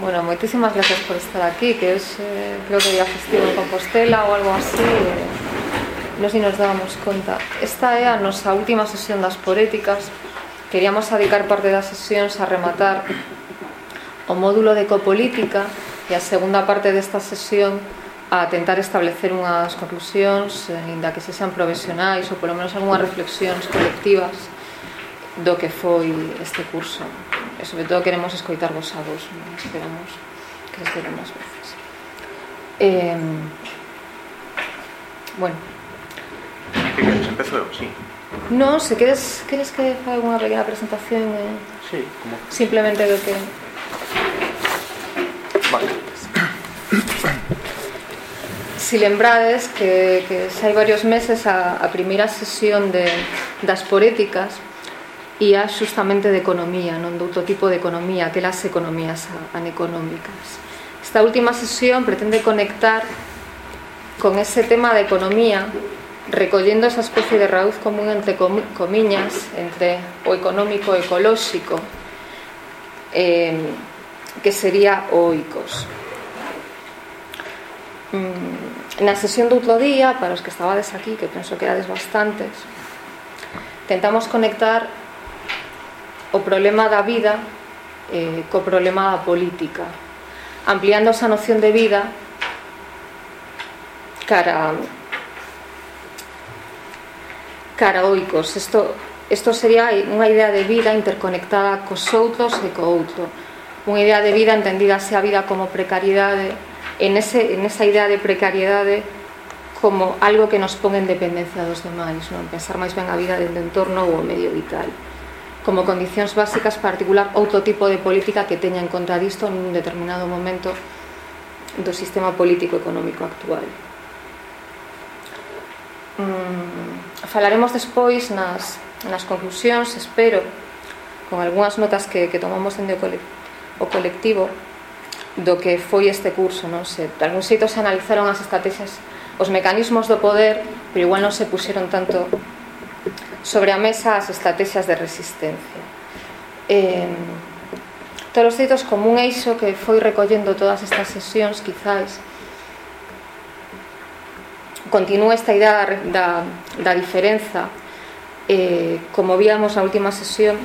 Bueno, moitísimas gracias por estar aquí, que es, eh, creo que día festivo en Compostela ou algo así, eh, non sei nos dábamos conta. Esta é a nosa última sesión das poéticas, queríamos adicar parte das sesións a rematar o módulo de ecopolítica e a segunda parte desta sesión a tentar establecer unhas conclusións, ainda eh, que se sean provisionais ou polo menos algunhas reflexións colectivas do que foi este curso e sobre todo queremos escoitar vos a vos, esperamos que les escoiten as. Eh, bueno. Que queres, empezo eu, sí. No, se queres, queres que faga unha pequena presentación eh, sí, como... simplemente do que... Vale. Si lembrades que, que xa hai varios meses a, a primeira sesión de, das poéticas ia xustamente de economía, non de outro tipo de economía, que las economías aneconómicas. Esta última sesión pretende conectar con ese tema de economía recollendo esa especie de raúz común entre comiñas entre o económico e ecolóxico eh, que sería o oicos. Mm, Na sesión do outro día, para os que estabades aquí, que penso que erades bastantes, tentamos conectar o problema da vida eh, co problema da política. Ampliando esa noción de vida cara cara oicos isto, isto sería unha idea de vida interconectada cos outros e co outro. Unha idea de vida entendida a vida como precariedade en, ese, en esa idea de precariedade como algo que nos pon en dependencia dos demais non? pensar máis ben a vida dentro do entorno ou o medio vital como condicións básicas para articular outro tipo de política que teña en contra disto nun determinado momento do sistema político-económico actual. Mm, falaremos despois nas, nas conclusións, espero, con algunhas notas que, que tomamos dende o colectivo do que foi este curso, non se, de algún xeito se analizaron as estrategias, os mecanismos do poder, pero igual non se puxeron tanto sobre a mesa as estrategias de resistencia. Eh, todos os eidos como un eixo que foi recollendo todas estas sesións, quizáis, continúa esta idea da, da, da diferenza eh, como víamos na última sesión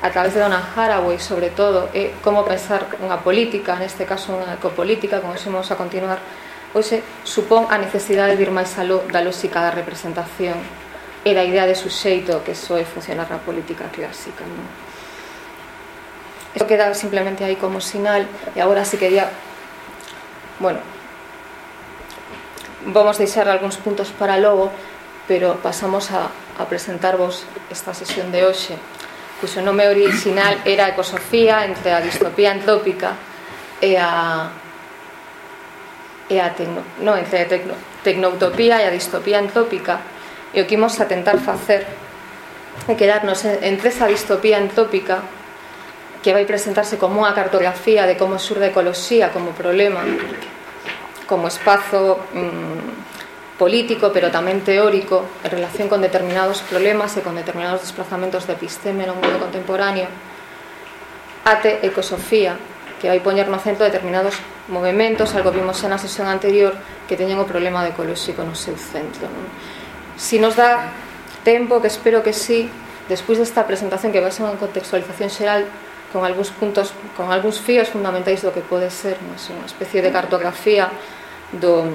a través de Donna Haraway sobre todo é eh, como pensar unha política neste caso unha ecopolítica como se vamos a continuar hoxe supón a necesidade de ir máis aló da lógica da representación e da idea de suxeito que soe funcionar na política clásica. Non? Eso queda simplemente aí como sinal e agora si quería bueno vamos deixar algúns puntos para logo pero pasamos a, a presentarvos esta sesión de hoxe cuxo nome original era Ecosofía entre a distopía antópica e a e a tecno, no, entre a tecno, tecnoutopía e a distopía antópica e o que imos a tentar facer é quedarnos entre esa distopía antópica que vai presentarse como unha cartografía de como surde a ecoloxía como problema como espazo mmm, político, pero tamén teórico en relación con determinados problemas e con determinados desplazamentos de episteme no mundo contemporáneo ate ecosofía que vai poñer no centro determinados movimentos, algo vimos na sesión anterior que teñen o problema de ecolóxico no seu centro non? si nos dá tempo, que espero que sí, despois desta presentación que vai ser unha contextualización xeral con algúns puntos, con algúns fíos fundamentais do que pode ser, non? unha especie de cartografía do,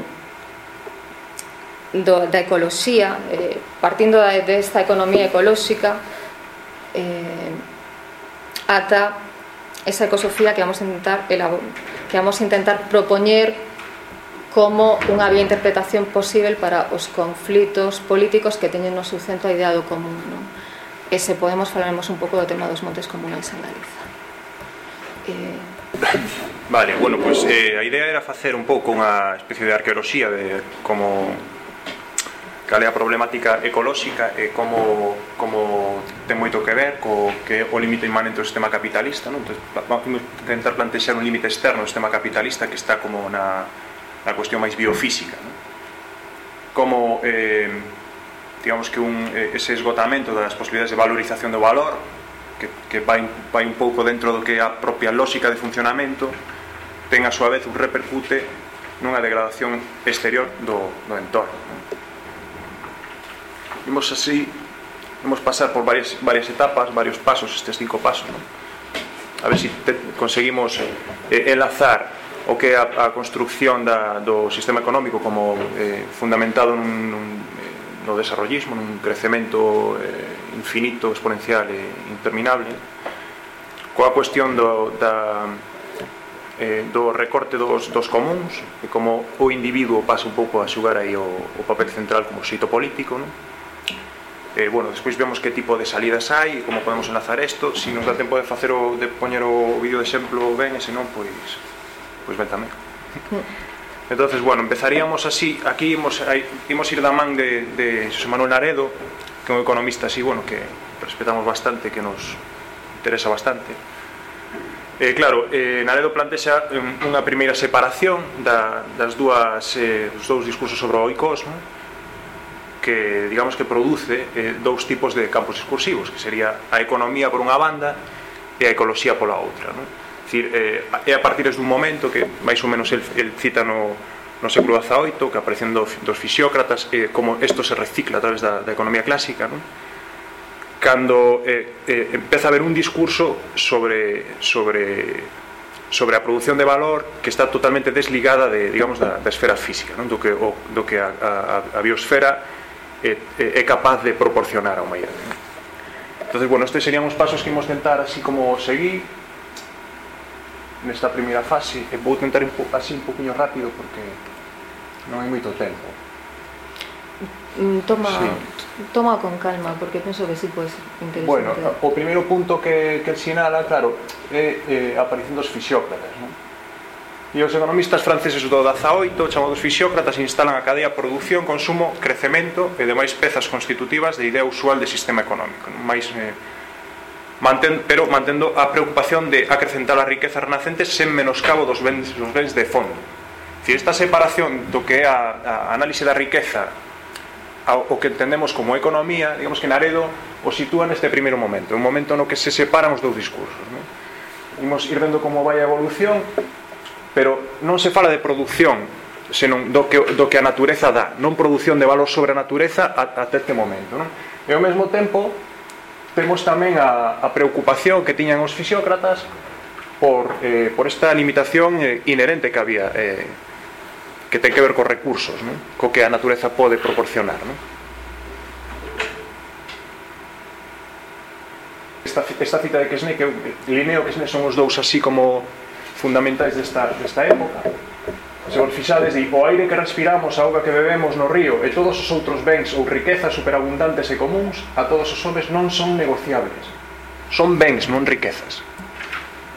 do, da ecoloxía, eh, partindo desta de economía ecolóxica eh, ata esa ecosofía que vamos a intentar que vamos a intentar propoñer como unha vía interpretación posible para os conflitos políticos que teñen no seu centro a idea do común. Non? E se podemos falaremos un pouco do tema dos montes comunais en Galiza. Eh... Vale, bueno, pois pues, eh, a idea era facer un pouco unha especie de arqueoloxía de como cal é a problemática ecolóxica e como, como ten moito que ver co que o límite inmanente do sistema capitalista non? Entón, vamos a intentar plantexar un límite externo do sistema capitalista que está como na, na cuestión máis biofísica non? como eh, digamos que un, eh, ese esgotamento das posibilidades de valorización do valor que, que vai, vai un pouco dentro do que a propia lógica de funcionamento ten a súa vez un repercute nunha degradación exterior do, do entorno non? imos así vamos pasar por varias, varias etapas varios pasos, estes cinco pasos non? a ver se si conseguimos eh, enlazar o que é a, a construcción da, do sistema económico como eh, fundamentado nun, nun, eh, no desarrollismo, nun crecemento eh, infinito, exponencial e interminable, coa cuestión do, da, eh, do recorte dos, dos comuns, e como o individuo pasa un pouco a xugar aí o, o papel central como xeito político, non? Eh, bueno, despois vemos que tipo de salidas hai e como podemos enlazar isto, se si nos dá tempo de facer o, de poñer o vídeo de exemplo ben, e senón, pois, Pois ben tamén. Entonces, bueno, empezaríamos así, aquí imos, imos ir da man de, de José Manuel Naredo, que é un economista así, bueno, que respetamos bastante, que nos interesa bastante. Eh, claro, eh, Naredo plantexa unha primeira separación da, das dúas, eh, dos dous discursos sobre o oikos, non? que digamos que produce eh, dous tipos de campos discursivos, que sería a economía por unha banda e a ecoloxía pola outra. Non? dicir, eh, é a partir dun momento que máis ou menos el, el cita no, no século XVIII que aparecen do, dos fisiócratas eh, como isto se recicla a través da, da economía clásica non? cando eh, eh, empeza a haber un discurso sobre sobre sobre a produción de valor que está totalmente desligada de, digamos, da, da esfera física, non? do que, o, do que a, a, a biosfera é, é capaz de proporcionar a humanidade. Entonces, bueno, estes serían os pasos que imos tentar así como seguir nesta primeira fase e vou tentar así un poquinho rápido porque non hai moito tempo mm, toma sí. toma con calma porque penso que sí pode interesante bueno, o primeiro punto que, que sinala claro é, eh, a aparición dos fisiócratas non? E os economistas franceses do 18, chamados fisiócratas, instalan a cadea produción, consumo, crecemento e demais pezas constitutivas de idea usual de sistema económico. Non? Eh, mantén, pero mantendo a preocupación de acrecentar a riqueza renacente sen menoscabo dos bens, dos bens de fondo. Si esta separación do que é a, a análise da riqueza ao, o que entendemos como economía, digamos que Naredo o sitúa neste primeiro momento, un momento no que se separan os dous discursos. Non? Imos ir vendo como vai a evolución, pero non se fala de producción, senón do que, do que a natureza dá, non produción de valor sobre a natureza até este momento. Non? E ao mesmo tempo, temos tamén a, a preocupación que tiñan os fisiócratas por, eh, por esta limitación eh, inherente que había eh, que ten que ver cos recursos non? co que a natureza pode proporcionar non? Esta, esta cita de Kesne que eu eh, lineo que son os dous así como fundamentais desta, desta época Se vos fixades, di, o aire que respiramos, a auga que bebemos no río e todos os outros bens ou riquezas superabundantes e comuns a todos os homes non son negociables. Son bens, non riquezas.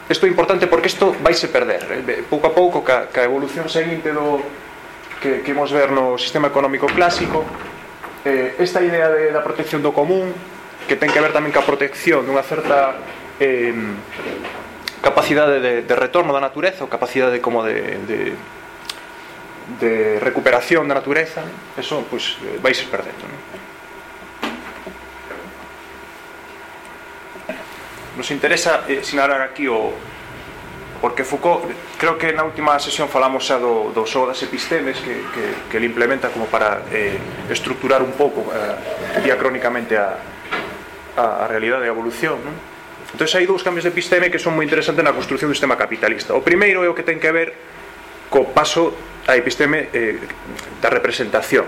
Isto é importante porque isto vaise perder. Eh? Pouco a pouco, ca, ca evolución seguinte do que, que imos ver no sistema económico clásico, eh, esta idea de, da protección do común, que ten que ver tamén ca protección dunha certa eh, capacidade de, de retorno da natureza, ou capacidade como de, de de recuperación da natureza, eso pois, pues, vais perdendo. Non? Nos interesa eh, sinalar aquí o porque Foucault, creo que na última sesión falamos xa do, do xogo das epistemes que, que, que ele implementa como para eh, estructurar un pouco eh, diacrónicamente a, a, a realidade e a evolución non? entón hai dous cambios de episteme que son moi interesantes na construción do sistema capitalista o primeiro é o que ten que ver co paso a episteme eh, da representación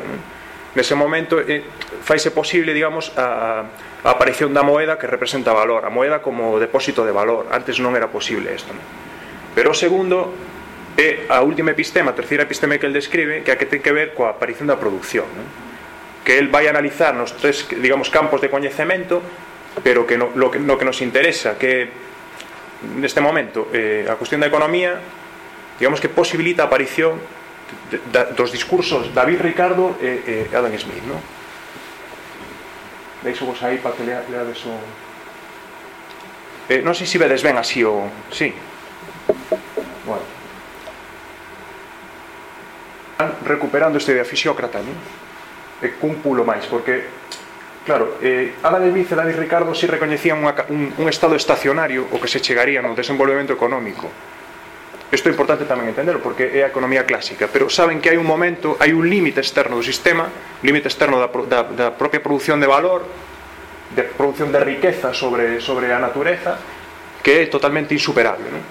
nese momento eh, faise posible digamos a, a aparición da moeda que representa valor a moeda como depósito de valor antes non era posible isto non? pero o segundo é a última epistema, a terceira episteme que el describe que a que ten que ver coa aparición da producción non? que el vai analizar nos tres digamos campos de coñecemento pero que no, lo, que, no que nos interesa que neste momento eh, a cuestión da economía digamos que posibilita a aparición da, dos discursos David Ricardo e, e Adam Smith non? deixo vos aí para que lea, leades o eh, non sei se vedes ben así o si sí. bueno. recuperando este de fisiócrata non? e cun pulo máis porque Claro, eh, Adam Smith e David Ricardo si recoñecían unha, un, un estado estacionario o que se chegaría no desenvolvemento económico Isto é importante tamén entenderlo porque é a economía clásica, pero saben que hai un momento, hai un límite externo do sistema, límite externo da, da, da propia produción de valor, de produción de riqueza sobre, sobre a natureza, que é totalmente insuperable. Non?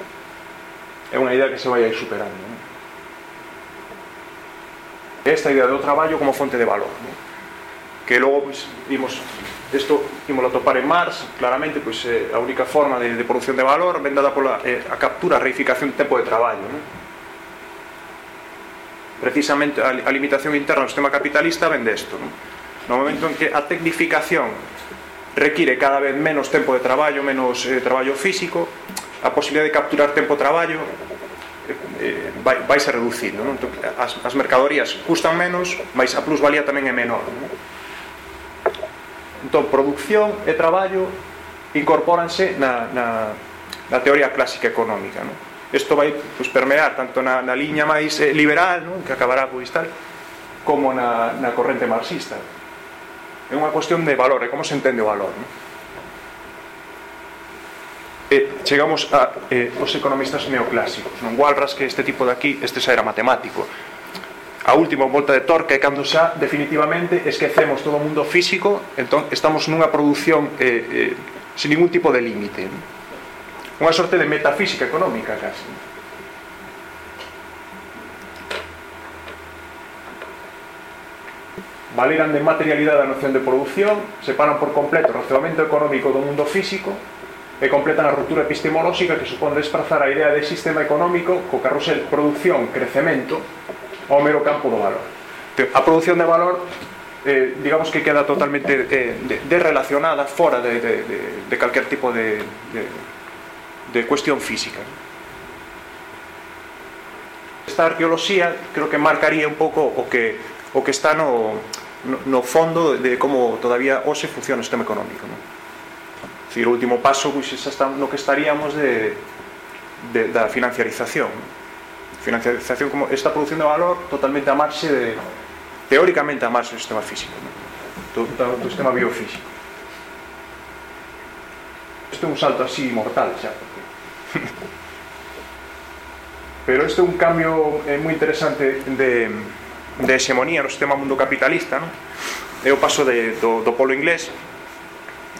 É unha idea que se vai a ir superando. Non? Esta idea do traballo como fonte de valor, non? que logo pois, pues, imos isto ímolo topar en Mars, claramente pois é a única forma de, de produción de valor ven dada pola eh, a captura, a reificación do tempo de traballo, non? Precisamente a, a limitación interna do sistema capitalista ven desto, non? No momento en que a tecnificación require cada vez menos tempo de traballo, menos eh, traballo físico, a posibilidad de capturar tempo de traballo eh, eh vai, vai se reducindo non? as, as mercadorías custan menos mas a plusvalía tamén é menor non? Entón, producción e traballo incorpóranse na, na, na teoría clásica económica. Non? Isto vai pues, permear tanto na, na liña máis eh, liberal, non? que acabará pois tal, como na, na corrente marxista. É unha cuestión de valor, é como se entende o valor. Non? E chegamos a eh, os economistas neoclásicos. Non Walras que este tipo de aquí, este xa era matemático, a última volta de torque é cando xa definitivamente esquecemos todo o mundo físico entón estamos nunha produción eh, eh, sin ningún tipo de límite. Unha sorte de metafísica económica casi. Valeran de materialidade a noción de produción separan por completo o racionamento económico do mundo físico e completan a ruptura epistemolóxica que supón desprazar a idea de sistema económico co carrusel produción-crecemento ao mero campo do valor a produción de valor eh, digamos que queda totalmente eh, desrelacionada de fora de, de, de, de calquer tipo de, de, de cuestión física esta arqueoloxía creo que marcaría un pouco o que, o que está no, no fondo de como todavía hoxe funciona o sistema económico non? Cir, o último paso pois, pues, está no que estaríamos de, de, da financiarización non? financiación como esta producción de valor totalmente a marxe de teóricamente a marxe do sistema físico ¿no? do, do, do sistema biofísico este é un salto así mortal xa porque... pero este é un cambio eh, moi interesante de, de hexemonía no sistema mundo capitalista ¿no? é o paso de, do, do polo inglés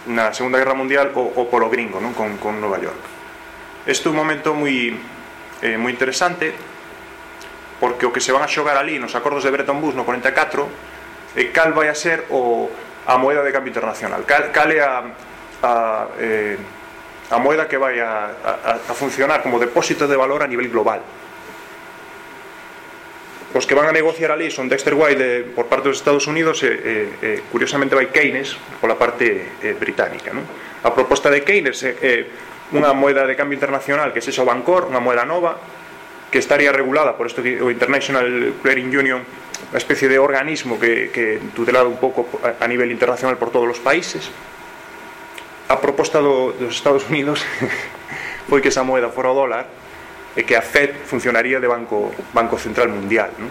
na Segunda Guerra Mundial o, o polo gringo non? Con, con Nova York este é un momento moi eh, moi interesante porque o que se van a xogar ali nos acordos de Bretton Woods no 44 eh, cal vai a ser o, a moeda de cambio internacional cal, cal é a, a, eh, a moeda que vai a, a, a funcionar como depósito de valor a nivel global os que van a negociar ali son Dexter White de, eh, por parte dos Estados Unidos e, e, e curiosamente vai Keynes pola parte eh, británica non? a proposta de Keynes é, é unha moeda de cambio internacional que sexa o Bancor, unha moeda nova que estaría regulada por esto que o International Clearing Union unha especie de organismo que, que tutelado un pouco a nivel internacional por todos os países a proposta do, dos Estados Unidos foi que esa moeda fora o dólar e que a FED funcionaría de Banco, banco Central Mundial non?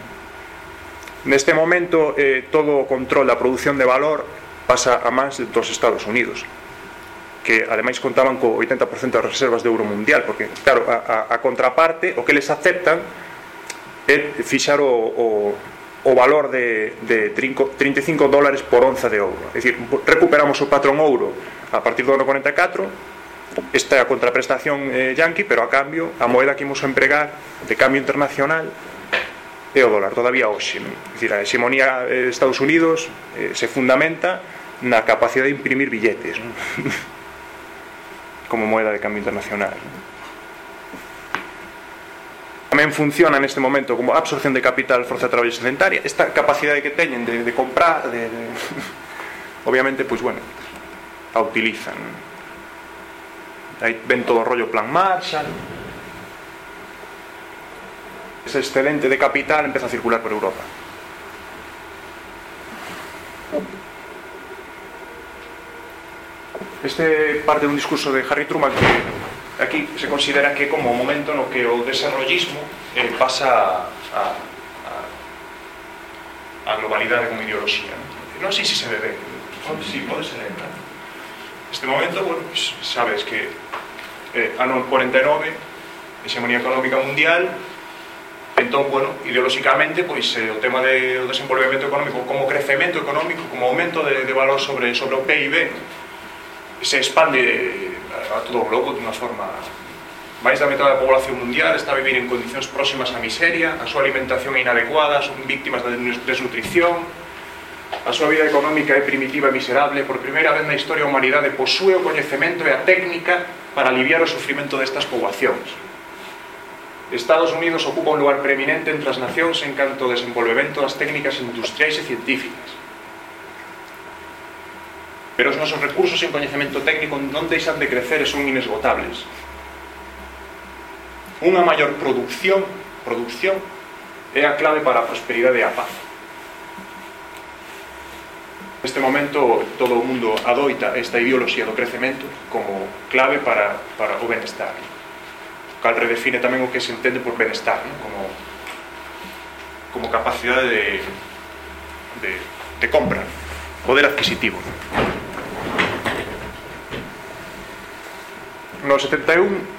neste momento eh, todo o control da produción de valor pasa a mans dos Estados Unidos que ademais contaban co 80% das reservas de euro mundial porque claro, a, a, a contraparte o que les aceptan é fixar o, o, o valor de, de 35 dólares por onza de ouro é dicir, recuperamos o patrón ouro a partir do ano 44 esta contraprestación eh, yanqui, pero a cambio a moeda que imos a empregar de cambio internacional é o dólar, todavía hoxe. Non? Dicir, a hexemonía de Estados Unidos eh, se fundamenta na capacidade de imprimir billetes. Non? como moeda de cambio internacional. Tamén funciona neste momento como absorción de capital forza de traballo sedentaria, esta capacidade que teñen de, comprar, obviamente, pues, bueno, a utilizan. Aí ven todo rollo plan Marshall. Ese excedente de capital empeza a circular por Europa. Este parte dun discurso de Harry Truman que aquí se considera que como o momento no que o desarrollismo eh, pasa a, a, a globalidade como ideoloxía. Non sei se se ve ben, non sei, pode ser ben. Este momento, bueno, pues, sabes que eh, ano 49, hegemonía económica mundial, Entón, bueno, ideolóxicamente, pois eh, o tema de, do desenvolvemento económico como crecemento económico, como aumento de, de valor sobre sobre o PIB, se expande a todo o globo de unha forma máis da metade da población mundial está a vivir en condicións próximas á miseria, a súa alimentación é inadecuada, son víctimas da desnutrición, a súa vida económica é primitiva e miserable, por primeira vez na historia a humanidade posúe o coñecemento e a técnica para aliviar o sufrimento destas poboacións. Estados Unidos ocupa un lugar preeminente entre as nacións en canto ao desenvolvemento das técnicas industriais e científicas pero os nosos recursos en coñecemento técnico non deixan de crecer e son inesgotables unha maior producción producción é a clave para a prosperidade e a paz Neste momento todo o mundo adoita esta ideoloxía do crecemento como clave para, para o benestar. Cal redefine tamén o que se entende por benestar, ¿no? como, como capacidade de, de, de compra, poder adquisitivo. no 71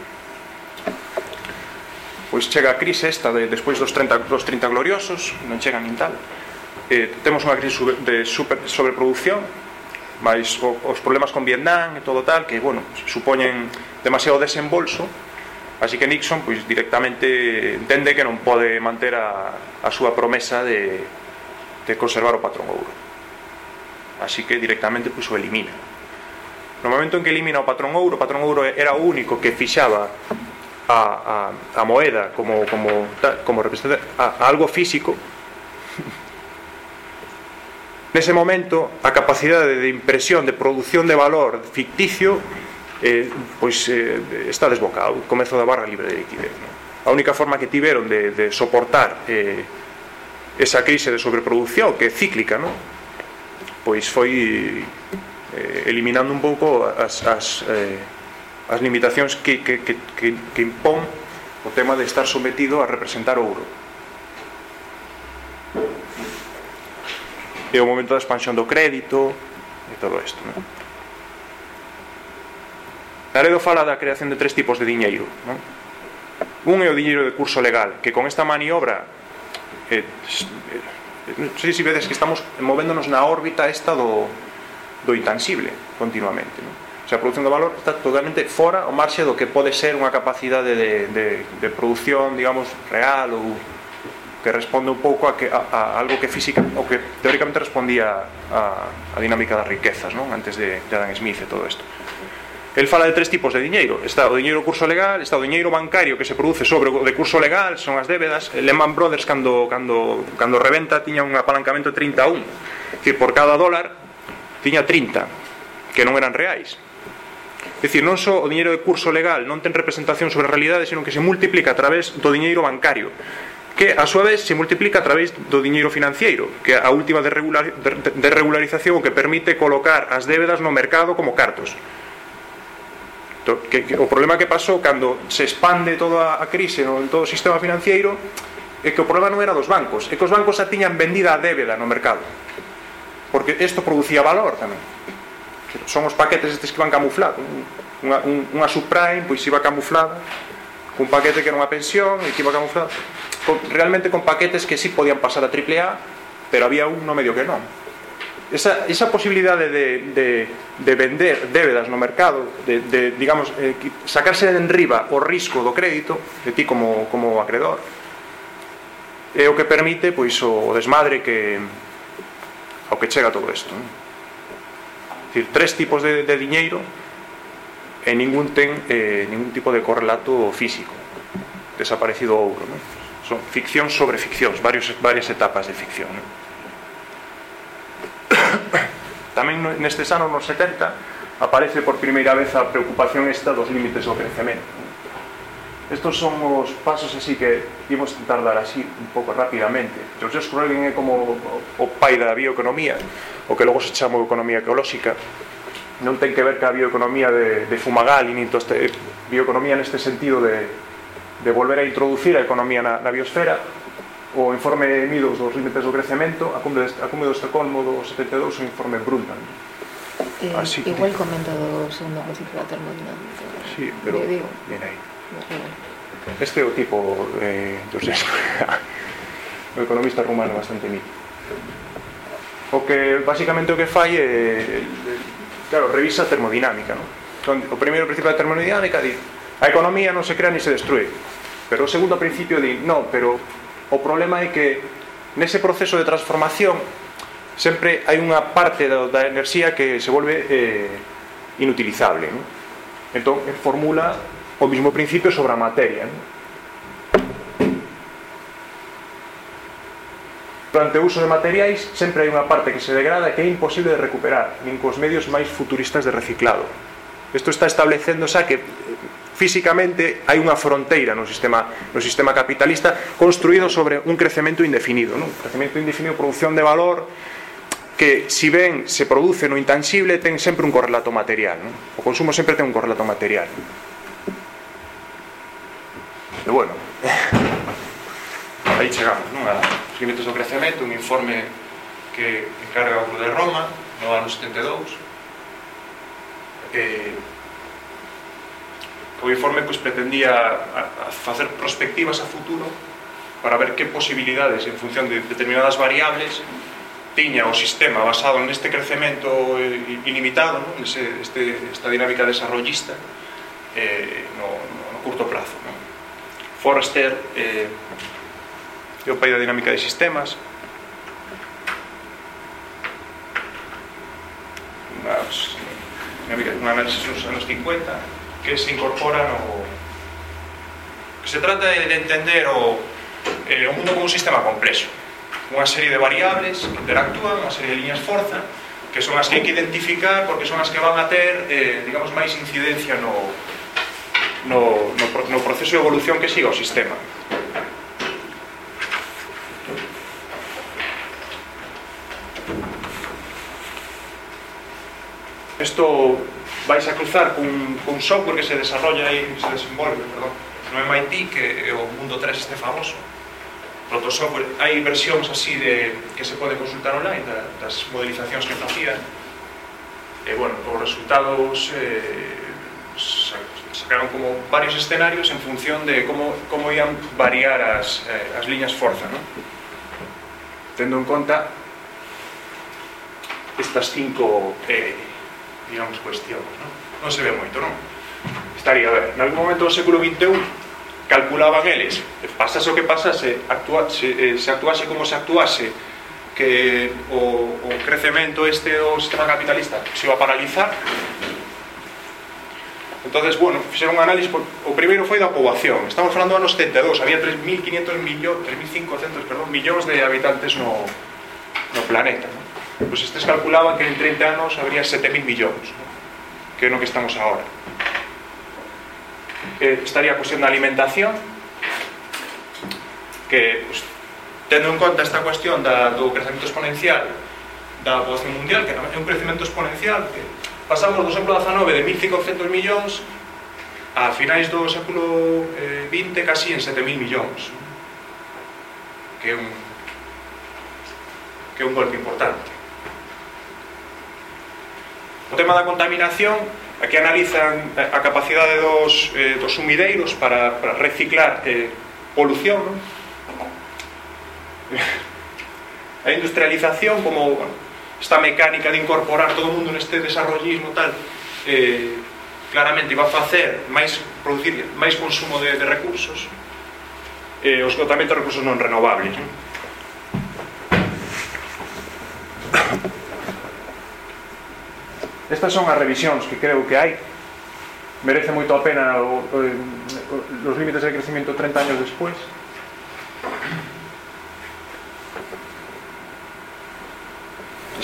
pois chega a crise esta de, despois dos 30, dos 30 gloriosos non chega nin tal. Eh, temos unha crise de super, sobreproducción máis o, os problemas con Vietnam e todo tal que, bueno, supoñen demasiado desembolso. Así que Nixon pois directamente entende que non pode manter a, a súa promesa de, de conservar o patrón ouro. Así que directamente pois o elimina. No momento en que elimina o patrón ouro, o patrón ouro era o único que fixaba a, a, a moeda como, como, como representante a, a algo físico, Nese momento, a capacidade de impresión, de produción de valor ficticio eh, pois eh, está desbocado, comezo da barra libre de liquidez. Non? A única forma que tiveron de, de soportar eh, esa crise de sobreproducción que é cíclica, non? pois foi eh, eliminando un pouco as, as, eh, as limitacións que, que, que, que, que impón o tema de estar sometido a representar ouro e o momento da expansión do crédito e todo isto non? Naredo fala da creación de tres tipos de diñeiro non? un é o diñeiro de curso legal que con esta maniobra eh, eh, non sei se vedes que estamos movéndonos na órbita esta do, do intangible continuamente non? O sea, a produción do valor está totalmente fora o marxe do que pode ser unha capacidade de, de, de produción, digamos, real ou que responde un pouco a, que, a, a algo que física o que teóricamente respondía a, a dinámica das riquezas non? antes de, de Adam Smith e todo isto El fala de tres tipos de diñeiro Está o diñeiro curso legal, está o diñeiro bancario Que se produce sobre o de curso legal Son as débedas Lehman Brothers cando, cando, cando reventa tiña un apalancamento de 31 que por cada dólar tiña 30 que non eran reais É Dicir, non só o diñeiro de curso legal non ten representación sobre a realidade, senón que se multiplica a través do diñeiro bancario, que a súa vez se multiplica a través do diñeiro financiero, que é a última de, regular, de, de regularización que permite colocar as débedas no mercado como cartos. Que, que, o problema que pasou cando se expande toda a crise no, en todo o sistema financiero é que o problema non era dos bancos, é que os bancos xa tiñan vendida a débeda no mercado porque isto producía valor tamén. Son os paquetes estes que van camuflados. Unha, un, unha subprime pois iba camuflada cun paquete que era unha pensión e que iba camuflada. Con, realmente con paquetes que sí podían pasar a AAA pero había un no medio que non. Esa, esa posibilidade de, de, de vender débedas no mercado de, de digamos, eh, sacarse en riba o risco do crédito de ti como, como acreedor é o que permite pois o desmadre que, ao que chega todo isto non? Dicir, tres tipos de, de diñeiro e ningún ten eh, ningún tipo de correlato físico desaparecido ouro non? son ficción sobre ficcións varios, varias etapas de ficción non? tamén nestes anos nos 70 aparece por primeira vez a preocupación esta dos límites do crecemento Estos son os pasos así que imos tentar dar así un pouco rapidamente. George Schrödinger é como o pai da bioeconomía, o que logo se chama economía ecolóxica. Non ten que ver ca bioeconomía de, de Fumagalli, nin toste, eh, bioeconomía neste sentido de, de volver a introducir a economía na, na biosfera. O informe Midos dos límites do crecemento, a cumbre, a cumbre do Estocolmo do 72, o informe Brundtland. Eh, Así que... Igual comenta do segundo principio da termodinámica. Sí, pero... Digo. Bien aí. Este é o tipo eh, de Ceausescu, o economista rumano bastante mito. O que basicamente o que fai é claro, revisa a termodinámica, non? O primeiro principio da termodinámica di a economía non se crea ni se destrue. Pero o segundo principio di, non, pero o problema é que nese proceso de transformación sempre hai unha parte da, da enerxía que se volve eh, inutilizable, non? Entón, formula o mismo principio sobre a materia. Durante o uso de materiais sempre hai unha parte que se degrada que é imposible de recuperar, nin cos medios máis futuristas de reciclado. Isto está establecendo xa que eh, físicamente hai unha fronteira no sistema, no sistema capitalista construído sobre un crecemento indefinido, non? Un crecemento indefinido, produción de valor, que si ben se produce no intangible ten sempre un correlato material non? o consumo sempre ten un correlato material non? E bueno, aí chegamos, non? A os limites do crecemento, un informe que encarga o Club de Roma no ano 72 Eh, o informe pois, pretendía a, a facer prospectivas a futuro para ver que posibilidades en función de determinadas variables tiña o sistema basado neste crecemento ilimitado, non? Ese, este, esta dinámica desarrollista eh, no, no, no curto prazo. Non? Forrester eh, é o pai da dinámica de sistemas. Un análisis nos anos 50 que se incorpora no que se trata de entender o, eh, o mundo como un sistema complexo unha serie de variables que interactúan unha serie de liñas forza que son as que hai que identificar porque son as que van a ter eh, digamos máis incidencia no, no, no, no proceso de evolución que siga o sistema. Isto vais a cruzar cun, cun software que se desarrolla e se desenvolve perdón, no MIT que o Mundo 3 este famoso. Pronto software, hai versións así de, que se pode consultar online da, das modelizacións que facían. E bueno, os resultados eh, sacaron como varios escenarios en función de como, como ian variar as, eh, as liñas forza, ¿no? Tendo en conta estas cinco, eh, digamos, cuestións, ¿no? Non se ve moito, non? Estaría, a ver, en algún momento do século XXI calculaban eles, pasase o que pasase, actua, se, eh, se actuase como se actuase, que o, o crecemento este do sistema capitalista se iba a paralizar, entonces, bueno, fixeron un análisis por, o primeiro foi da poboación estamos falando do ano 72 había 3.500 millóns 3.500 perdón, millóns de habitantes no, no planeta ¿no? pues estes calculaban que en 30 anos habría 7.000 millóns ¿no? que é no que estamos agora eh, estaría a cuestión da alimentación que pues, tendo en conta esta cuestión da, do crecemento exponencial da poboación mundial que é un crecemento exponencial que pasamos do século XIX de 1.500 millóns a finais do século XX eh, casi en 7.000 millóns que é un que é un golpe importante o tema da contaminación aquí analizan eh, a capacidade dos, eh, dos sumideiros para, para reciclar eh, polución non? a industrialización como bueno, esta mecánica de incorporar todo o mundo neste desarrollismo tal eh, claramente iba a facer máis producir máis consumo de, de recursos e eh, o esgotamento de recursos non renovables non? Estas son as revisións que creo que hai merece moito a pena o, o, os límites de crecimiento 30 años despois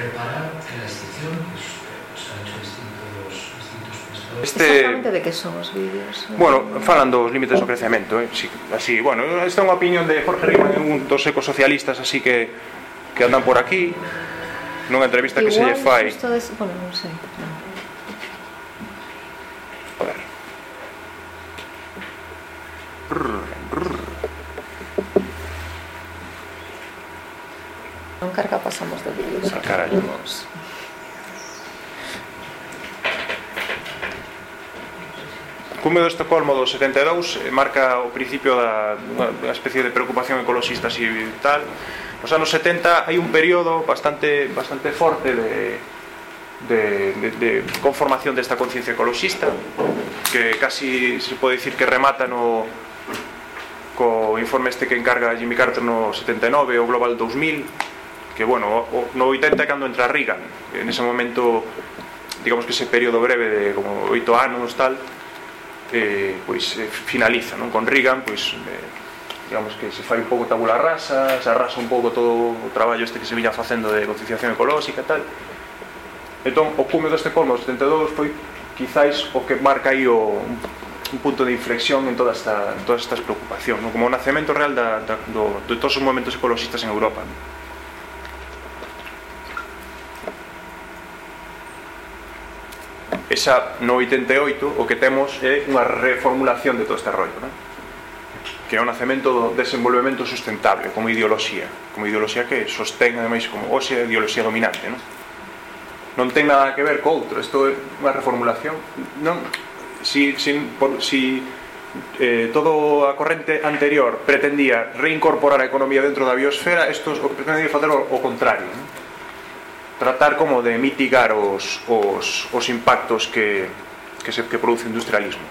preparar la excepción, pues se han hecho distintos. Este... Exactamente de que son os vídeos? Bueno, falando dos límites do oh. crecemento, eh? Si, así, bueno, esta é unha opinión de Jorge Rima, un dos ecosocialistas así que que andan por aquí nunha entrevista Igual, que se lle fai. Des... Bueno, non sei. Sé. Non carga pasamos do vídeo. Xa carallo, mons. Cume do Estocolmo do 72 marca o principio da unha especie de preocupación ecologista e tal. Nos anos 70 hai un período bastante bastante forte de de, de, de conformación desta conciencia ecologista que casi se pode dicir que remata no co informe este que encarga Jimmy Carter no 79 o Global 2000 que bueno, no 80 cando entra Reagan en ese momento digamos que ese período breve de como oito anos tal eh, pois eh, finaliza non con Reagan pois eh, digamos que se fai un pouco tabula rasa se arrasa un pouco todo o traballo este que se viña facendo de concienciación ecolóxica tal entón o cume deste polmo 72 foi quizáis o que marca aí o, un punto de inflexión en toda esta, en todas estas preocupacións, non? como o nacemento real da, da, do, de todos os movimentos ecologistas en Europa. Non? esa no 88 o que temos é unha reformulación de todo este rollo non? que é o nacemento do desenvolvemento sustentable como ideoloxía como ideoloxía que sostén ademais como hoxe a ideoloxía dominante non? non ten nada que ver co outro isto é unha reformulación non si, si, por, si eh, todo a corrente anterior pretendía reincorporar a economía dentro da biosfera isto o que pretendía facer o, o contrario non? tratar como de mitigar os, os, os impactos que, que, se, que produce o industrialismo.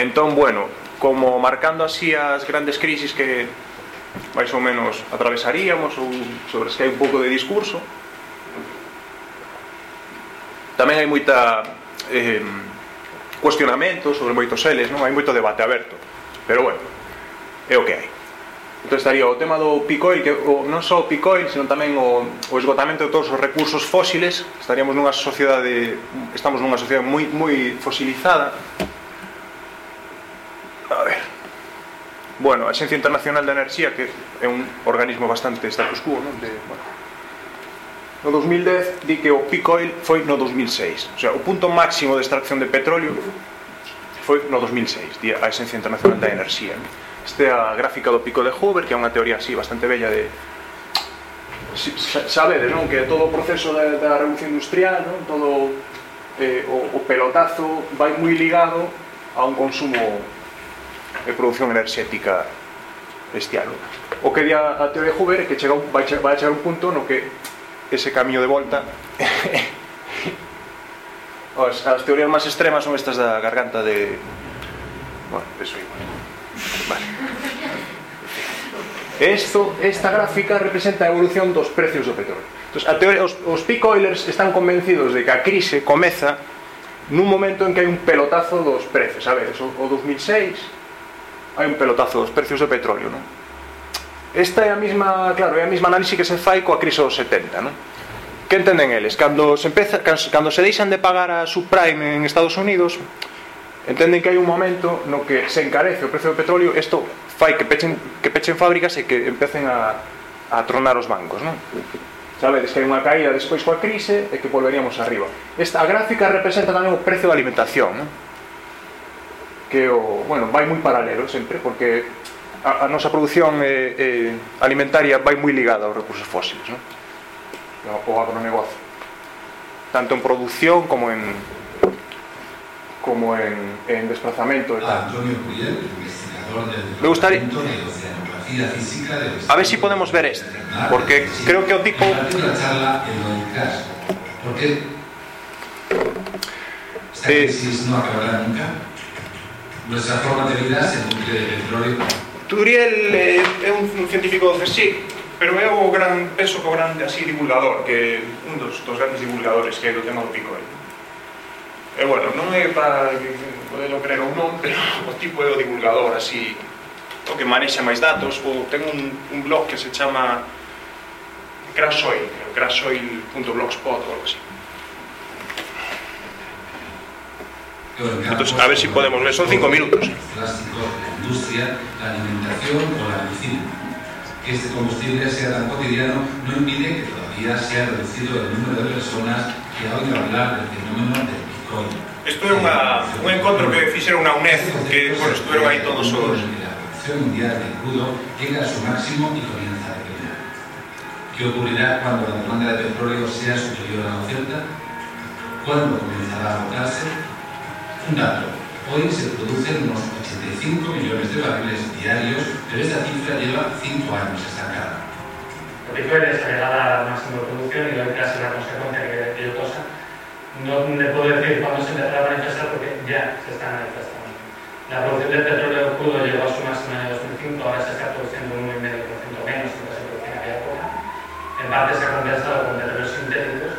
Entón, bueno, como marcando así as grandes crisis que máis ou menos atravesaríamos ou sobre as que hai un pouco de discurso tamén hai moita eh, cuestionamento sobre moitos eles non? Hai moito debate aberto. Pero bueno, é o que hai. Entón estaría o tema do picoil, que o, non só o picoil, sino tamén o, o esgotamento de todos os recursos fósiles, estaríamos nunha sociedade, estamos nunha sociedade moi, moi fosilizada. A ver. Bueno, a Xencia Internacional de Enerxía, que é un organismo bastante status quo, non? De, bueno. No 2010 di que o picoil foi no 2006. O sea, o punto máximo de extracción de petróleo foi no 2006, di a Xencia Internacional da Enerxía. Non? Este é a gráfica do pico de Hoover, que é unha teoría así bastante bella de sabedes, non? Que todo o proceso da, da revolución industrial, non? Todo eh, o, o pelotazo vai moi ligado a un consumo e produción enerxética bestial. O que di a, a teoría de Hoover é que chega un, vai, vai a chegar un punto no que ese camiño de volta as, as teorías máis extremas son estas da garganta de... Bueno, eso igual. Esto, esta gráfica representa a evolución dos precios do petróleo. Entón, a teoría, os, os peak oilers están convencidos de que a crise comeza nun momento en que hai un pelotazo dos precios. A ver, o, o 2006 hai un pelotazo dos precios do petróleo, non? Esta é a mesma, claro, é a mesma análise que se fai coa crise dos 70, non? Que entenden eles? Cando se, empeza, cando se deixan de pagar a subprime en Estados Unidos, entenden que hai un momento no que se encarece o precio do petróleo, isto fai que pechen, que pechen fábricas e que empecen a, a tronar os bancos non? sabedes que hai unha caída despois coa crise e que volveríamos arriba esta gráfica representa tamén o precio da alimentación non? que o, bueno, vai moi paralelo sempre porque a, a nosa produción eh, eh, alimentaria vai moi ligada aos recursos fósiles non? o agronegocio tanto en producción como en como en, en desplazamento e tal. Ah, Antonio Puyel, Me gustaría... A ver si podemos ver este, porque creo que o tipo... ¿Por qué esta crisis no acabará nunca? Nuestra forma de vida se nutre de petróleo. Turiel eh, é un, un científico do CSIC, pero é o gran, penso que o grande así divulgador, que un dos, dos grandes divulgadores que é do tema do pico. Eh. E bueno, non é para poderlo creer ou non, pero o tipo é o divulgador, así, o que manexa máis datos, ou ten un, un blog que se chama Crasoil, crasoil.blogspot ou algo así. Entonces, a ver si podemos ver, son cinco minutos. Plástico, la industria, la alimentación o la medicina. Que este combustible sea tan cotidiano no impide que todavía sea reducido el número de personas que ha oído hablar del fenómeno del Isto é unha, un encontro que fixeron na UNED, que bueno, estuveron aí todos os... La producción mundial de crudo llega a su máximo y comienza a declinar. ¿Qué ocurrirá cuando la demanda de petróleo sea superior a la oferta? ¿Cuándo comenzará a agotarse? Un dato. Hoy se producen unos 85 millones de barriles diarios, pero esta cifra lleva 5 años estancada. El Bitcoin es llegada al máximo de producción y la es la consecuencia que, que yo cosa no le puedo decir cuándo se empezará a manifestar porque ya se está manifestando. La producción de petróleo crudo llegó a su máximo en el 2005, ahora se está produciendo un 1,5% menos que se producía en aquella época. En parte se ha compensado con petróleos sintéticos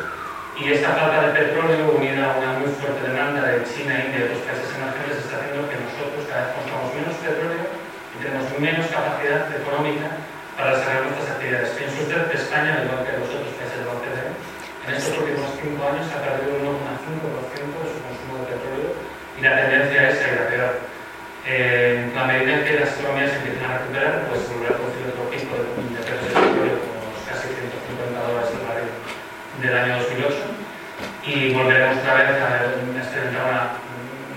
y esta falta de petróleo unida a una muy fuerte demanda de China, India y otros países emergentes está haciendo que nosotros cada vez consumamos menos petróleo y tenemos menos capacidad económica para desarrollar nuestras actividades. Piense usted que España, al igual que los otros países de la OCDE, en estos últimos cinco años ha perdido un 1,5% de su consumo de petróleo y la tendencia es a peor. Eh, la medida en que las economías empiezan a recuperar, pues a producir otro pico de, precios de los casi 150 dólares el barril del año 2008, y volveremos otra vez a experimentar una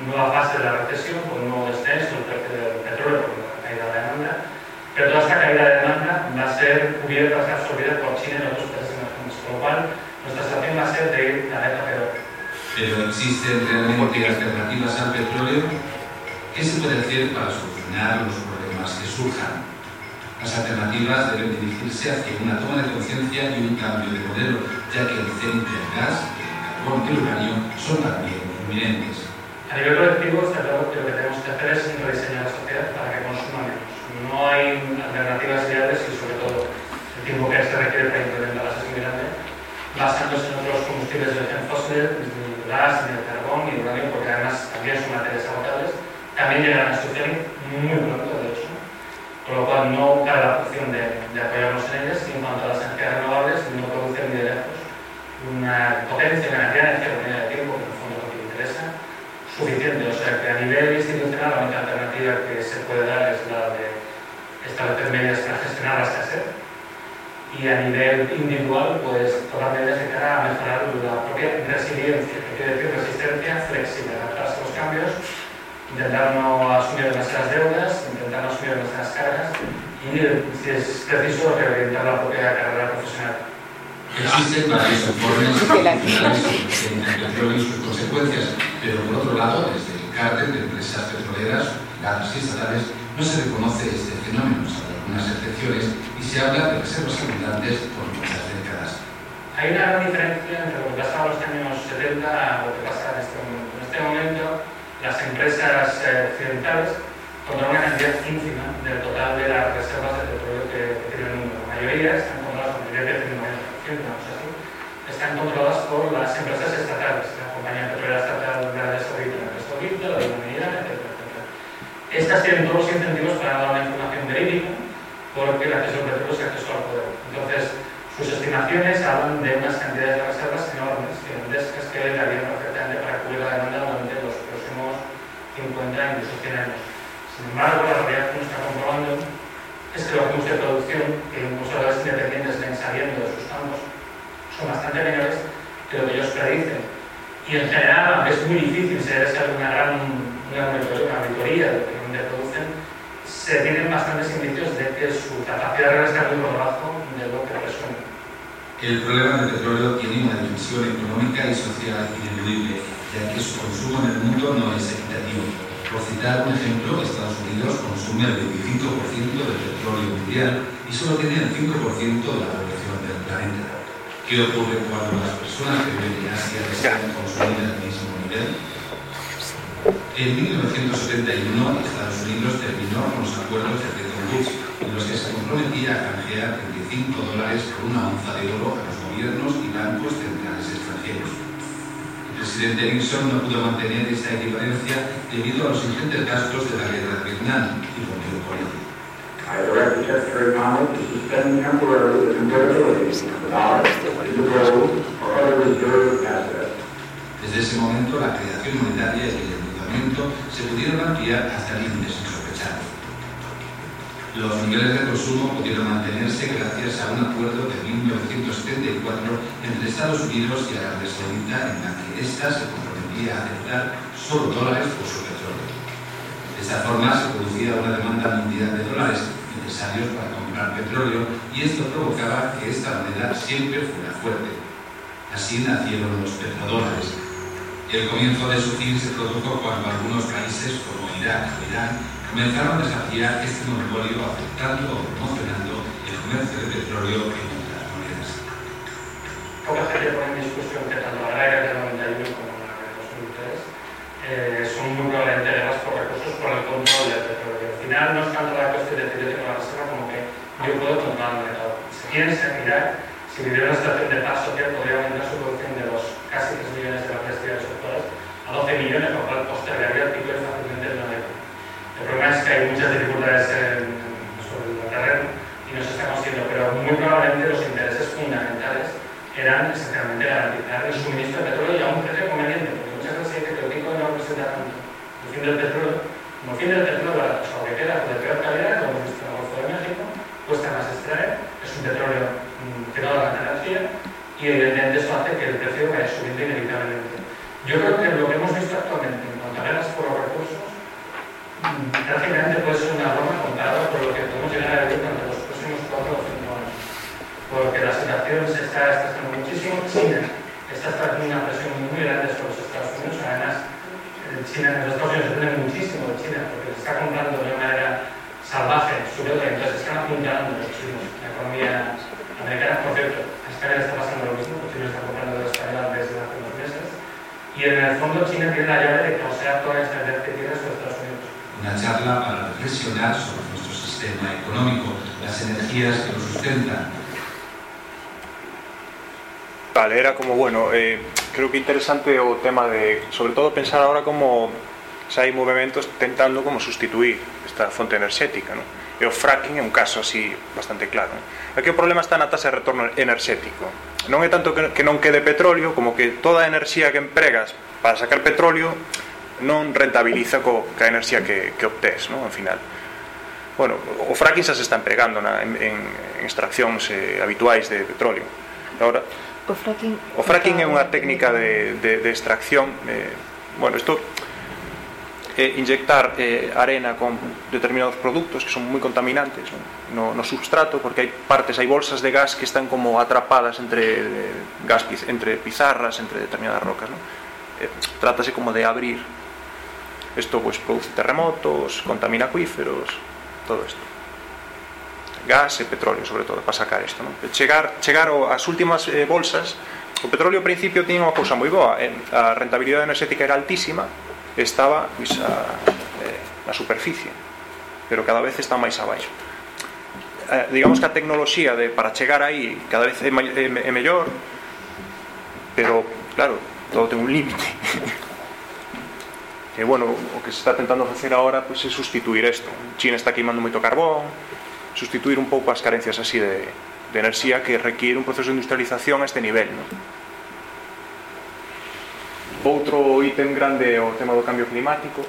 nueva fase de la recesión con un nuevo descenso del precio del petróleo por la caída de la demanda, pero toda esta caída de demanda va a ser cubierta, va a ser absorbida por China y otros países emergentes, con lo cual nuestra situación va a ser de ir. Pero ¿existen realmente alternativas al petróleo? ¿Qué se puede hacer para solucionar los problemas que surjan? Las alternativas deben dirigirse hacia una toma de conciencia y un cambio de modelo, ya que el centro, el gas, el carbón y el uranio son también inminentes. A nivel colectivo, está claro que lo que tenemos que hacer es rediseñar la sociedad para que consuma menos. No hay alternativas viables y, sobre todo, el tiempo que se requiere para implementarlas es muy grande basándose en otros combustibles de origen fósil, gas, ni el carbón, ni el uranio, porque además también son materiales agotables, también llegarán a destrucción muy pronto, de hecho. Con lo cual no cabe la opción de, de apoyarnos en ellas, y en cuanto a las energías renovables, no producen ni de lejos una potencia, de energía por de tiempo, que en el fondo es lo que interesa, suficiente. O sea que a nivel institucional la única alternativa que se puede dar es la de establecer medidas para gestionar la escasez y a nivel individual, pues todas medidas de cara a mejorar la propia resiliencia, que quiere decir resistencia flexible, adaptarse a los cambios, intentar no asumir demasiadas deudas, intentar no asumir demasiadas cargas y, si es preciso, reorientar la propia carrera profesional. Existen varios informes y sus consecuencias, pero por otro lado, desde el cártel de empresas petroleras, privadas y estatales, no se reconoce este fenómeno, algunas excepciones, y se habla de reservas abundantes por muchas décadas. Hay una gran diferencia entre lo que pasaba en los años 70 a lo que pasa en este momento. En este momento, las empresas eh, occidentales controlan una cantidad ínfima del total de las reservas de petróleo que, tiene el mundo. La mayoría están controladas, la mayoría que 90%, no así, están controladas por las empresas estatales, la compañía petrolera estatal de Arabia Saudita, la Arabia Saudita, la Humanidad, etc. Estas tienen todos los incentivos para dar una información verídica porque el acceso petróleo es acceso al poder. Entonces, sus estimaciones hablan de unas cantidades de reservas enormes, gigantescas, que darían perfectamente para cubrir la demanda durante los próximos 50, incluso 100 años. Sin embargo, la realidad que nos está comprobando es que los ritmos de producción, que las independientes ven saliendo de sus campos, son bastante menores que lo que ellos predicen. Y en general, aunque es muy difícil se debe una gran una auditoría se tienen bastantes indicios de que su capacidad real está muy por debajo de lo que. El problema del petróleo tiene una dimensión económica y social ineludible, ya que su consumo en el mundo no es equitativo. Por citar un ejemplo, Estados Unidos consume el 25% del petróleo mundial y solo tiene el 5% de la población del planeta. ¿Qué ocurre cuando las personas que viven en Asia desean consumir al mismo nivel? En 1971, Estados Unidos terminó con los acuerdos de Bretton Woods, en los que se comprometía a canjear 35 dólares por una onza de oro a los gobiernos y bancos centrales extranjeros. El presidente Nixon no pudo mantener esta equivalencia debido a los ingentes gastos de la guerra de Vietnam y rompió con ello. A I direct the Secretary of Commerce to suspend temporarily the convertibility of dollars into gold or other reserve assets. Desde ese momento, la creación monetaria y el se pudieron ampliar hasta límites insospechados. Los niveles de consumo pudieron mantenerse gracias a un acuerdo de 1974 entre Estados Unidos y Arabia Saudita en la que ésta se comprometía a aceptar solo dólares por su petróleo. De esta forma se producía una demanda mundial de dólares necesarios para comprar petróleo y esto provocaba que esta moneda siempre fuera fuerte. Así nacieron los petrodólares. El comienzo de su fin se produjo cuando algunos países como Irak o Irán comenzaron a desafiar este monopolio aceptando o promocionando el comercio de petróleo en otras monedas. Poca gente pone en discusión que tanto la guerra del 91 como la de 2003 eh, son muy probablemente guerras por recursos por el control del petróleo. Al final no es tanto la cuestión de que yo tengo la reserva como que yo puedo controlar todo. Si piensa en Irak, si viviera una situación de paz social, podría aumentar su producción de los casi 3 millones de sectores a 12 millones, lo cual postergaría el pico fácilmente una década. El problema es que hay muchas dificultades en, sobre el terreno y no se está consiguiendo, pero muy probablemente los intereses fundamentales eran esencialmente garantizar el suministro de petróleo y a un precio conveniente, porque muchas veces hay que el Bitcoin no representa tanto el fin del petróleo, como el fin del petróleo o que queda de peor calidad, como el Golfo de México, cuesta más extraer, es un petróleo que no da tanta energía y evidentemente eso hace que el precio vaya subiendo inevitablemente. Yo creo que lo que hemos visto actualmente en cuanto a por los recursos prácticamente puede ser una broma comparado con lo que podemos llegar a vivir durante los próximos 4 o 5 años. Porque la situación se está estresando muchísimo. China está haciendo una presión muy grande sobre los Estados Unidos. Además, China, los Estados Unidos dependen muchísimo de China porque se está comprando de una manera salvaje su deuda. Entonces, están apuntando los chinos. La economía americana, por cierto, a España está pasando lo mismo. Los chinos están comprando de España desde hace unos meses. Y en el fondo, China tiene la llave de causar toda esta red que tiene sobre Estados Unidos una charla para reflexionar sobre nuestro sistema económico, las energías que lo sustentan. Vale, era como, bueno, eh, creo que interesante o tema de, sobre todo pensar ahora como se hai movimentos tentando como sustituir esta fonte enerxética, non? E o fracking é un caso así bastante claro. Aquí o problema está na tasa de retorno enerxético. Non é tanto que, que non quede petróleo, como que toda a enerxía que empregas para sacar petróleo non rentabiliza co, ca enerxía que, que obtés, non? Al final. Bueno, o fracking xa se está empregando na, en, en extraccións eh, habituais de petróleo. Agora, o fracking, o fracking é unha técnica de, de, de extracción eh, bueno, isto eh, inyectar eh, arena con determinados produtos que son moi contaminantes ¿no? No, substrato porque hai partes, hai bolsas de gas que están como atrapadas entre, eh, gas, entre pizarras, entre determinadas rocas. ¿no? Eh, trátase como de abrir. isto pues produce terremotos, contamina acuíferos, todo isto Gas e petróleo, sobre todo, para sacar isto. Non? Chegar, chegar ás últimas eh, bolsas, o petróleo ao principio tiña unha cousa moi boa, eh, a rentabilidade enerxética era altísima, estaba pois, a, ah, eh, na superficie pero cada vez está máis abaixo eh, digamos que a tecnoloxía de, para chegar aí cada vez é, é, é mellor pero claro, todo ten un límite. E bueno, o que se está tentando facer agora pois, é sustituir isto China está queimando moito carbón sustituir un pouco as carencias así de, de enerxía que requiere un proceso de industrialización a este nivel non? Outro ítem grande é o tema do cambio climático.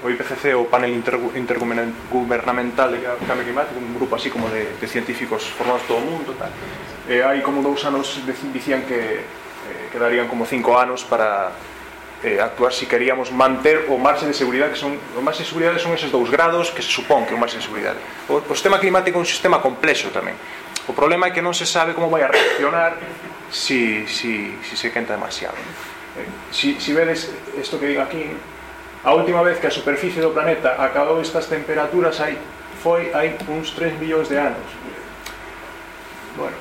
O IPCC, o panel intergubernamental de cambio climático, un grupo así como de, de científicos formados todo o mundo, tal. E hai como dous anos dicían que eh, quedarían como cinco anos para eh, actuar se si queríamos manter o marxe de seguridade que son o marxe de seguridade son eses dous grados que se supón que é o marxe de seguridade o, o sistema climático é un sistema complexo tamén o problema é que non se sabe como vai a reaccionar se si, si, si se quenta demasiado Si, si vedes isto que digo aquí, a última vez que a superficie do planeta acabou estas temperaturas hai, foi hai uns 3 millóns de anos. Bueno.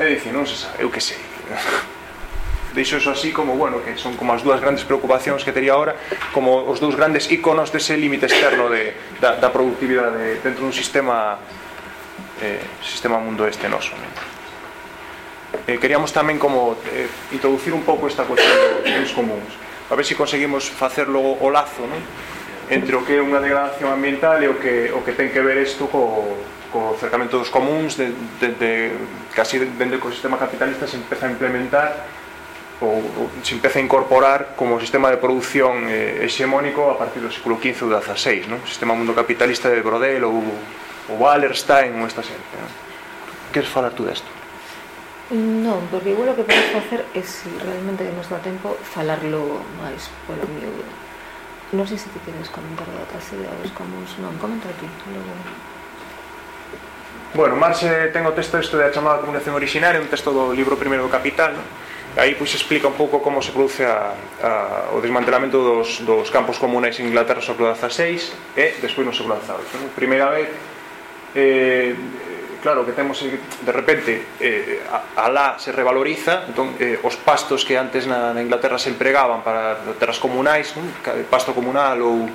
É dicir, non se sabe, eu que sei. Deixo eso así como, bueno, que son como as dúas grandes preocupacións que tería ahora, como os dous grandes íconos dese límite externo de, da, da productividade dentro dun sistema eh, sistema mundo este noso. Mesmo eh, queríamos tamén como eh, introducir un pouco esta cuestión dos bens comuns a ver se si conseguimos facer logo o lazo non? entre o que é unha degradación ambiental e o que, o que ten que ver isto co, co cercamento dos comuns de, de, de, casi dende o sistema capitalista se empeza a implementar ou, ou se empeza a incorporar como sistema de produción eh, hexemónico a partir do século XV ou XVI, non? Sistema mundo capitalista de Brodel ou, ou Wallerstein ou esta xente, non? Queres falar tú desto? Non, porque igual o que podes facer é se realmente que nos dá tempo falarlo máis polo miúdo. Non sei se ti queres comentar da casa de aves comuns, non, comenta aquí. logo. Bueno, Marxe eh, ten o texto este da chamada comunicación originaria, un texto do libro primeiro do Capital, no? aí pois explica un pouco como se produce a, a, o desmantelamento dos, dos campos comunais en Inglaterra eh, no século XVI e despois no século XVIII. No? Primeira vez eh, claro, que temos eh, de repente eh, a, se revaloriza entón, eh, os pastos que antes na, na Inglaterra se empregaban para terras comunais non? pasto comunal ou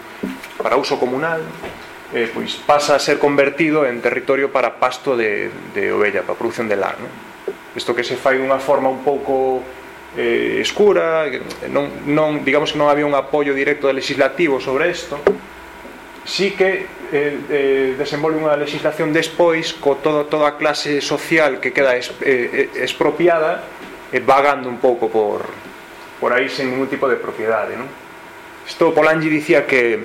para uso comunal eh, pois pasa a ser convertido en territorio para pasto de, de ovella para produción de lã non? isto que se fai dunha forma un pouco eh, escura non, non, digamos que non había un apoio directo legislativo sobre isto sí que eh, eh, desenvolve unha legislación despois co todo, toda a clase social que queda es, eh, eh, expropiada eh, vagando un pouco por, por aí sen ningún tipo de propiedade non? isto Polanyi dicía que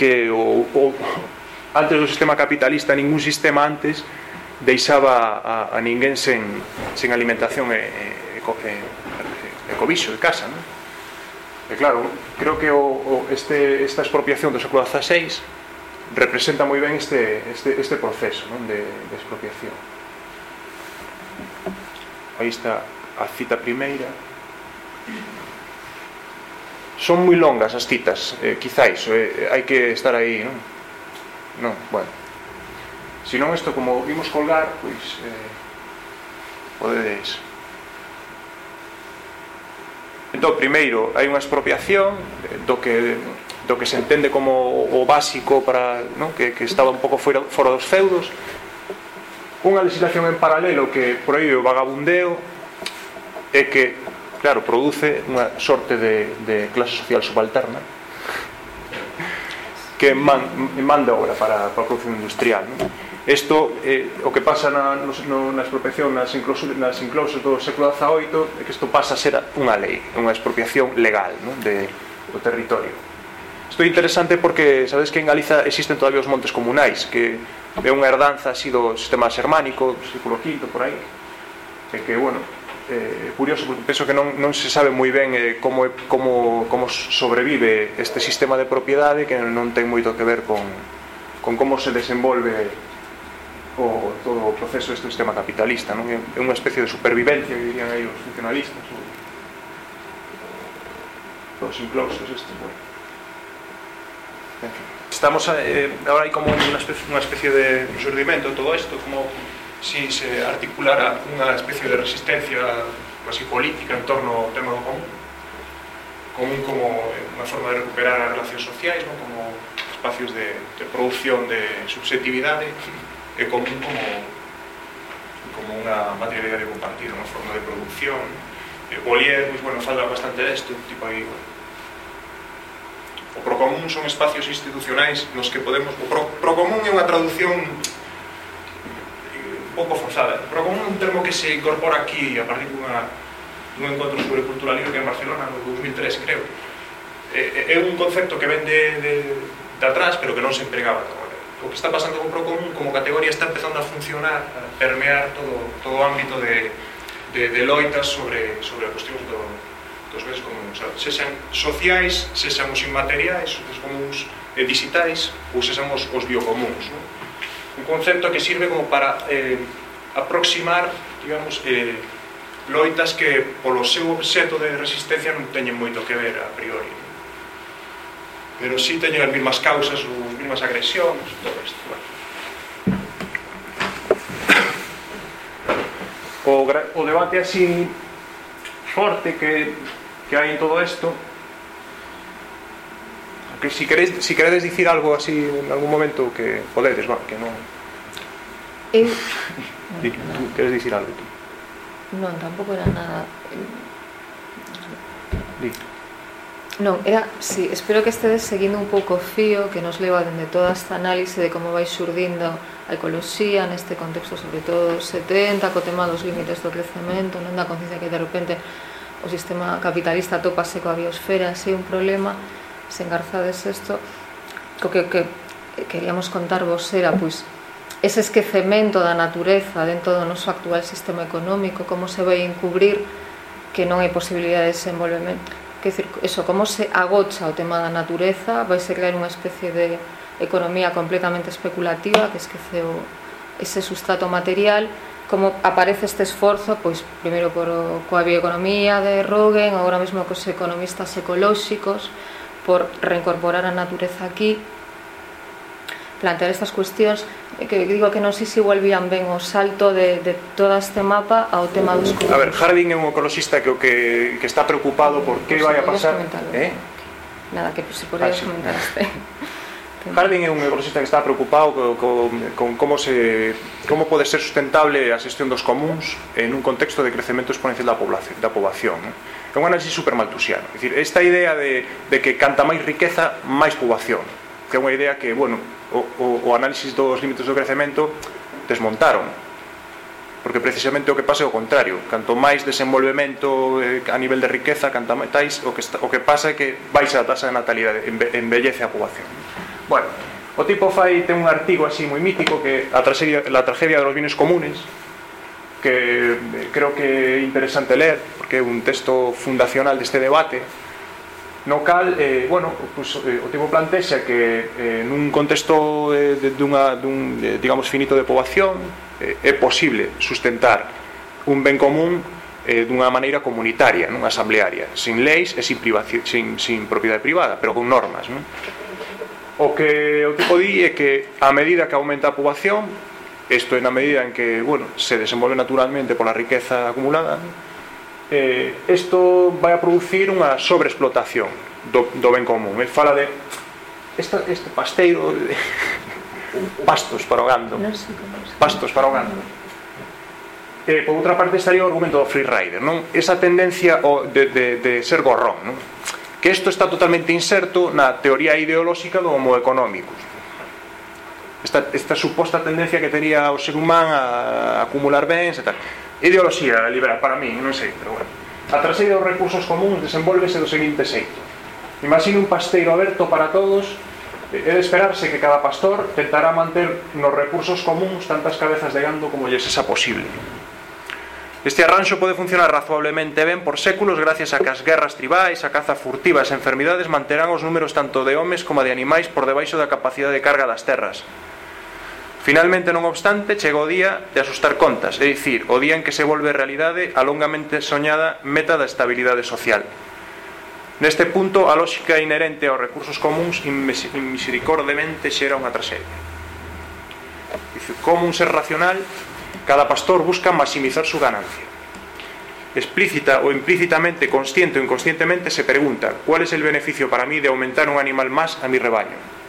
que o, o, antes do sistema capitalista ningún sistema antes deixaba a, a ninguén sen, sen alimentación e, e, e, e, e cobiso e casa non? E claro, creo que o, o este, esta expropiación do século XVI representa moi ben este, este, este proceso non? De, de expropiación. Aí está a cita primeira. Son moi longas as citas, eh, quizáis, eh, hai que estar aí, non? Non, bueno. Se non isto como vimos colgar, pois eh, podedes Entón, primeiro hai unha expropiación do que do que se entende como o básico para non? Que, que estaba un pouco fora, fora dos feudos unha legislación en paralelo que proíbe o vagabundeo e que, claro, produce unha sorte de, de clase social subalterna que man, manda obra para, para a producción industrial non? Isto, eh, o que pasa na, no, na expropiación nas inclosos, nas inclusos do século XVIII é que isto pasa a ser unha lei, unha expropiación legal non? De, do territorio. Isto é interesante porque sabes que en Galiza existen todavía os montes comunais que é unha herdanza así do sistema xermánico, do século V, por aí e que, bueno, eh, é eh, curioso porque penso que non, non se sabe moi ben eh, como, como, como sobrevive este sistema de propiedade que non ten moito que ver con, con como se desenvolve o todo o proceso deste sistema capitalista non é unha especie de supervivencia que dirían aí os funcionalistas os inclausos estes bueno. estamos eh, ahora hai como unha especie, unha especie de surgimento todo isto como si se articulara unha especie de resistencia casi política en torno ao tema do común común como eh, unha forma de recuperar as relacións sociais non? como espacios de, de producción de subjetividade é común como, como unha materia de compartida, unha forma de producción. Eh, Bollier, pois, bueno, fala bastante deste, tipo aí, bueno. O procomún son espacios institucionais nos que podemos... O pro, procomún é unha traducción eh, un pouco forzada. O procomún é un termo que se incorpora aquí a partir dunha, dun encontro sobre cultura libre que en Barcelona no 2003, creo. É, é un concepto que vende de, de atrás, pero que non se empregaba o que está pasando con Procomún como categoría está empezando a funcionar, a permear todo, todo o ámbito de, de, de loitas sobre, sobre a cuestión do, dos bens comuns. O sexan sociais, sexan os inmateriais, os comuns eh, digitais, ou sexan os, os biocomuns. Non? Un concepto que sirve como para eh, aproximar, digamos, eh, loitas que polo seu obxeto de resistencia non teñen moito que ver a priori. Pero si sí teñen as mesmas causas ou as mesmas agresións todo bueno. o, o debate así forte que, que hai en todo isto que si queredes, si queredes dicir algo así en algún momento que podedes, va, que non Eu Di, tú queres dicir algo tú? Non, tampouco era nada Di. Non, era, sí, espero que estedes seguindo un pouco o fío que nos leva dende toda esta análise de como vai surdindo a ecoloxía neste contexto, sobre todo 70, co tema dos límites do crecemento, non da conciencia que de repente o sistema capitalista topase coa biosfera, así un problema, se engarzades isto, co que, que queríamos contarvos era, pois, ese esquecemento da natureza dentro do noso actual sistema económico, como se vai encubrir que non hai posibilidade de desenvolvemento que decir, eso, como se agocha o tema da natureza, vai se crear unha especie de economía completamente especulativa que esquece o, ese sustrato material. Como aparece este esforzo, pois primeiro por o, coa bioeconomía de Rogen, agora mesmo cos economistas ecolóxicos por reincorporar a natureza aquí plantear estas cuestións eh, que digo que non sei se volvían ben o salto de, de todo este mapa ao tema dos comuns. A ver, Harding é un ecologista que, que, que está preocupado por que pues vai a pasar... Eh? Nada, que se podías ah, sí. comentar este... Harding é un ecologista que está preocupado co, co, con como se como pode ser sustentable a xestión dos comuns en un contexto de crecemento exponencial da población, da poboación. Eh? É un análisis supermaltusiano. É dicir, esta idea de, de que canta máis riqueza, máis poboación que é unha idea que, bueno, o, o, o análisis dos límites do crecemento desmontaron porque precisamente o que pasa é o contrario. Canto máis desenvolvemento eh, a nivel de riqueza canta tais, o, que está, o que pasa é que baixa a tasa de natalidade embellece a poboación. Bueno, o tipo fai ten un artigo así moi mítico que a tragedia, la tragedia de los bienes comunes que eh, creo que é interesante ler porque é un texto fundacional deste debate no cal eh, bueno, pues, eh, o tipo plantexa que eh, nun contexto eh, de, dunha, dun, de, digamos, finito de poboación eh, é posible sustentar un ben común eh, dunha maneira comunitaria, nunha asamblearia, sin leis e sin, sin, sin propiedade privada, pero con normas. Non? O que o tipo di é que a medida que aumenta a poboación, isto é na medida en que bueno, se desenvolve naturalmente pola riqueza acumulada, non? eh, isto vai a producir unha sobreexplotación do, do ben común. El fala de esta, este pasteiro de pastos para o gando. Pastos para o gando. Eh, por outra parte estaría o argumento do free rider, non? Esa tendencia o de, de, de ser gorrón, non? Que isto está totalmente inserto na teoría ideolóxica do homo económico. Esta, esta suposta tendencia que tería o ser humano a acumular bens e tal Ideoloxía liberal, para mí, non sei, pero bueno. A traseira dos recursos comuns desenvolvese do seguinte xeito. Imagine un pasteiro aberto para todos é de esperarse que cada pastor tentará manter nos recursos comuns tantas cabezas de gando como lles esa posible. Este arranxo pode funcionar razoablemente ben por séculos gracias a que as guerras tribais, a caza furtiva e as enfermidades manterán os números tanto de homes como de animais por debaixo da capacidade de carga das terras. Finalmente, non obstante, chega o día de asustar contas, é dicir, o día en que se volve realidade a longamente soñada meta da estabilidade social. Neste punto, a lógica inherente aos recursos comuns inmisericordemente xera unha traxedia. Dice, como un ser racional, cada pastor busca maximizar su ganancia. Explícita o implícitamente, consciente o inconscientemente, se pregunta, ¿cuál es el beneficio para mí de aumentar un animal más a mi rebaño?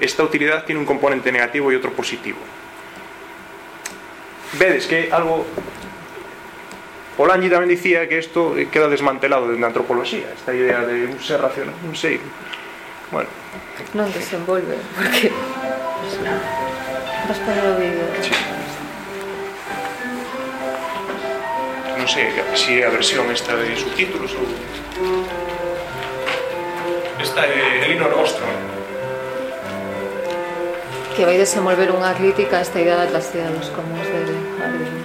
esta utilidad tiene un componente negativo y otro positivo. Vedes que algo... Polanyi tamén dicía que isto queda desmantelado dentro a antropoloxía, esta idea de un ser racional, un ser... Bueno. Non desenvolve, porque... Vas para o vídeo. Sí. Non sei sé, se si é a versión esta de subtítulos ou... Esta é Elinor Ostrom que vai desenvolver unha crítica a esta idea da castidade dos comuns de Arevalo.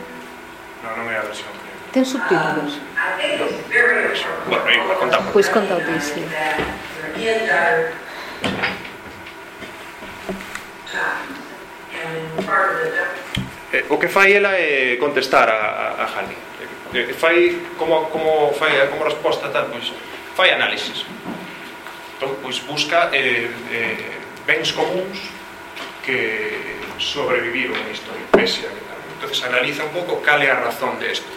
No, non é a versión. Ten subtítulos? Bueno, aí, contamos. Pois conta o sí. Eh, o que fai ela é contestar a, a, a Halley eh, eh, fai como, como, fai, eh, como resposta tal, pois, fai análisis entón, pois busca eh, eh, bens comuns que sobreviviron unha historia pese a entonces analiza un pouco cal é a razón de isto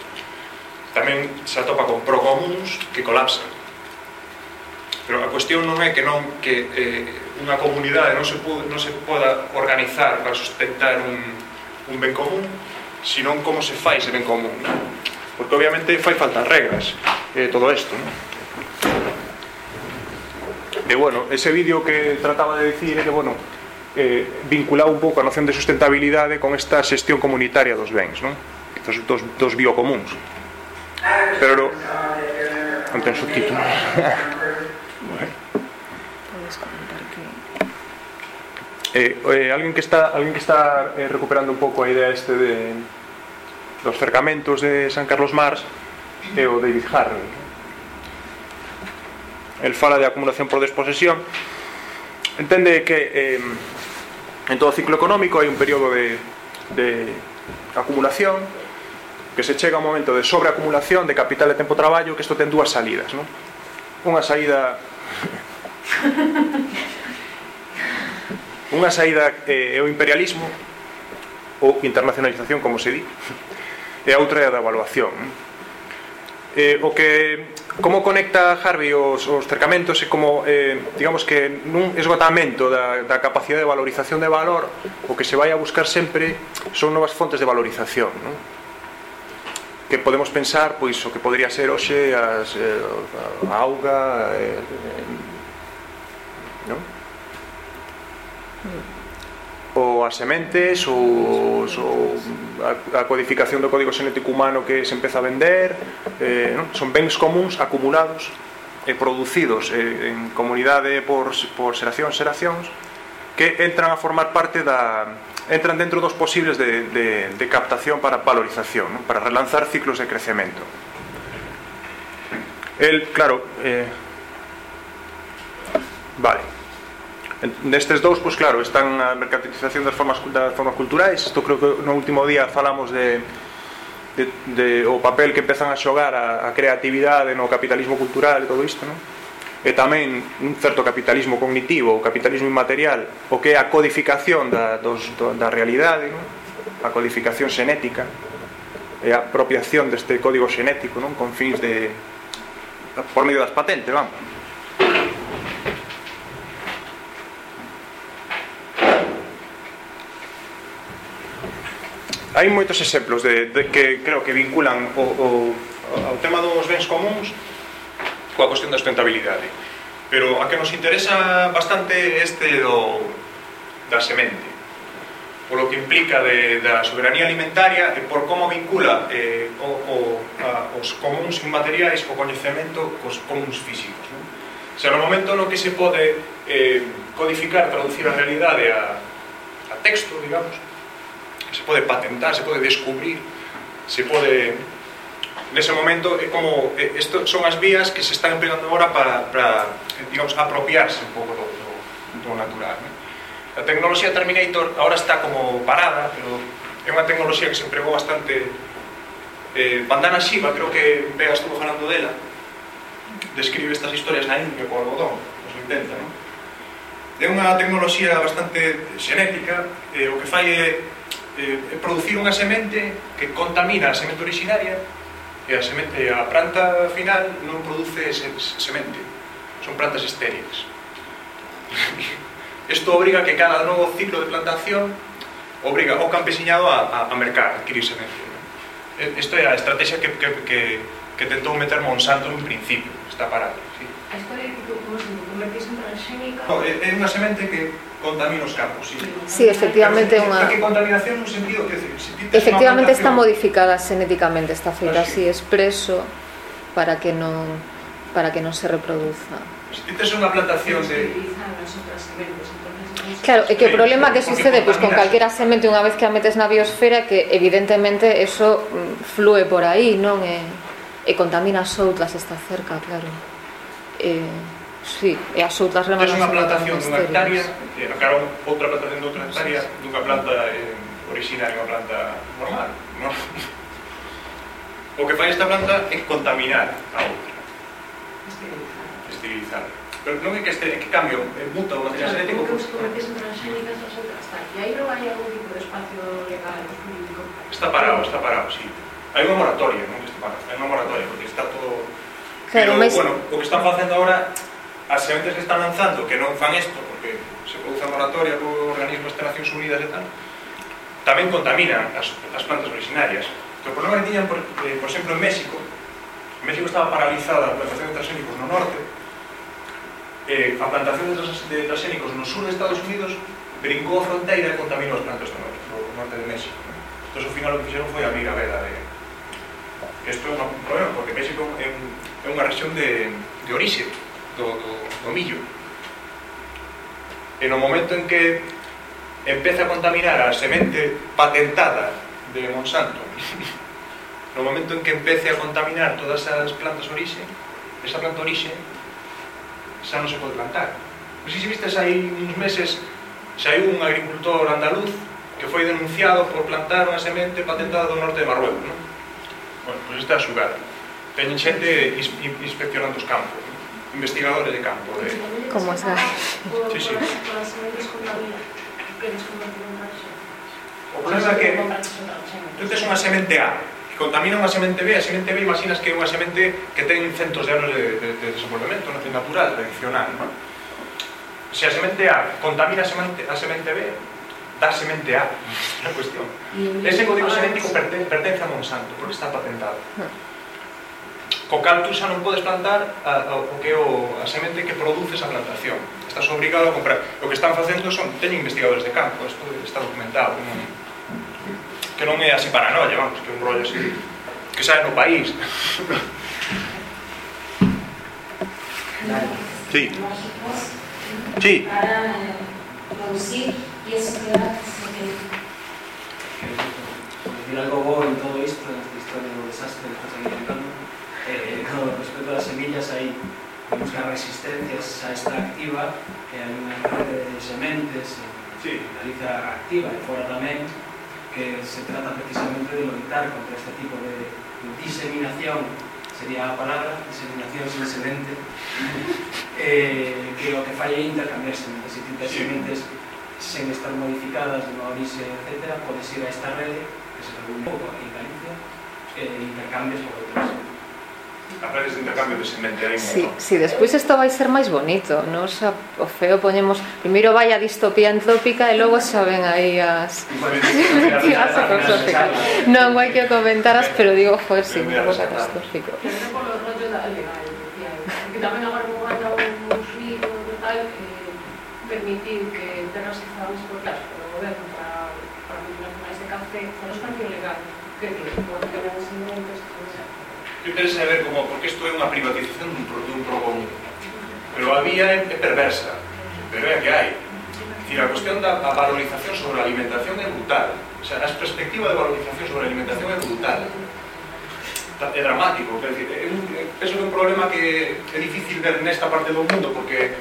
tamén se atopa con procomuns que colapsan pero a cuestión non é que non que eh, unha comunidade non se, pude, non se poda organizar para sustentar un, un ben común sino como se fai ese ben común non? porque obviamente fai falta regras eh, todo isto non? E bueno, ese vídeo que trataba de dicir é que, bueno, eh, vinculado un pouco a noción de sustentabilidade con esta xestión comunitaria dos bens non? Dos, dos, dos biocomúns pero non ten subtítulos Eh, eh, alguén que está alguén que está eh, recuperando un pouco a idea este de dos cercamentos de San Carlos Mars é o David Harvey. El fala de acumulación por desposesión. Entende que eh, En todo ciclo económico hai un período de, de acumulación que se chega a un momento de sobreacumulación de capital e tempo traballo que isto ten dúas salidas non? unha saída unha saída eh, é o imperialismo ou internacionalización como se di e a outra é a da evaluación non? eh, o que como conecta Harvey os, os cercamentos e como eh, digamos que nun esgotamento da, da capacidade de valorización de valor o que se vai a buscar sempre son novas fontes de valorización non? que podemos pensar pois o que podría ser hoxe as, eh, a auga eh, eh, non? Mm ou as sementes ou, ou a, a codificación do código xenético humano que se empeza a vender eh, non? son bens comuns acumulados e producidos eh, en comunidade por, por xeracións xeracións que entran a formar parte da entran dentro dos posibles de, de, de captación para valorización non? para relanzar ciclos de crecemento el, claro eh, vale Nestes dous, pois claro, están a mercantilización das formas das formas culturais. Isto creo que no último día falamos de de, de o papel que empezan a xogar a, a creatividade no capitalismo cultural e todo isto, non? e tamén un certo capitalismo cognitivo, o capitalismo inmaterial, o que é a codificación da, dos, do, da realidade, non? a codificación xenética, e a apropiación deste código xenético non? con fins de por medio das patentes, vamos. Hai moitos exemplos de, de que creo que vinculan o, o, ao tema dos bens comuns coa cuestión da sustentabilidade. Pero a que nos interesa bastante este do, da semente polo que implica de, da soberanía alimentaria e por como vincula eh, o, o, a, os comuns inmateriais o coñecemento cos comuns físicos. Non? Se no momento no que se pode eh, codificar, traducir a realidade a, a texto, digamos, pode patentar, se pode descubrir, se pode... Nese momento é como eh, isto son as vías que se están empregando agora para, para digamos apropiarse un pouco do, do, do natural, né? A tecnoloxía Terminator agora está como parada, pero é unha tecnoloxía que se empregou bastante eh, Bandana Shiva, creo que Vega estuvo falando dela, describe estas historias na India co algodón, os 80, non? É unha tecnoloxía bastante xenética, eh, o que fai é Eh, eh, producir unha semente que contamina a semente originaria e a, semente, a planta final non produce semente. Son plantas estériles. Isto obriga que cada novo ciclo de plantación obriga o campesiñado a, a, a mercar, adquirir semente isto é a estrategia que, que, que, que tentou meter Monsanto en principio está parado sí. a historia que convertís en transgénica no, é, é unha semente que contamina os campos, sí. Sí, efectivamente é unha... Que contaminación no sentido que decir, se Efectivamente está modificada xenéticamente esta feita, ah, así, expreso para que non para que non se reproduza. Isto si é unha plantación de Claro, é que o problema que sucede pois, con calquera semente unha vez que a metes na biosfera que evidentemente eso mm, flúe por aí, non? E, e contamina outras está cerca, claro. Eh, Sí, e as outras remadas... Tens unha plantación dunha hectárea, e eh, outra plantación dunha hectárea, dunha planta eh, originaria, unha planta normal, non? O que fai esta planta é contaminar a outra. Estilizar. Pero non é que este, é que cambio, é muta o material genético. Como que os en transgénicas as outras tal. E aí non hai algún tipo de espacio legal, jurídico? Está parado, está parado, sí. Hai unha moratoria, non que está parado, hai unha moratoria, porque está todo... Pero, mas... bueno, o que están facendo agora as sementes que están lanzando que non fan isto porque se produce a moratoria por organismos de Nacións Unidas e tal tamén contaminan as, as plantas originarias. Que o problema que tiñan por, eh, por exemplo en México México estaba paralizada a plantación de transgénicos no norte eh, a plantación de, trans, de transgénicos no sur de Estados Unidos brincou a fronteira e contaminou as plantas do norte, do norte de México entón ao final o que fixeron foi abrir a veda de isto é un problema porque México é, un, é unha región de, de orixe do, do, do millo. E no momento en que empeza a contaminar a semente patentada de Monsanto no momento en que empece a contaminar todas as plantas orixe esa planta orixe xa non se pode plantar. Non sei se vistes aí uns meses xa hai un agricultor andaluz que foi denunciado por plantar unha semente patentada do norte de Marruecos non? bueno, pois pues esta a xugar teñen xente inspeccionando os campos investigadores de campo. De... Como es Sí, sí. O problema é que tú tes unha semente A que contamina unha semente B, a semente B imaginas que é unha semente que ten centos de anos de, de, de desenvolvemento, non natural, tradicional, non? Se a semente A contamina a semente, a semente B, da semente A, é a cuestión. Ese código semético pertence a Monsanto, porque está patentado. Hmm. Co cal tú xa non podes plantar a, a, o que o, a semente que produce esa plantación. Estás obrigado a comprar. O que están facendo son, teñen investigadores de campo, isto está documentado, non, que non é así paranoia, vamos, que un rollo así, que sae no país. sí. Sí. Para producir y eso queda decir algo bo en todo isto, en esta historia do desastre semillas aí vemos que a resistencia xa está activa que hai unha rede de sementes sí. realiza activa e fora tamén que se trata precisamente de loitar contra este tipo de diseminación sería a palabra, diseminación sin semente eh, que o que falla é intercambiar sementes e tintas sí. sementes sen estar modificadas de unha orixe, etc podes ir a esta rede que se reúne pouco aquí en Galicia eh, intercambias por outras sementes a redes de intercambio de semente hai Sí, sí, despois isto vai ser máis bonito, nos a, o feo poñemos, primeiro vai a distopía entrópica e logo xa ven aí as as ecosóficas. Non hai que comentaras, pero digo, joder, sí, un pouco catastrófico. Pero polo rollo da legal, que tamén agora mo manda un río tal permitir interesa saber como, porque isto é unha privatización dun, dun probón. Pero a vía é, é perversa. Pero é a que hai. Dicir, a cuestión da a valorización sobre a alimentación é brutal. O sea, a perspectiva de valorización sobre a alimentación é brutal. É dramático quer dizer, é un, é un problema que é difícil ver nesta parte do mundo porque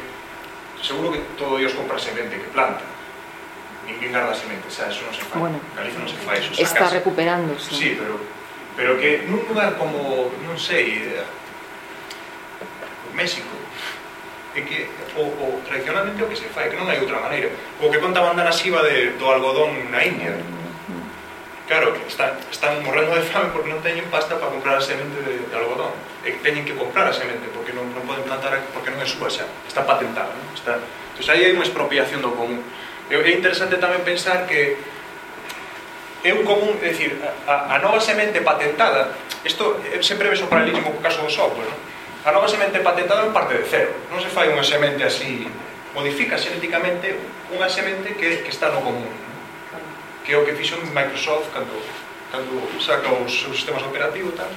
seguro que todo Dios compra semente que planta. Ninguén garda semente, o sea, eso non se fai. Bueno, Galicia non se fai, eso sacase está recuperándose. Sí, pero pero que nun lugar como, non sei, eh, México, é que o, o, tradicionalmente o que se fai, que non hai outra maneira. O que conta Bandana Siva de, do algodón na India. Claro, que están, están morrendo de fame porque non teñen pasta para comprar a semente de, de algodón. E teñen que comprar a semente porque non, non poden plantar porque non é súa xa. Está patentada. non? Está, entón, aí hai unha expropiación do común. É, é interesante tamén pensar que é un común, é dicir, a, a nova semente patentada, isto sempre ves o paralelismo co caso do software, non? a nova semente patentada é parte de cero, non se fai unha semente así, modifica xenéticamente unha semente que, que está no común, que é o que fixo Microsoft cando, cando saca os seus sistemas operativos tal.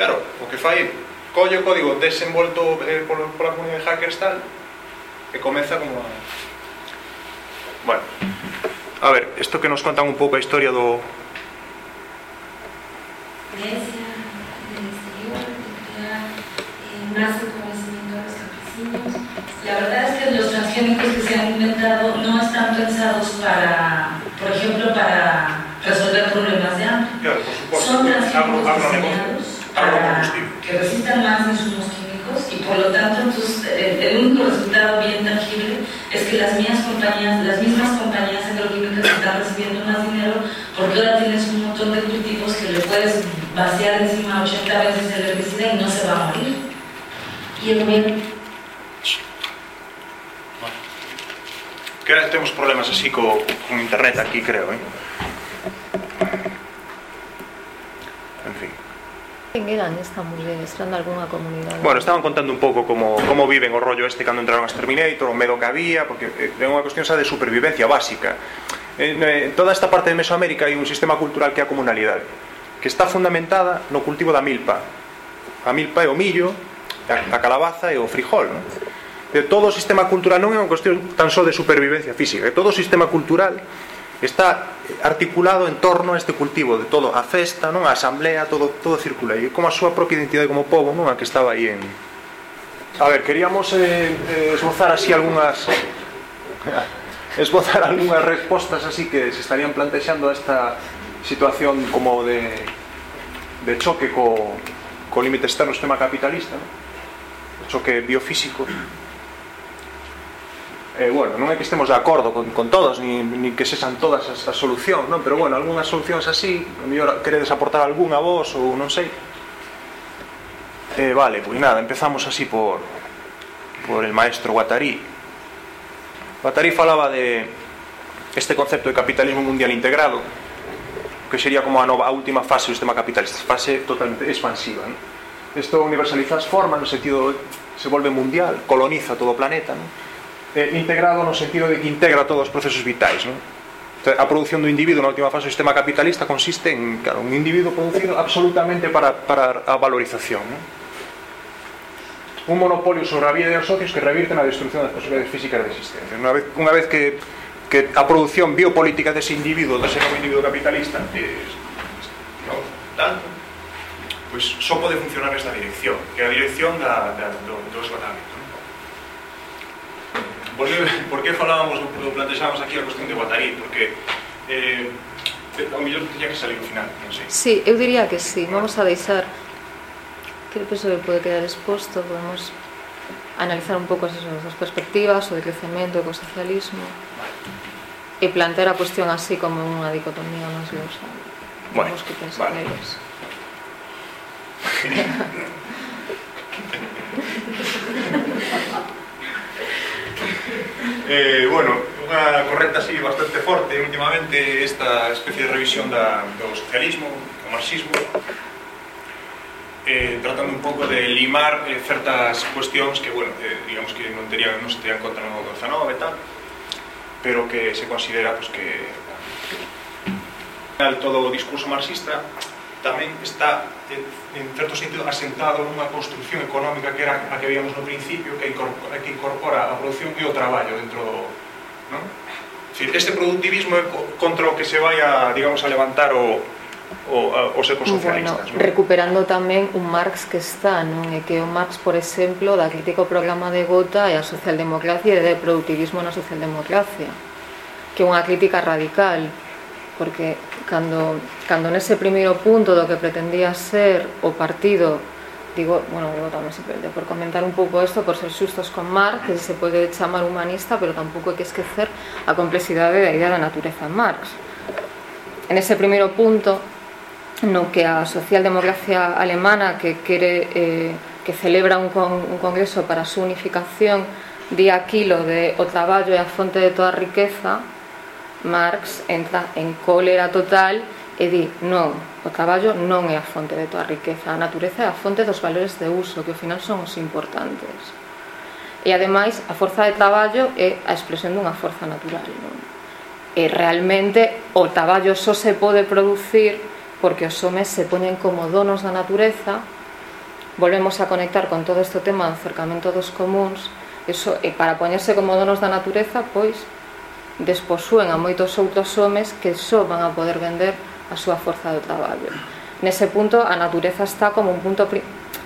Claro, o que fai colle o código desenvolto eh, por, pola comunidade de hackers tal, e comeza como a... Bueno, A ver, isto que nos contan un pouco a historia do... Grecia, del exterior, que nace con nacimiento de los campesinos. La verdad es que los transgénicos que se han inventado no están pensados para, por ejemplo, para resolver problemas de hambre. Claro, por supuesto. Son transgénicos diseñados para que resistan más insumos químicos y por lo tanto entonces, el, el único resultado bien tangible es que las mismas compañías, las mismas compañías agroquímicas están recibiendo más dinero ahora tienes un montón de cultivos que le puedes vaciar encima 80 veces el herbicida y no se va a morir. Y el gobierno Que ahora temos problemas así co, con internet aquí, creo, eh? En fin. En eran esta mulleres? Eran de algunha comunidade? Bueno, estaban contando un pouco como, como viven o rollo este cando entraron as Terminator, o medo que había, porque é unha cuestión xa de supervivencia básica. Eh, en eh, toda esta parte de Mesoamérica hai un sistema cultural que é a comunalidade que está fundamentada no cultivo da milpa. A milpa é o millo a calabaza e o frijol non? de todo o sistema cultural non é unha cuestión tan só de supervivencia física todo o sistema cultural está articulado en torno a este cultivo de todo a festa, non? A asamblea, todo todo circula. E como a súa propia identidade como povo, non? A que estaba aí en A ver, queríamos eh, eh esbozar así algunhas esbozar algunhas respostas así que se estarían plantexando esta situación como de, de choque co, co límite externo sistema capitalista, ¿no? choque biofísico. Eh, bueno, non é que estemos de acordo con, con todos, ni, ni que sexan todas as, as solucións, non? pero bueno, algunhas solucións así, a mellor queredes aportar algunha vos ou non sei. Eh, vale, pois pues nada, empezamos así por, por el maestro Guattari, Guattari falaba de este concepto de capitalismo mundial integrado que sería como a, nova, a última fase do sistema capitalista fase totalmente expansiva ¿no? esto universaliza as formas no sentido se volve mundial, coloniza todo o planeta ¿no? eh, integrado no sentido de que integra todos os procesos vitais ¿no? a produción do individuo na última fase do sistema capitalista consiste en claro, un individuo producido absolutamente para, para a valorización ¿no? un monopolio sobre a vida dos socios que revirte na destrucción das posibilidades físicas de existencia. Unha vez, unha vez que, que a produción biopolítica dese individuo, dese novo individuo capitalista, es, no, tanto, pois pues, só pode funcionar nesta dirección, que é a dirección da, da, do, do esgotamento. Por que, por que falábamos, do, plantexábamos aquí a cuestión de Guattari? Porque eh, eh, ao mellor teña que salir o final, non sei. Sí, eu diría que sí, vamos a deixar que eu penso que pode quedar exposto, podemos analizar un pouco as súas perspectivas, o decrecemento, o socialismo, e plantear a cuestión así como unha dicotomía máis losa. Bueno, que pensar vale. neles. eh, bueno, unha corrente así bastante forte últimamente esta especie de revisión da, do socialismo, do marxismo eh, tratando un pouco de limar eh, certas cuestións que, bueno, eh, digamos que non, terían, non se terían conta no 19 e tal, pero que se considera pues, que todo o discurso marxista tamén está en certo sentido asentado nunha construción económica que era a que víamos no principio que incorpora, que incorpora a produción e o traballo dentro non? Este productivismo é contra o que se vai a, digamos, a levantar o, o, os ecosocialistas. Bueno, recuperando tamén un Marx que está, non e que o Marx, por exemplo, da crítica ao programa de Gota e a socialdemocracia e de productivismo na socialdemocracia, que é unha crítica radical, porque cando, cando nese primeiro punto do que pretendía ser o partido digo, bueno, digo tamén sempre por comentar un pouco isto, por ser xustos con Marx, que se pode chamar humanista, pero tampouco hai que esquecer a complexidade da idea da natureza en Marx. En ese primeiro punto, no que a socialdemocracia alemana que quere eh, que celebra un, con, un congreso para a súa unificación di aquilo de o traballo é a fonte de toda a riqueza Marx entra en cólera total e di non, o traballo non é a fonte de toda a riqueza a natureza é a fonte dos valores de uso que ao final son os importantes e ademais a forza de traballo é a expresión dunha forza natural non? e realmente o traballo só se pode producir porque os homes se poñen como donos da natureza volvemos a conectar con todo este tema do acercamento dos comuns eso, e para poñerse como donos da natureza pois desposúen a moitos outros homes que só van a poder vender a súa forza de traballo. Nese punto a natureza está como un punto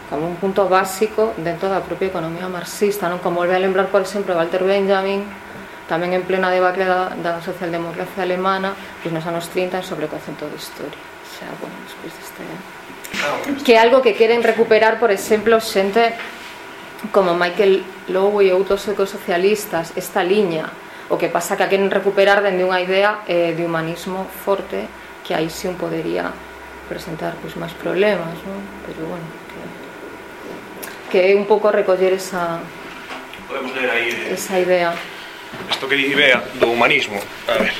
como un punto básico dentro da propia economía marxista non? Como volve a lembrar por exemplo Walter Benjamin tamén en plena debacle da, da socialdemocracia alemana pois nos anos 30 sobre o concepto de historia xa, bueno, despois deste... Que é algo que queren recuperar, por exemplo, xente como Michael Lowe e outros ecosocialistas, esta liña, o que pasa que a queren recuperar dende unha idea eh, de humanismo forte que aí si sí un podería presentar pois, máis problemas, non? pero bueno, que, que é un pouco recoller esa, Podemos ler aí, De... Eh, esa idea. Isto que di Bea do humanismo, a ver.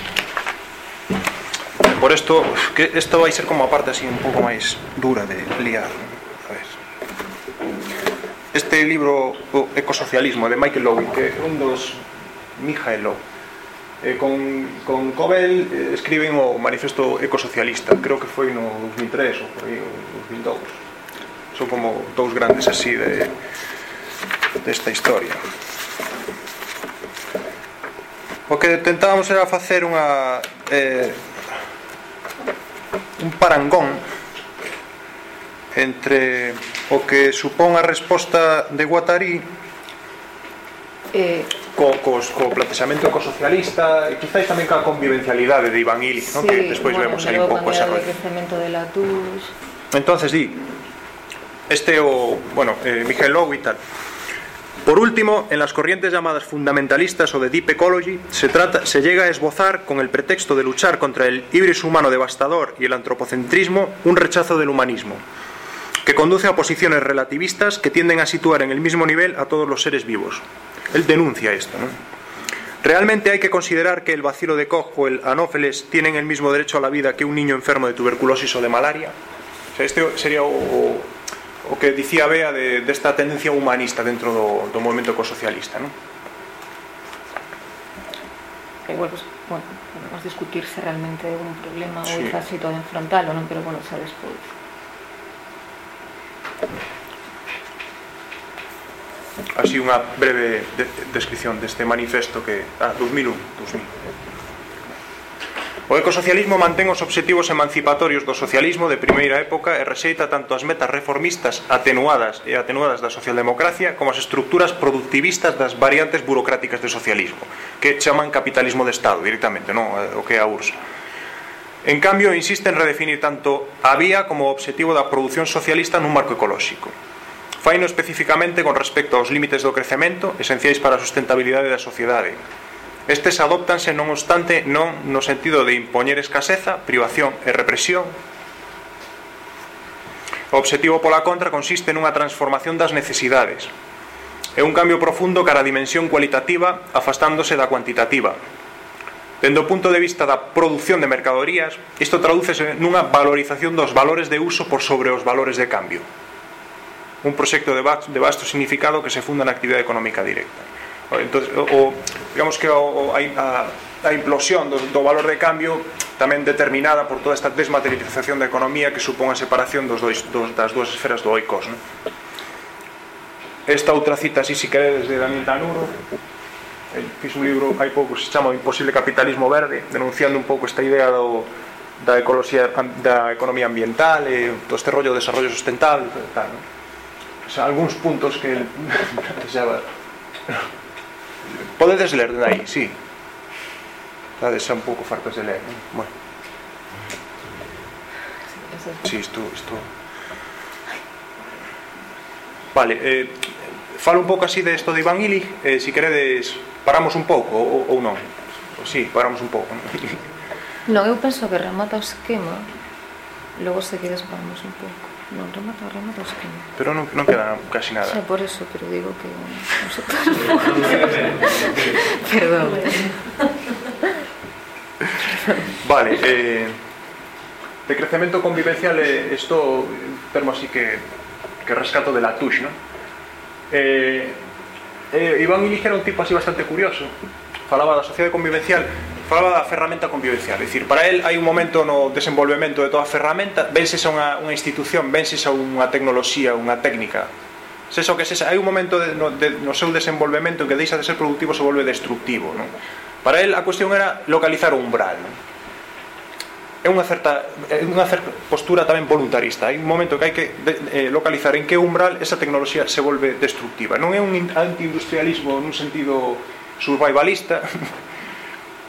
Por esto, que esto vai ser como a parte así un pouco máis dura de liar. A ver. Este libro, o Ecosocialismo, de Michael Lowe, que é un dos Michael Lowe, eh, con, con Cobel eh, escriben o manifesto ecosocialista creo que foi no 2003 ou por aí, o 2002 son como dous grandes así de desta de historia o que tentábamos era facer unha eh, un parangón entre o que supón a resposta de Guattari eh, co, cos, co plantexamento co socialista e quizáis tamén ca convivencialidade de Iván Illich, non? Sí, que despois bueno, vemos aí un pouco ese rollo. de la Entonces di, este o, bueno, eh, Miguel Lowe e tal, Por último, en las corrientes llamadas fundamentalistas o de deep ecology, se, llega a esbozar, con el pretexto de luchar contra el híbrido humano devastador y el antropocentrismo, un rechazo del humanismo, que conduce a posiciones relativistas que tienden a situar en el mismo nivel a todos los seres vivos. Él denuncia esto. ¿no? ¿Realmente hay que considerar que el vacilo de Koch o el anófeles tienen el mismo derecho a la vida que un niño enfermo de tuberculosis o de malaria? O sea, este sería o que dicía Bea de, desta tendencia humanista dentro do, do movimento ecosocialista non? que bueno, pues, bueno, podemos discutir se realmente é un problema sí. ou está situado en frontal ou non, pero bueno, xa despois así unha breve de descripción deste manifesto que ah, 2001, 2001 O ecosocialismo mantén os obxectivos emancipatorios do socialismo de primeira época e rexeita tanto as metas reformistas atenuadas e atenuadas da socialdemocracia como as estructuras productivistas das variantes burocráticas do socialismo, que chaman capitalismo de Estado directamente, non eh, o que é a URSS. En cambio, insiste en redefinir tanto a vía como o obxectivo da produción socialista nun marco ecolóxico. Faino especificamente con respecto aos límites do crecemento, esenciais para a sustentabilidade da sociedade, Estes adoptanse non obstante non no sentido de impoñer escaseza, privación e represión. O obxectivo pola contra consiste nunha transformación das necesidades. É un cambio profundo cara a dimensión cualitativa afastándose da cuantitativa. Dendo o punto de vista da produción de mercadorías, isto tradúcese nunha valorización dos valores de uso por sobre os valores de cambio un proxecto de vasto significado que se funda na actividade económica directa. Entonces, o, digamos que o, a, a implosión do, do valor de cambio tamén determinada por toda esta desmaterialización da economía que supón a separación dos dois, dos, das dúas esferas do oikos. Non? Esta outra cita, así si queredes, de Daniel Danuro, el fixo un libro hai pouco, se chama Imposible Capitalismo Verde, denunciando un pouco esta idea do, da ecoloxía da economía ambiental e todo este rollo de desarrollo sustentable tal, non? O sea, algúns puntos que xa Podedes ler de aí, sí. Estades xa un pouco fartos de ler. Non? Bueno. Sí, isto, isto... Vale, eh, falo un pouco así de isto de Iván Illich, eh, si queredes paramos un pouco ou, ou non. Sí, paramos un pouco. Non, eu penso que remata o esquema, logo se quedes paramos un pouco non, remata, remata o esquema. Pero non, non queda casi nada. Xa, por eso, pero digo que non se Perdón. vale, eh, de crecemento convivencial isto esto termo así que que rescato de la touche, ¿no? Eh, eh, Iván Ilija era un tipo así bastante curioso falaba da sociedade convivencial falaba da ferramenta convivencial, é dicir, para el hai un momento no desenvolvemento de toda a ferramenta, vense xa unha, unha institución, vense xa unha tecnoloxía, unha técnica, se o que sesa, hai un momento de, no, de, no seu desenvolvemento en que deixa de ser productivo se volve destructivo, non? Para el a cuestión era localizar o umbral, non? é unha certa é unha certa postura tamén voluntarista. Hai un momento que hai que de, eh, localizar en que umbral esa tecnoloxía se volve destructiva. Non é un antiindustrialismo nun sentido survivalista,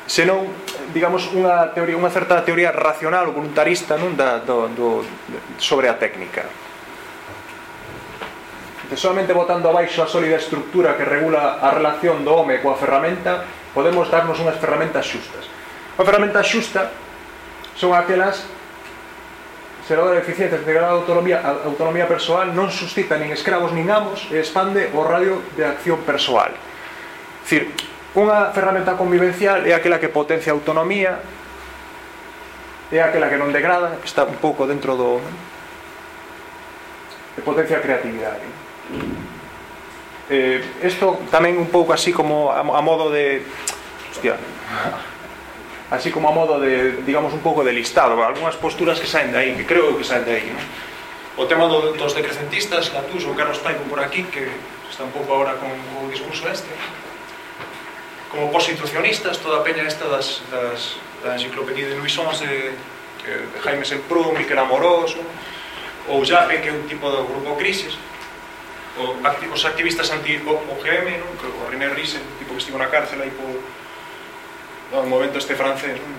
senón digamos unha teoría, unha certa teoría racional ou voluntarista non da do, do sobre a técnica. De solamente botando abaixo a sólida estructura que regula a relación do home coa ferramenta, podemos darnos unhas ferramentas xustas. A ferramenta xusta son aquelas se de eficiencia de grado de autonomía, autonomía persoal non suscita nin escravos nin amos e expande o radio de acción persoal. Es decir, Unha ferramenta convivencial é aquela que potencia a autonomía, é aquela que non degrada, que está un pouco dentro do... E potencia a creatividade. Eh, esto tamén un pouco así como a, a modo de... Hostia, así como a modo de, digamos, un pouco de listado, algunhas posturas que saen de aí, que creo que saen de aí. ¿no? O tema do, dos decrecentistas, Latús ou Carlos Paico por aquí, que está un pouco agora con o discurso este, como postinstitucionistas, toda a peña esta das, das, da enciclopedia de Luis XI, de, de Jaime Semprún, Miquel Amoroso, ou Jafe, que é un tipo do grupo Crisis, o, acti, os activistas anti-OGM, non? O René Risen, tipo que estivo na cárcel aí por no momento este francés, non?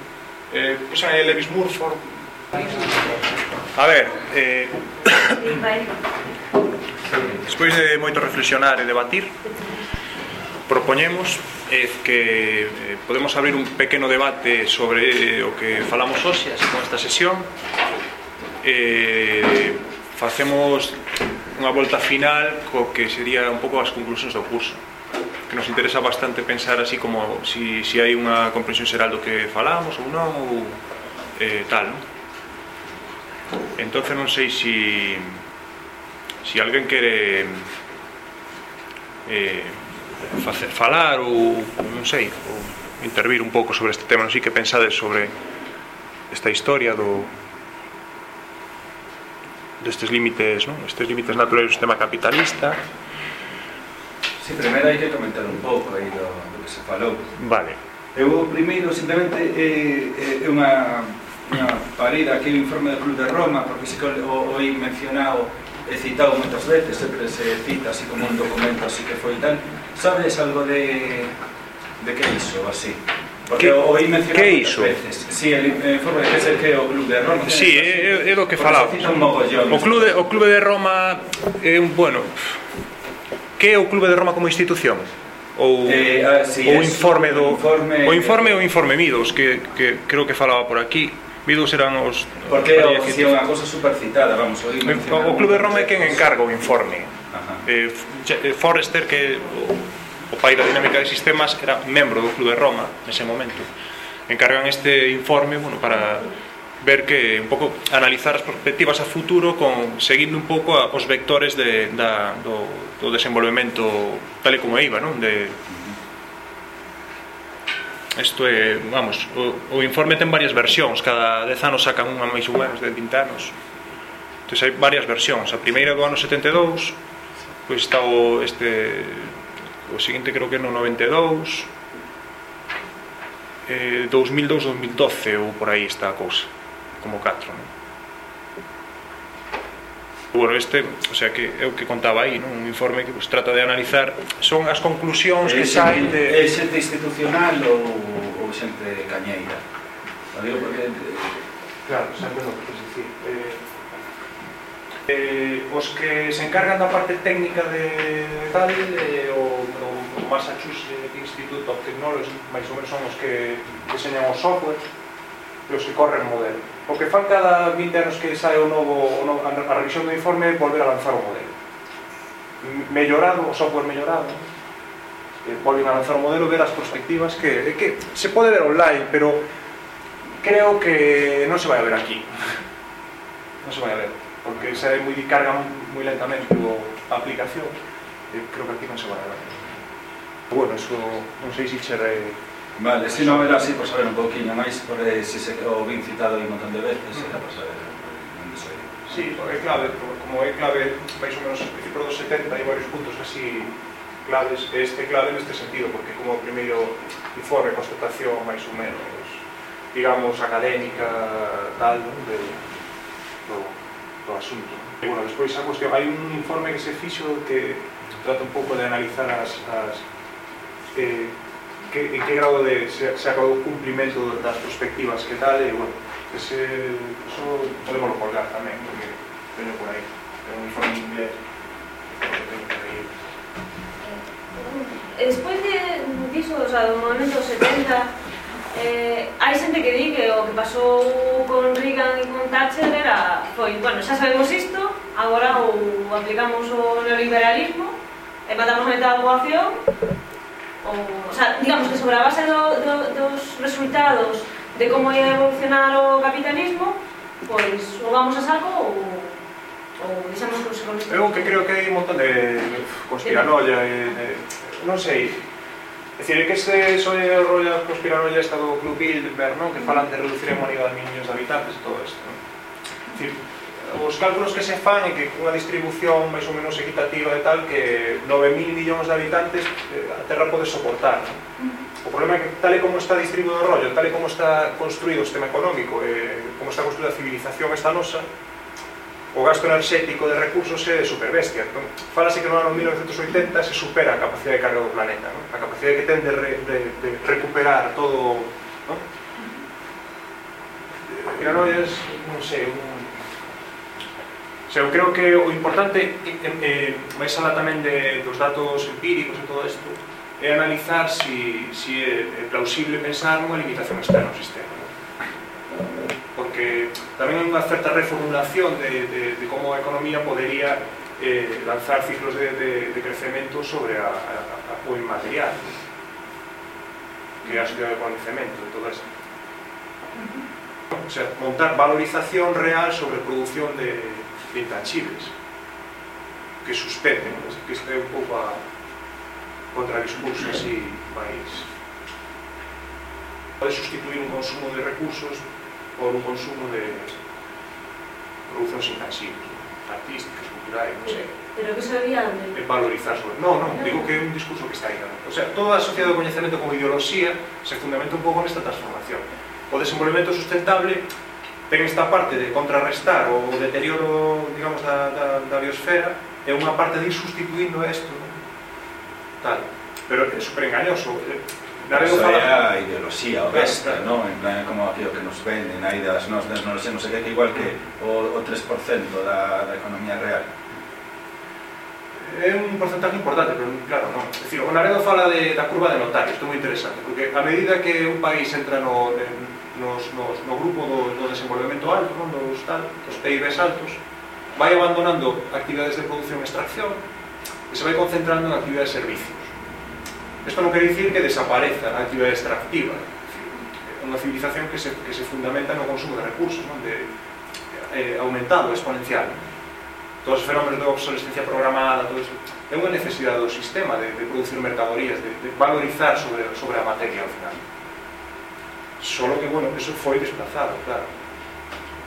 Eh, pois pues, Levis Murford. A ver, eh, despois de moito reflexionar e debatir, propoñemos é que eh, podemos abrir un pequeno debate sobre eh, o que falamos hoxe, así con esta sesión. Eh, facemos unha volta final co que sería un pouco as conclusións do curso que nos interesa bastante pensar así como si, si hai unha comprensión xeral do que falamos ou non ou eh, tal non? entonces non sei si si alguén quere eh, facer falar ou non sei, ou intervir un pouco sobre este tema, non sei que pensades sobre esta historia do destes límites, non? Estes límites naturais do sistema capitalista. Si, sí, primeiro hai que comentar un pouco aí do, do que se falou. Vale. Eu primeiro simplemente é, é unha unha parida aquí o informe do Club de Roma, porque se o, o mencionado e citado moitas veces, sempre se cita así como un documento así que foi tal, Sabes algo de, de que iso, así? Porque que, o oí mencionar que iso? veces. Sí, el informe de ser que o Clube de Roma. Sí, é, é, é do que falaba. O Clube, o Clube de Roma é un, bueno, que é o Clube de Roma como institución? ou eh, ah, sí, o informe do informe, o informe o informe Midos que, que creo que falaba por aquí Midos eran os Porque o, si é unha cousa supercitada, vamos, o, o Clube de Roma é quen encarga o informe Eh, eh, Forrester que o pai da dinámica de sistemas era membro do Clube de Roma nese momento encargan este informe bueno, para ver que un pouco analizar as perspectivas a futuro con seguindo un pouco a, os vectores de, da, do, do desenvolvemento tal e como iba non? de, Isto é, vamos, o, o informe ten varias versións, cada 10 anos sacan unha máis ou menos de 20 anos. Entón hai varias versións, a primeira do ano 72, Pois está o, este, o seguinte creo que no 92, eh, 2002-2012 ou por aí está a cousa, como 4, non? Bueno, este, o sea, que é o que contaba aí, non? un informe que pues, trata de analizar son as conclusións que saen de... É xente institucional ou, ou xente cañeira? Lo digo porque... Eh, claro, sempre non, que decir, eh, Eh, os que se encargan da parte técnica de tal eh, o, o, Massachusetts Institute of Technology máis ou menos son os que deseñan os softwares e os que corren modelo. O que fan cada 20 anos que sae o novo, o novo a revisión do informe é volver a lanzar o modelo. Mellorado, o software mellorado eh, volven a lanzar o modelo ver as perspectivas que, eh, que se pode ver online pero creo que non se vai a ver aquí. Non se vai a ver porque xa hai moi carga moi lentamente a aplicación e creo que aquí non se vai a ver. Bueno, eso non sei se xerre Vale, se non era así, por saber un pouquinho máis, por se se o vin citado un montón de veces, era por saber onde soy. Sí, é clave, como é clave, máis ou menos, por dos 70, hai varios puntos así claves, este clave neste sentido, porque como o primeiro informe, constatación máis ou menos, digamos, académica, tal, de, do, do asunto. E, bueno, despois a cuestión, hai un informe que se fixo que trata un pouco de analizar as, as eh, que, en que grado de, se, se acabou o cumplimento das perspectivas que tal, e, bueno, ese, eso podemos colgar tamén, porque teño por aí, é un informe inmediato. Eh, despois de, diso, o sea, do momento 70, Eh, hai xente que di que o que pasou con Reagan e con Thatcher era, foi, bueno, xa sabemos isto, agora ou aplicamos o neoliberalismo e matamos a metade da poboación ou, o sea, digamos que sobre a base do, do, dos resultados de como ia evolucionar o capitalismo pois o vamos a saco ou, ou deixamos que se Eu que creo que hai un montón de conspiranoia e, e, non sei, decir, que este son as rollas conspiranoias está do Club Bilderberg, non? que falan de reducir a humanidade de millóns de habitantes e todo isto. Non? Decir, os cálculos que se fan é que unha distribución máis ou menos equitativa e tal que 9.000 millóns de habitantes eh, a Terra pode soportar non? o problema é que tal e como está distribuído o rollo tal e como está construído o sistema económico eh, como está construída a civilización esta nosa o gasto enerxético de recursos é superbestia. Entón, falase que no ano 1980 se supera a capacidade de carga do planeta, non? a capacidade que ten de, re, de, de recuperar todo... Non? Eh, Granollers, non sei, un... O sea, eu creo que o importante, eh, eh, máis alá tamén de, dos datos empíricos e todo isto, é analizar se si, si é plausible pensar unha limitación externa ao sistema porque tamén hai unha certa reformulación de, de, de como a economía podería eh, lanzar ciclos de, de, de crecemento sobre a, a, a o inmaterial que é a sociedade e todo xa. o sea, montar valorización real sobre producción de, de intangibles que suspenden que este un pouco a, contra discurso así máis pode sustituir un consumo de recursos por un consumo de producións intangibles, artísticas, culturais, non sei. Pero que sería de... Valorizar sobre... Non, non, no. digo que é un discurso que está aí. Non? O sea, toda a sociedade do coñecemento como ideoloxía se fundamenta un pouco nesta transformación. O desenvolvemento sustentable ten esta parte de contrarrestar o deterioro, digamos, da, da, da biosfera e unha parte de ir sustituindo isto, non? Tal. Pero é super engañoso Darío fala... é a ideoloxía, o besta, non? En plan, como aquilo que nos venden aí das nos, das nos, non sei que, igual que o, o 3% da, da economía real. É un porcentaje importante, pero claro, non. É dicir, o Naredo fala de, da curva de notarios, isto é moi interesante, porque a medida que un país entra no, nos, nos, no grupo do, do desenvolvemento alto, non? Dos, tal, dos PIBs altos, vai abandonando actividades de producción e extracción e se vai concentrando en actividades de servicio Isto non quer dicir que desapareza a actividade extractiva, unha civilización que se, que se fundamenta no consumo de recursos, non? de eh, aumentado, exponencial. Todos os fenómenos de obsolescencia programada, todo eso, é unha necesidade do sistema de, de producir mercadorías, de, de valorizar sobre, sobre a materia ao final. Solo que, bueno, eso foi desplazado, claro.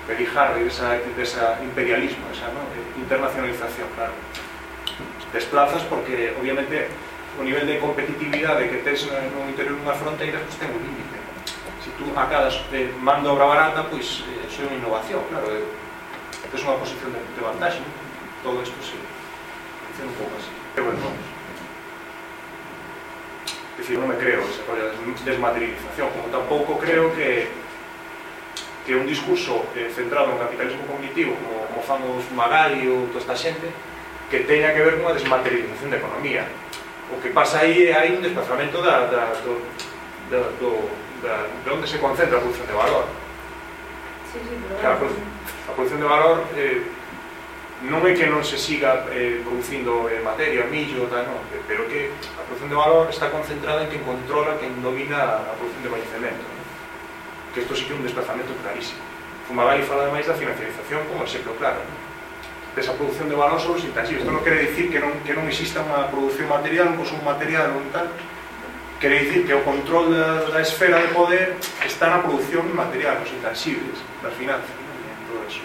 Perijar desa, desa imperialismo, esa ¿no? Eh, internacionalización, claro. Desplazas porque, obviamente, o nivel de competitividade que tes no interior dunha fronteira pois ten un límite se tú acadas de mando obra barata pois eh, é unha innovación claro é, tes unha posición de, de vantaxe ¿no? todo isto se dice un pouco así pero bueno vamos decir, non me creo esa colla desmaterialización como tampouco creo que que un discurso eh, centrado no capitalismo cognitivo, como, como fan os Magali ou toda esta xente, que teña que ver cunha desmaterialización da economía o que pasa aí é hai un desplazamento da, da, do, da, do, da, de onde se concentra a produción de valor sí, sí, pero... claro, a, produción, a produción de valor eh, non é que non se siga eh, producindo eh, materia, millo, tal, non, pero que a produción de valor está concentrada en quen controla, quen domina a produción de coñecemento. No? Que isto sí que é un desplazamento clarísimo. Fumagalli fala ademais da financiarización como exemplo claro. No? desa produción de valor sobre os intangibles. Isto non quere dicir que non, que non exista unha produción material, un consumo material, un tal. Quere dicir que o control da, da esfera de poder está na produción material, os intangibles, das finanzas, non? en todo eso.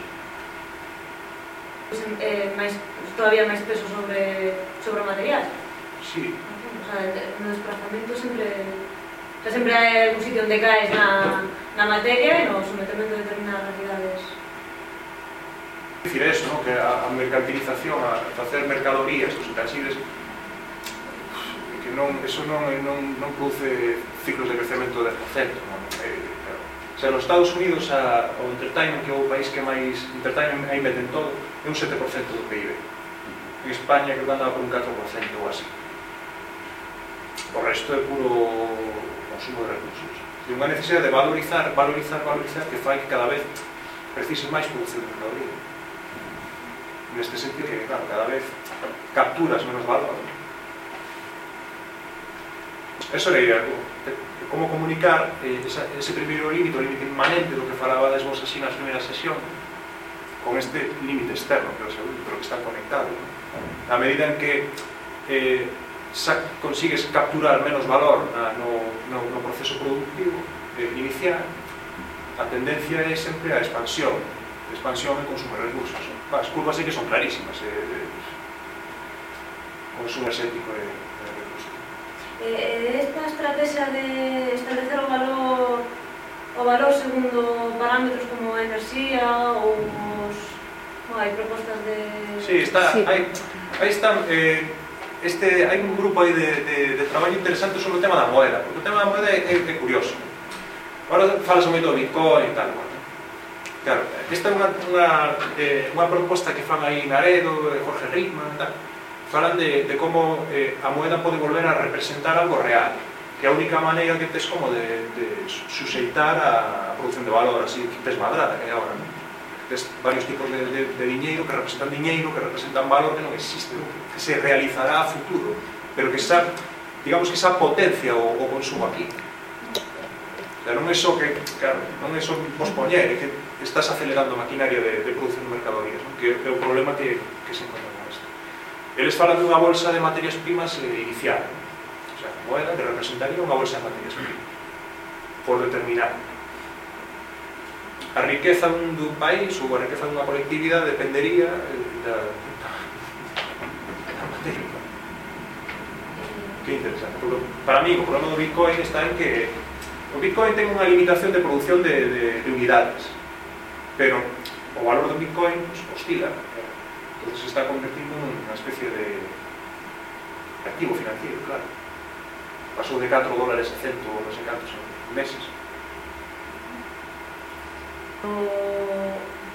Pues, eh, máis, todavía máis peso sobre, sobre o material? Sí. O sea, no desplazamento sempre... O sea, sempre hai un sitio onde caes na, na materia e no sometemento de determinadas realidades Dicir eso, no? que a, a mercantilización, a facer mercadorías os intangibles, que non, eso non, eh, non, non produce ciclos de crecemento de 10%. Non? Eh, claro. O sea, nos Estados Unidos a, o entertainment, que é o país que máis entertainment aí meten todo, é un 7% do PIB. En España, que andaba por un 4% ou así. O resto é puro consumo de recursos. E unha necesidade de valorizar, valorizar, valorizar, que fai que cada vez precise máis producción de mercadoría neste sentido que, claro, cada vez capturas menos valor. Eso era a idea, como comunicar eh, esa, ese primeiro límite, o límite inmanente do que falabades vos así na primeira sesión, con este límite externo, que o segundo, pero que está conectado. ¿no? Medida en que eh, sa, consigues capturar menos valor na, no, no, no proceso productivo eh, inicial, a tendencia é sempre a expansión, expansión e consumo de recursos. ¿no? as curvas é que son clarísimas eh, consumo energético e eh, recursos eh, Esta estrategia de establecer o valor o valor segundo parámetros como a enerxía ou os, hai propostas de... Sí, está, sí. Hai, aí están eh, este, hai un grupo aí de, de, de traballo interesante sobre o tema da moeda porque o tema da moeda é, é, é curioso agora falas moito do Bitcoin e tal, bueno, Claro, esta é unha, unha, eh, unha proposta que fan aí Naredo, eh, Jorge Rickman, tal. falan de, de como eh, a moeda pode volver a representar algo real, que é a única maneira que tes como de, de suseitar a produción de valor, así que tes madrada que é agora, non? Tes varios tipos de, de, de diñeiro que representan diñeiro, que representan valor que non existe, non? que se realizará a futuro, pero que xa, digamos que xa potencia o, o consumo aquí. O non é só que, claro, non é só pospoñer, é que estás acelerando a maquinaria de, de producción de mercadorías, non? que é o problema que, que se encontra con isto. Eles falan dunha bolsa de materias primas eh, inicial, o sea, como era, que representaría unha bolsa de materias primas, por determinar. A riqueza dun país ou a riqueza dunha colectividade dependería eh, da, da materia prima. Que interesante, porque para mí o problema do Bitcoin está en que o Bitcoin ten unha limitación de produción de, de, de unidades, pero o valor do Bitcoin pues, oscila. Entonces se está convertindo nunha especie de activo financiero, claro. Pasou de 4 dólares a 100 ou non sei cantos meses. O,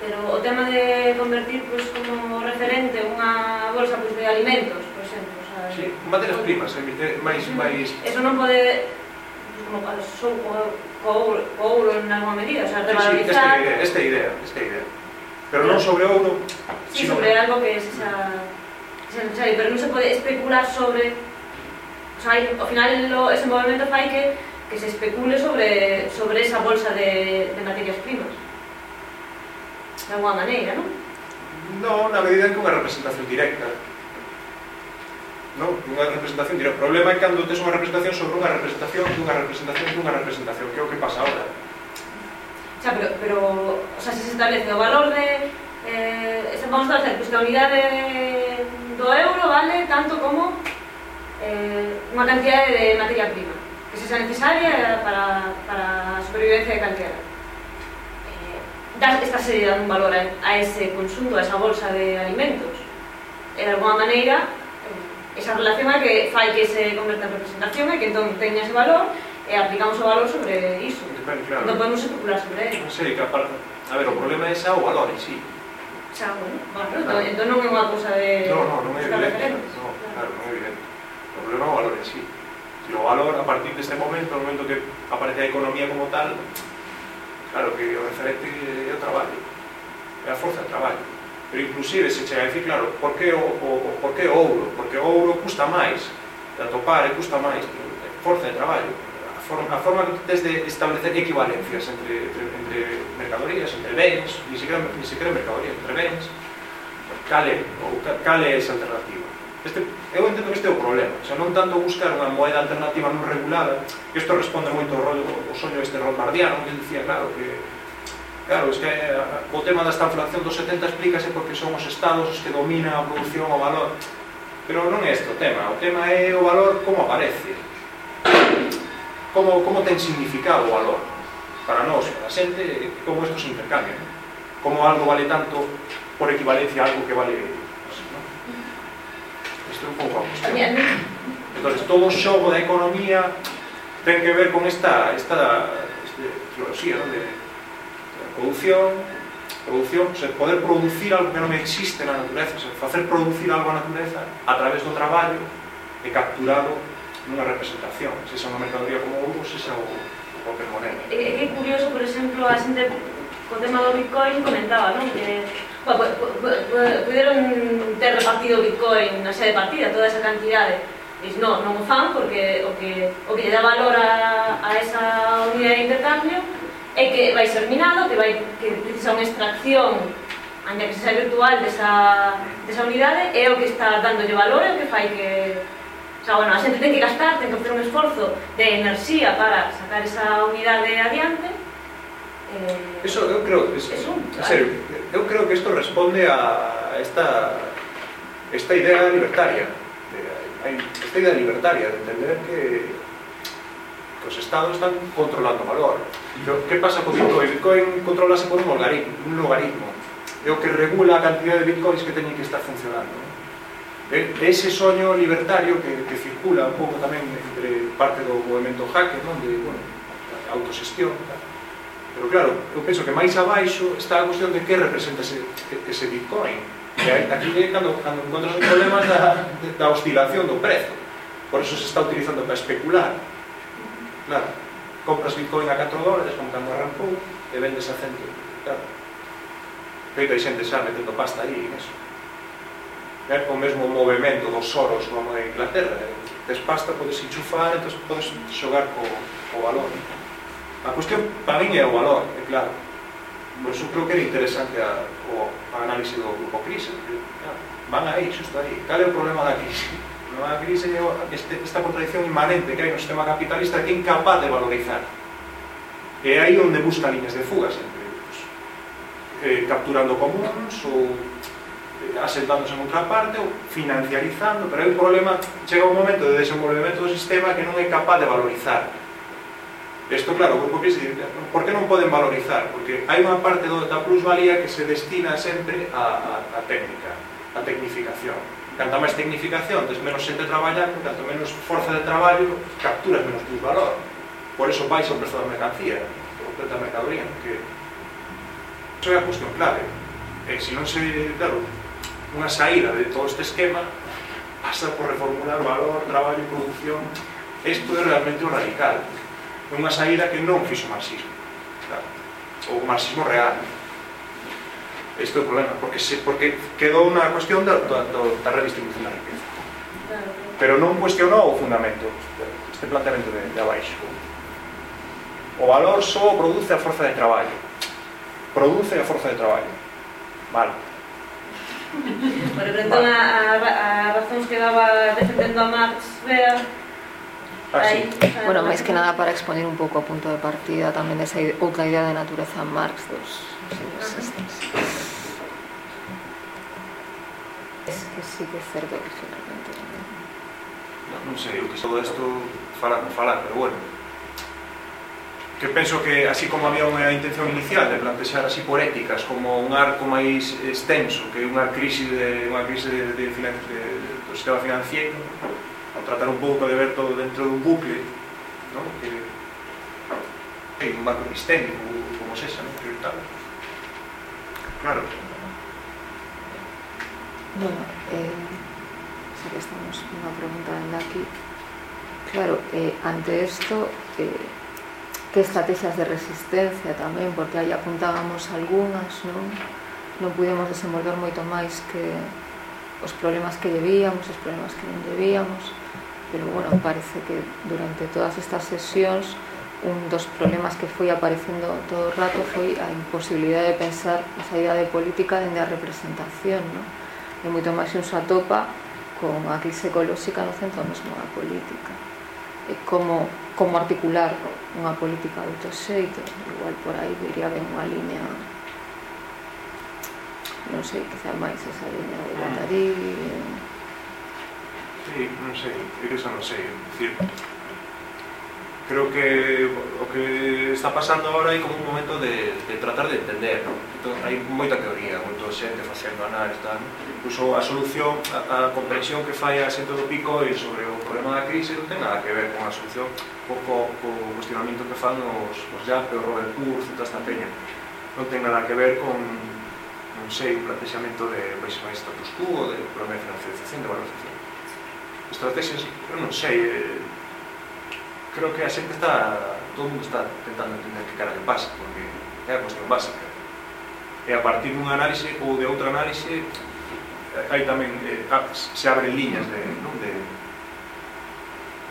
pero o tema de convertir pues, como referente unha bolsa pues, de alimentos por exemplo o sea, sí, materias primas, eh, máis, máis... Eso non pode como son co, co ouro en alguma medida, o sea, revalorizar... Sí, sí, esta idea, esta idea. Pero non sobre ouro, sí, sino... sobre algo que es esa, esa necesaria, pero non se pode especular sobre... O sea, hay, ao final lo, ese movimento fai que, que se especule sobre, sobre esa bolsa de, de materias primas. De alguma maneira, non? Non, na medida en que unha representación directa non? unha representación, dirá, o problema é cando tes unha representación sobre unha representación, dunha representación, dunha representación, que é o que pasa ahora. Xa, pero, pero o sea, se se establece o valor de... Eh, vamos a establecer, pues, que a unidade do euro vale tanto como eh, unha cantidade de materia prima que se sea necesaria para, para a supervivencia de calquera. Eh, das, esta se dando un valor a, a ese consumo, a esa bolsa de alimentos. E de alguma maneira esa relación é que fai que se converta en representación e que entón teña ese valor e aplicamos o valor sobre iso. Ben, claro. Non podemos especular sobre ele. Sí, que aparte, a ver, o problema é xa o valor en sí. Xa, bueno, bueno claro. Entón, entón non é unha cousa de... No, no, non é evidente. No, claro, non é evidente. O problema é o valor en sí. Si o valor, a partir deste momento, no momento que aparece a economía como tal, claro que o referente é o traballo. É a forza de traballo pero inclusive se chega a dicir, claro, por que o, o, por que o ouro? Porque o ouro custa máis de atopar e custa máis forza de traballo. A forma, a forma desde establecer equivalencias entre, entre, entre mercadorías, entre bens, ni siquiera, ni siquiera mercadorías, entre bens cale, ou cale esa alternativa? Este, eu entendo que este é o problema. Xa non tanto buscar unha moeda alternativa non regulada que isto responde moito ao, rollo, ao soño este Rothbardiano que dicía, claro, que Claro, es que eh, o tema da estanflación dos 70 explícase porque son os estados os que dominan a produción o valor. Pero non é este o tema, o tema é o valor como aparece. Como, como ten significado o valor para nós, para a xente, como isto se intercambia. ¿no? Como algo vale tanto por equivalencia a algo que vale así, ¿no? Isto é un pouco a cuestión. Entón, todo o xogo da economía ten que ver con esta, esta, esta filosofía, ¿no? de Produción, produción, se poder producir algo que non existe na natureza, se facer producir algo na natureza a través do traballo e capturado nunha representación, se xa unha mercadoría como ouro, se xa o, o permanente. É, é curioso, por exemplo, a xente co tema do Bitcoin comentaba, non? Que puderon ter repartido Bitcoin na xa de partida, toda esa cantidade. Diz, non, non o fan porque o que, o que lle dá valor a, a esa unidade de intercambio é que vai ser minado, que vai que precisa unha extracción anda que se sai virtual desa, desa unidade é o que está dándolle valor é o que fai que o sea, bueno, a xente ten que gastar, ten que facer un esforzo de enerxía para sacar esa unidade adiante eh, Eso eu creo es, es un, claro. serio, eu creo que isto responde a esta esta idea libertaria de, a, esta idea libertaria de entender que que os estados están controlando o valor. Pero, que pasa co Bitcoin? Bitcoin controlase por un logaritmo, un logaritmo. É o que regula a cantidad de bitcoins que teñen que estar funcionando. De, de ese soño libertario que, que circula un pouco tamén entre parte do movimento hacker, non? de bueno, autosestión, tal. Pero claro, eu penso que máis abaixo está a cuestión de que representa ese, ese bitcoin. E aquí é cando, cando encontras os problemas da, da oscilación do prezo. Por eso se está utilizando para especular Claro, compras bitcoin a 4 dólares como cando arrancou e vendes a 100 claro. Feito hai xente xa metendo pasta aí en eso. É o mesmo movimento dos soros como en Inglaterra. Eh. Tes pasta, podes enchufar, entón podes xogar co, co valor. A cuestión para min é o valor, é claro. Por iso creo que era interesante a, o, a análise do grupo crise. Claro. Van aí, xusto aí. Cal é o problema da crise? Non a crise é este, esta contradicción inmanente que hai no sistema capitalista que é incapaz de valorizar. E aí onde busca liñas de fugas entre. Eh, capturando comuns ou eh, asentándose en outra parte ou financiarizando, pero aí o problema chega un momento de desenvolvemento do sistema que non é capaz de valorizar. Isto, claro, o grupo Pis por que non poden valorizar? Porque hai unha parte do, da plusvalía que se destina sempre a, a, a técnica, a tecnificación. Canta máis tecnificación, tes menos xente traballando, canto menos forza de traballo, capturas menos tu valor. Por eso vais o prezo da mercancía, o prezo da mercadoría, que iso é a cuestión clave. Eh, e se non se claro, unha saída de todo este esquema, pasa por reformular valor, traballo e producción. Isto é realmente o radical. É unha saída que non fixo marxismo. Claro. O marxismo real. Este é o problema, porque, se, porque quedou na cuestión da, da, da redistribución da riqueza. Pero non cuestionou o fundamento, este planteamento de, de abaixo. O valor só produce a forza de traballo. Produce a forza de traballo. Vale. Por entón, vale. a, a razóns que daba defendendo a Marx Weber Ah, sí. Bueno, máis que nada para exponer un pouco o punto de partida tamén desa outra idea de natureza en Marx dos siglos estes. Es que sí que cerveza finalmente. Non, non sei, eu que todo isto fala con falar, pero bueno. Que penso que así como había unha intención inicial de plantexar así por éticas como un arco máis extenso, que unha crise de unha crise de, de, de, de, do sistema financiero, a tratar un pouco de ver todo dentro dun bucle, non? Que é un marco epistémico como sexa, non? tal. Claro. Bueno, eh, xa que estamos unha pregunta en aquí. Claro, eh, ante isto, eh, que estrategias de resistencia tamén, porque aí apuntábamos algunhas, non? Non pudemos desenvolver moito máis que os problemas que debíamos, os problemas que non debíamos, pero bueno, parece que durante todas estas sesións un dos problemas que foi aparecendo todo o rato foi a imposibilidade de pensar a saída de política dende a representación, non? e moito máis nos atopa con a crise ecolóxica no centro mesmo da política e como, como articular unha política de outro xeito igual por aí diría ben unha línea non sei, quizá máis esa línea de Guattari. Sí, non sei, eu xa non sei, é dicir, creo que o que está pasando agora é como un momento de, de tratar de entender ¿no? entón, hai moita teoría, moito xente facendo análise tal, incluso a solución a, a comprensión que fai a xente do pico e sobre o problema da crise non ten nada que ver con a solución co, co, co cuestionamento que fan os, os Jappe, o Robert Kurz e esta peña. Non ten nada que ver con non sei, un plantexamento de máis máis status quo, de problema de financiación, de valorización. Estrategias, eu non sei, eh, creo que a xente está, todo mundo está tentando entender que cara de pasa, porque é a cuestión básica. E a partir dunha análise ou de outra análise, hai tamén, eh, se abren liñas de, non? de,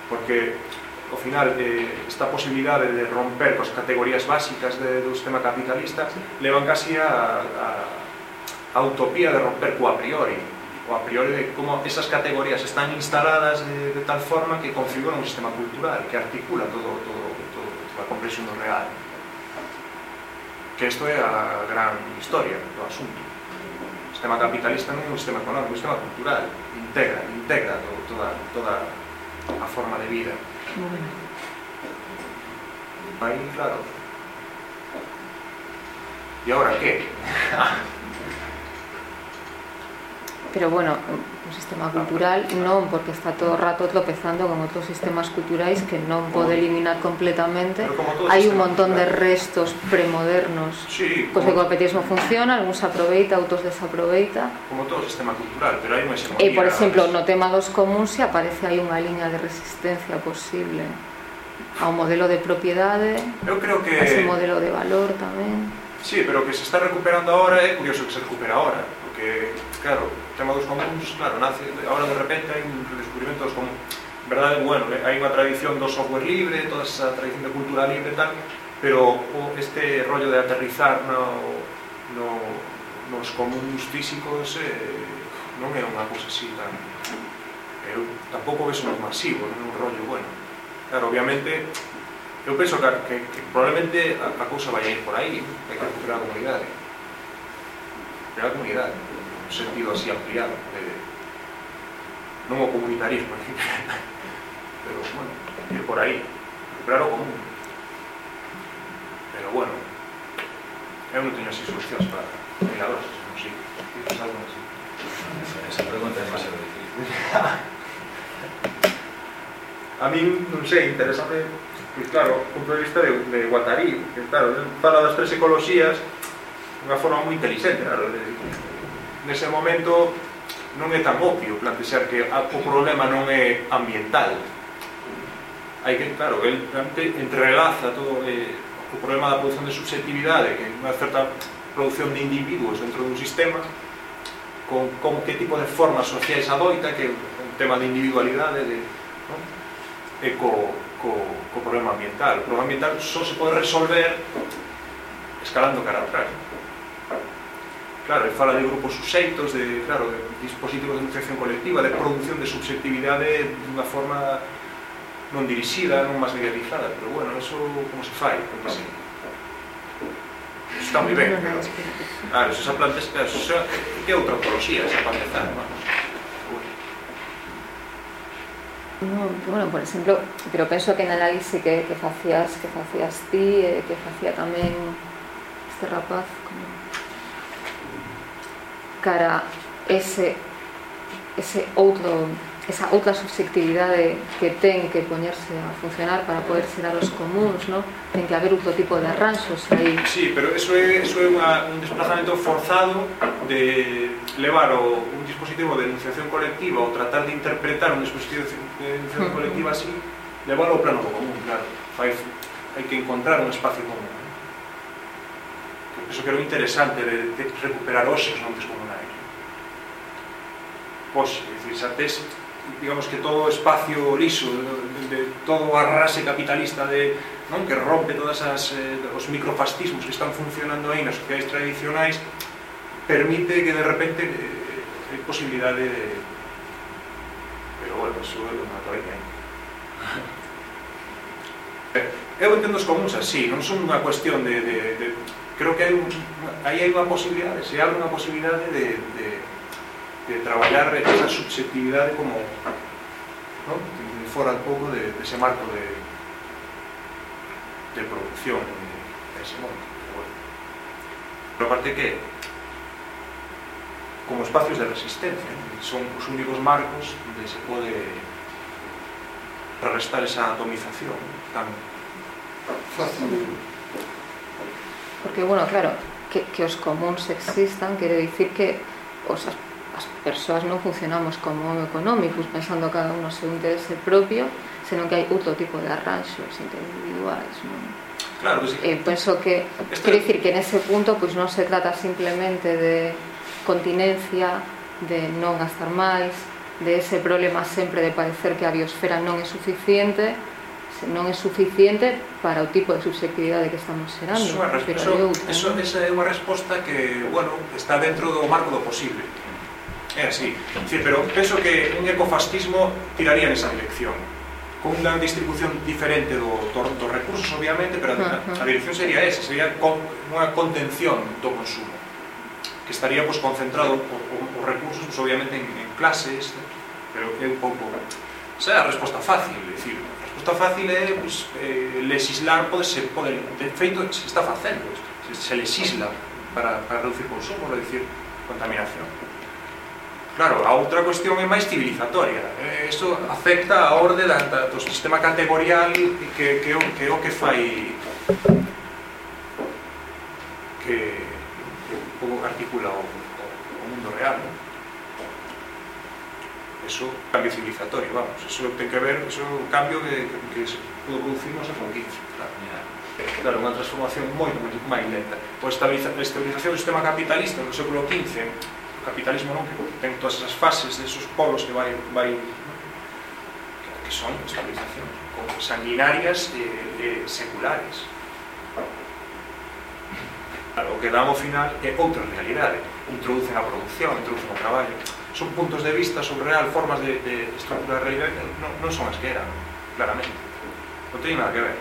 porque ao final eh, esta posibilidade de romper coas categorías básicas de, do sistema capitalista levan casi a, a, a utopía de romper coa priori o a priori de como esas categorías están instaladas de, de tal forma que configuran un sistema cultural que articula todo, todo, todo toda a comprensión do real. Que isto é a gran historia do asunto. O sistema capitalista non é un sistema económico, é un sistema cultural. Integra, integra todo, toda, toda a forma de vida. Aí claro. E agora que? pero bueno, un sistema cultural non porque está todo o rato tropezando con outros sistemas culturais que non pode eliminar completamente. Hai un montón de restos premodernos. Sí, cos pues o copetismo funciona, algúns aproveita, outros desaproveita. Como todo sistema cultural, pero hai unha e eh, por exemplo, no tema dos comuns se aparece aí unha liña de resistencia posible ao modelo de propiedade eu creo que... a ese modelo de valor tamén Sí, pero que se está recuperando agora é curioso que se recupera agora porque, claro, o tema dos comuns, claro, nace, ahora de repente hai un redescubrimento dos comuns. Verdade, bueno, eh, hai unha tradición do software libre, toda esa tradición de cultura libre e tal, pero o, este rollo de aterrizar no, no, nos comuns físicos eh, non é unha cousa así tan... Eu tampouco ves un masivo, non é un rollo bueno. Claro, obviamente, eu penso que, que, que probablemente a, a cousa vai ir por aí, hai que recuperar a comunidade. Recuperar a comunidade sentido eh, así ampliado de, non o comunitarismo en fin, pero bueno ir por aí recuperar o común. Pero bueno eu non teño así solucións para miradores, non sei sí, algo esa, esa pregunta é demasiado difícil. A min non sei interesame pois claro, o punto de vista de, de Guattari que claro, fala das tres ecoloxías unha forma moi inteligente claro, de, nese momento non é tan obvio plantexar que o problema non é ambiental. Hai que, claro, el entrelaza todo eh, o problema da produción de subjetividade que unha certa produción de individuos dentro dun sistema con, con que tipo de formas sociais adoita que un tema de individualidade de, no? e co, co, co problema ambiental. O problema ambiental só se pode resolver escalando cara atrás. Claro, fala de grupos suxeitos, de, claro, de dispositivos de negociación colectiva, de produción de subxectividade dunha forma non dirixida, non máis mediatizada, pero bueno, eso como se fai, como se... Eso está moi ben, pero... Claro, eso xa plantes... Eso xa... Que outra ontoloxía, esa para empezar, vamos. No, bueno, por exemplo, pero penso que en análise que, que facías que facías ti, eh, que facía tamén este rapaz cara ese, ese outro esa outra subjetividade que ten que poñerse a funcionar para poder ser a los comuns, no? ten que haber outro tipo de arranxos aí. Sí, pero eso é, eso é unha, un desplazamento forzado de levar o, un dispositivo de enunciación colectiva ou tratar de interpretar un dispositivo de enunciación colectiva así, levarlo ao plano común, claro. Fai, hai que encontrar un espacio común eso que era interesante de, de recuperar óseos antes como na aérea hoxe, é dicir, xa tes digamos que todo o espacio liso de, de todo o arrase capitalista de, non? que rompe todas as, eh, os microfascismos que están funcionando aí nas sociedades tradicionais permite que de repente eh, hai posibilidade de pero bueno, eso é unha toalla eh. Eh, eu entendo os comuns así non son unha cuestión de, de, de creo que hai un, aí hai unha posibilidade, se abre unha posibilidade de, de, de traballar esa subjetividade como ¿no? de fora un pouco de, de ese marco de, de producción de, de ese momento. Pero, bueno. pero aparte que como espacios de resistencia, son os únicos marcos onde se pode restar esa atomización tan fácil porque, bueno, claro, que, que os comuns existan quero dicir que os, as, as persoas non funcionamos como económicos pensando cada un no seu interese propio senón que hai outro tipo de arranxos individuais non? Claro que sí. Eh, penso que, Esto... quero dicir que en ese punto pois pues, non se trata simplemente de continencia, de non gastar máis, de ese problema sempre de parecer que a biosfera non é suficiente, non é suficiente para o tipo de subsequidade que estamos xerando. Eso, pero eso, eu, eso, esa é unha resposta que, bueno, está dentro do marco do posible. É así. Sí, pero penso que un ecofascismo tiraría nesa dirección. Con unha distribución diferente do, do, dos recursos, obviamente, pero a, a dirección sería esa, sería con, unha contención do consumo que estaría pues, concentrado por, por, por recursos pues, obviamente en, en clases pero é un pouco o sea, a resposta fácil, decir, está fácil é pues, eh, legislar, pode ser, pode, de feito, se está facendo, se, se legisla para, para reducir consumo, reducir contaminación. Claro, a outra cuestión é máis civilizatoria. Isto afecta a orde da, da, do sistema categorial que, que, que o que fai que, que articula o, o, o mundo real. Non? Eso cambio civilizatorio, vamos. Eso ten que ver, eso é un cambio que, que, que se pudo producir no século XV. Claro, claro unha transformación moi, moi, moi lenta. Pois estabilización do sistema capitalista no século XV, o capitalismo non, que ten todas esas fases de esos polos que vai, vai que son estabilizacións sanguinarias eh, e, e seculares. Claro, o que damos final é outra realidade. Introducen a producción, introducen o traballo son puntos de vista sobre real formas de, de estructura de realidade non, non son as que eran, claramente non teñen nada que ver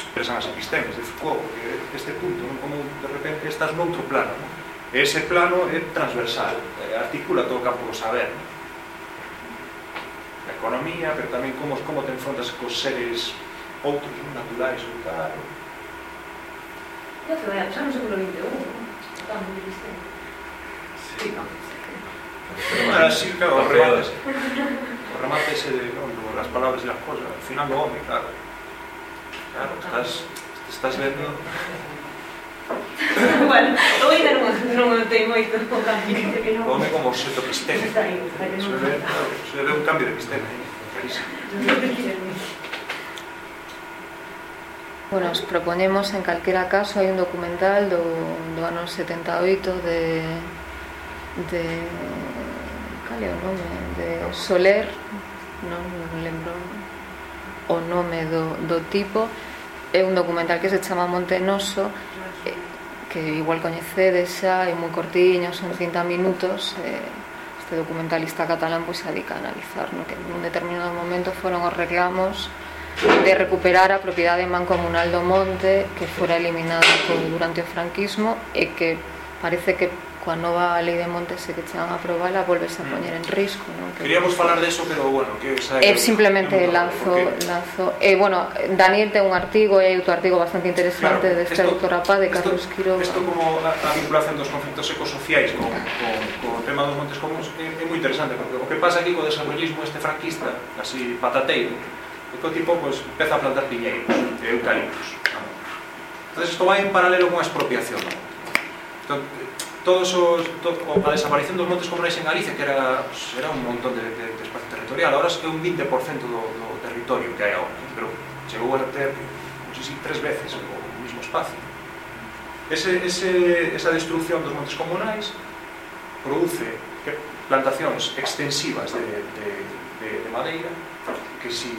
expresan as epistemes de Foucault que este punto, non como de repente estás noutro plano non? e ese plano é transversal eh, articula todo o campo do saber non? a economía, pero tamén como, como te enfrontas cos seres outros, non? naturais ou tal non? Eu creo a pasar no século XXI, non? explica. Para Silca os O remate ese de onde las palabras e as cousas, ao final do home, claro. Claro, estás estás vendo bueno, eu ainda non, non notei moito o cambio que non... Home como xeto pistema. Se ve, se ve un cambio de pistema. Bueno, os proponemos en calquera caso hai un documental do, do ano 78 de de cal é o nome de Soler non me lembro. O nome do, do tipo é un documental que se chama Montenoso eh, que igual coñecedes xa é moi cortiño, son 30 minutos. Eh, este documentalista catalán pois se adica a analizar no? que en un determinado momento foron os reclamos de recuperar a propiedade mancomunal do monte que fora eliminada durante o franquismo e que parece que coa nova lei de montes que chegan a aprobarla volves a mm. poñer en risco non? Que queríamos falar deso, pero bueno que, sabe, eh, simplemente lanzo, porque... lanzo eh, bueno, Daniel ten un artigo e outro artigo bastante interesante claro, deste de doctor Apá de Carlos esto, Quiroga. isto como a, a vinculación dos conflictos ecosociais co, co, co tema dos montes comuns é, é moi interesante, porque o que pasa aquí co desarrollismo este franquista, así patateiro e co tipo, pois, pues, empeza a plantar piñeiros e eucaliptos entón isto vai en paralelo con a expropiación. Entón, todos os to, o, a desaparición dos montes comunais en Galicia que era, pues, era un montón de, de, de espacio territorial ahora é un 20% do, do territorio que hai agora pero chegou a ter non sei si, tres veces o, mismo espacio ese, ese, esa destrucción dos montes comunais produce plantacións extensivas de, de, de, de madeira que si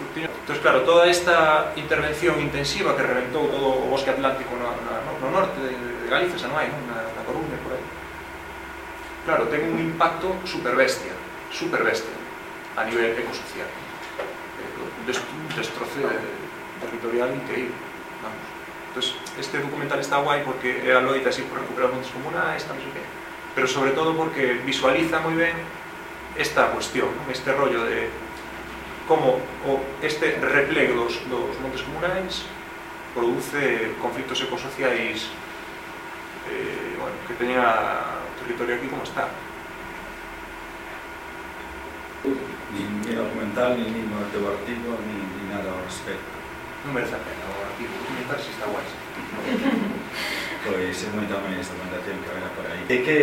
Entón, claro, toda esta intervención intensiva que reventou todo o bosque atlántico no, no, no norte de, de Galicia, xa non hai non? Coruña, por aí. Claro, ten un impacto superbestia, superbestia, a nivel ecosocial. Eh, Dest destroce territorial increíble, vamos. Entonces, este documental está guai porque é a loita así por recuperar montes comunais, tal, non que. Pero sobre todo porque visualiza moi ben esta cuestión, este rollo de como o este replegue dos, dos montes comunais produce conflictos ecosociais eh, bueno, que o territorio aquí como está. Ni, ni documental, ni, ni no teu artigo, ni, ni nada ao respecto. Non merece a pena o artigo, documental si está guai. pois é moi tamén esta documentación que haberá por aí. E que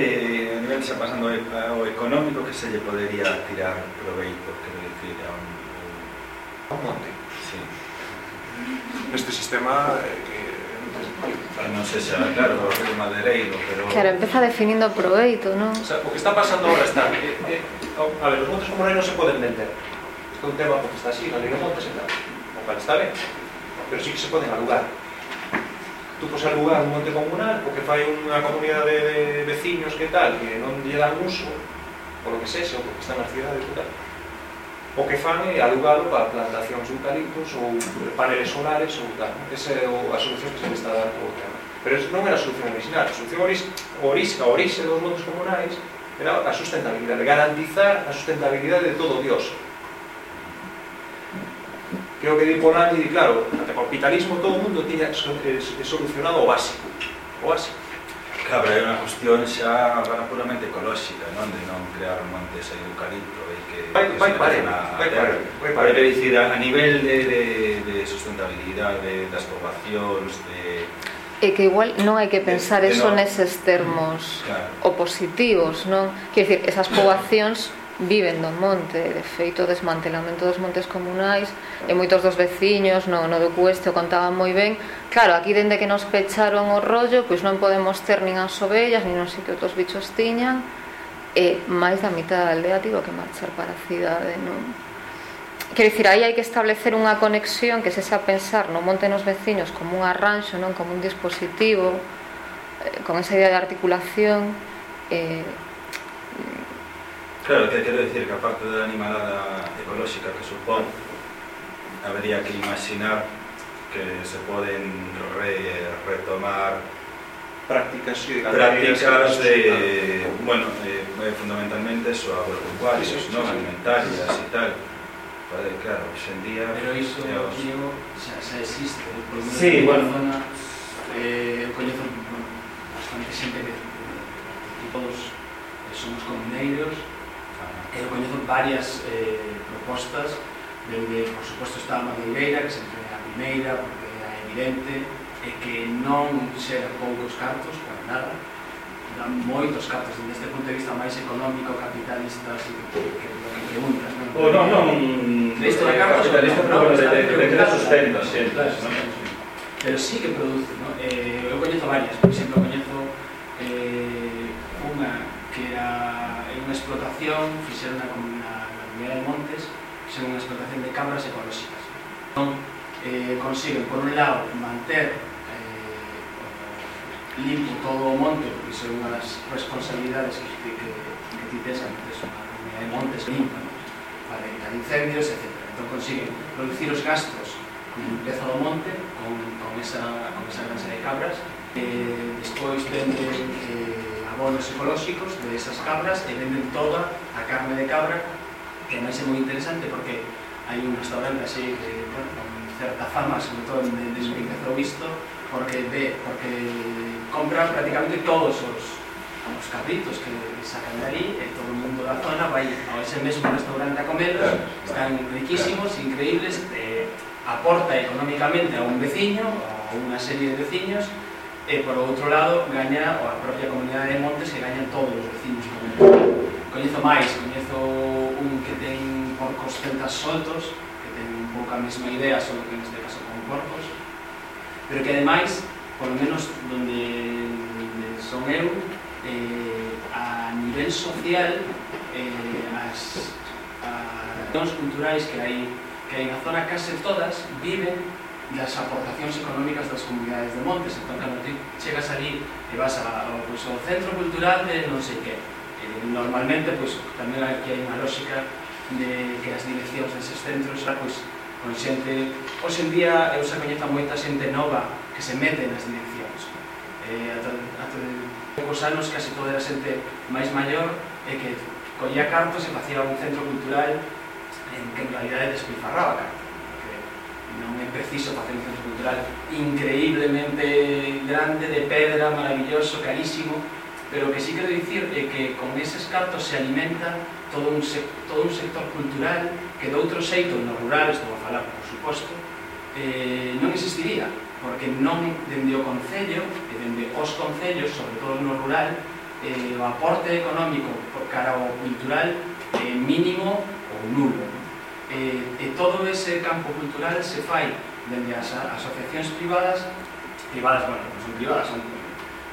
a nivel xa pasando ao económico que se lle podería tirar proveito, quero dicir, a un, a un monte. Sí. Este sistema eh, que non sei xa claro, o río Madereiro, pero... Claro, empeza definindo o proveito, non? O, sea, o que está pasando agora está... Eh, eh, a ver, os montes comunais non se poden vender. Este é un tema porque está así, na lei de montes e tal. O cual está ben, pero sí que se poden alugar. Tú pos alugar un monte comunal, porque fai unha comunidade de, de veciños que tal, que non lle dan uso, por lo que sexa, porque están nas cidades e tal o que fan é alugalo para plantacións de eucaliptos ou paneles solares ou tal. Esa é a solución que se está dando o tema. Pero non era a solución original, a solución orisca, a orixe dos montes comunais era a sustentabilidade, garantizar a sustentabilidade de todo o dios. Creo que di Polanyi, claro, ante o capitalismo todo o mundo tiña eh, solucionado o básico, o básico Claro, pero hai unha cuestión xa agora puramente ecolóxica, non? De non crear montes aí eucalipto e que... Vai, vai, pare, vai, pare, vai, pare. Pero dicir, a nivel de, de, de sustentabilidade das poboacións, de... E que igual non hai que pensar de, de eso no... neses termos claro. opositivos, non? Quer dizer, esas poboacións viven do monte, de feito o desmantelamento dos montes comunais e moitos dos veciños no, no do Cueste o contaban moi ben claro, aquí dende que nos pecharon o rollo pois non podemos ter nin as ovellas nin non sei que outros bichos tiñan e máis da mitad da aldea tivo que marchar para a cidade non? Quer dicir, aí hai que establecer unha conexión que se xa pensar no monte nos veciños como un arranxo, non como un dispositivo, eh, con esa idea de articulación, eh, Claro, que quero dicir que a parte da animalada ecolóxica que supón habería que imaginar que se poden re, retomar prácticas sí, prácticas de, bueno, eh, fundamentalmente eso agropecuarias, sí, non alimentarias e tal. Vale, claro, hoxe en día Pero iso, os... Diego, xa, xa existe, ¿eh? por menos sí, bueno. zona eh, eu coñezo bastante xente que eh, que todos somos comuneiros, Eh, eu coñezo varias eh, propostas dende, por suposto, está a Madeira, que sempre é a primeira, porque é evidente, e que non xera poucos cartos, para nada, dan moitos cartos dende este punto de vista máis económico, capitalista, así que, que, que preguntas, non? Oh, non, non, listo de cartos, capitalista, pero bueno, de, de, de que sustenta, xente. Pero sí que produce, non? Eh, eu coñezo varias, por exemplo, coñezo explotación, fixeron na, de Montes, fixeron unha explotación de cabras ecolóxicas. Non eh, consiguen, por un lado, manter eh, todo o monte, porque iso é unha das responsabilidades que, que, que, que ti tes de Montes limpa, ¿no? para evitar incendios, etc. Entón consiguen producir os gastos con limpeza do monte, con, con, esa, con esa de cabras, eh, despois eh, abonos ecolóxicos esas cabras e venden toda a carne de cabra que máis é moi interesante porque hai un restaurante así que, bueno, con certa fama, sobre todo desde que empezou isto porque ve, porque compra prácticamente todos os, os cabritos que sacan de ali e eh, todo o mundo da zona vai a ese mesmo restaurante a comerlos están riquísimos, increíbles eh, aporta económicamente a un veciño a unha serie de veciños e por outro lado gaña a propia comunidade de Montes que gañan todos os vecinos coñezo máis, coñezo un que ten porcos celtas soltos que ten un pouco a mesma idea só que neste caso con porcos pero que ademais, polo menos donde, donde son eu eh, a nivel social eh, as, as culturais que hai que hai na zona case todas viven das aportacións económicas das comunidades de montes. Entón cando te chegas ali e vas a, a, pues, ao centro cultural de non sei que e, eh, normalmente pois, tamén aquí hai unha lógica de que as direccións deses centros xa pois, con xente hoxe en día eh, eu xa coñezo moita xente nova que se mete nas direccións eh, ata, ata poucos anos casi toda a xente máis maior e eh, que collía cartos e facía un centro cultural en que en realidad despilfarraba cartos non é preciso facer un centro cultural. Increíblemente grande, de pedra, maravilloso, carísimo, pero o que sí quero dicir é que con eses cartos se alimenta todo un, se, todo un sector cultural que de outro xeito no rural, estou a falar por suposto, eh, non existiría, porque non dende o Concello e dende os Concellos, sobre todo no rural, eh, o aporte económico por cara ao cultural é eh, mínimo ou nulo e, e todo ese campo cultural se fai dende as asociacións privadas privadas, bueno, non son privadas, son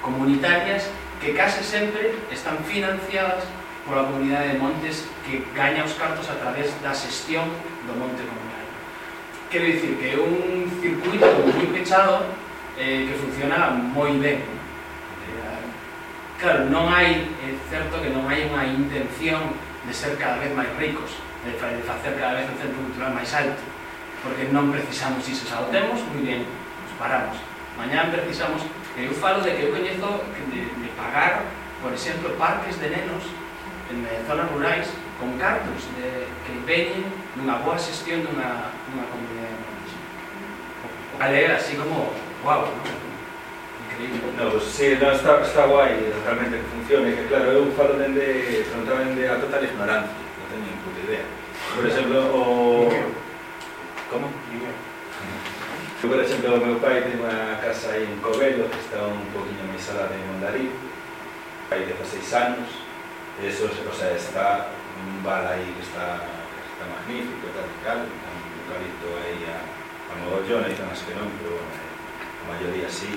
comunitarias que case sempre están financiadas pola comunidade de montes que gaña os cartos a través da xestión do monte comunal. Quero dicir que é un circuito moi pechado eh, que funciona moi ben. Eh, claro, non hai, é certo que non hai unha intención de ser cada vez máis ricos, de, facer cada vez un centro cultural máis alto porque non precisamos iso, xa o temos moi ben, nos paramos. Mañán precisamos, eu falo de que eu coñezo de, de pagar por exemplo, parques de nenos en eh, zonas rurais con cartos de, que veñen nunha boa xestión dunha, dunha comunidade o cal é así como wow, non? No, sí, no, está, está guai realmente que funcione, que claro, eu falo dende, preguntaba dende a total ignorancia puta idea. Por exemplo, o... Como? Eu, por exemplo, o meu pai ten unha casa aí en Covelo que está un poquinho máis alá de Mondariz pai de 16 anos eso, o sea, está un bar aí que está, está magnífico, está legal, está un eucalipto aí a, a mogollón, hai zonas que non, pero bueno, a maioría sí.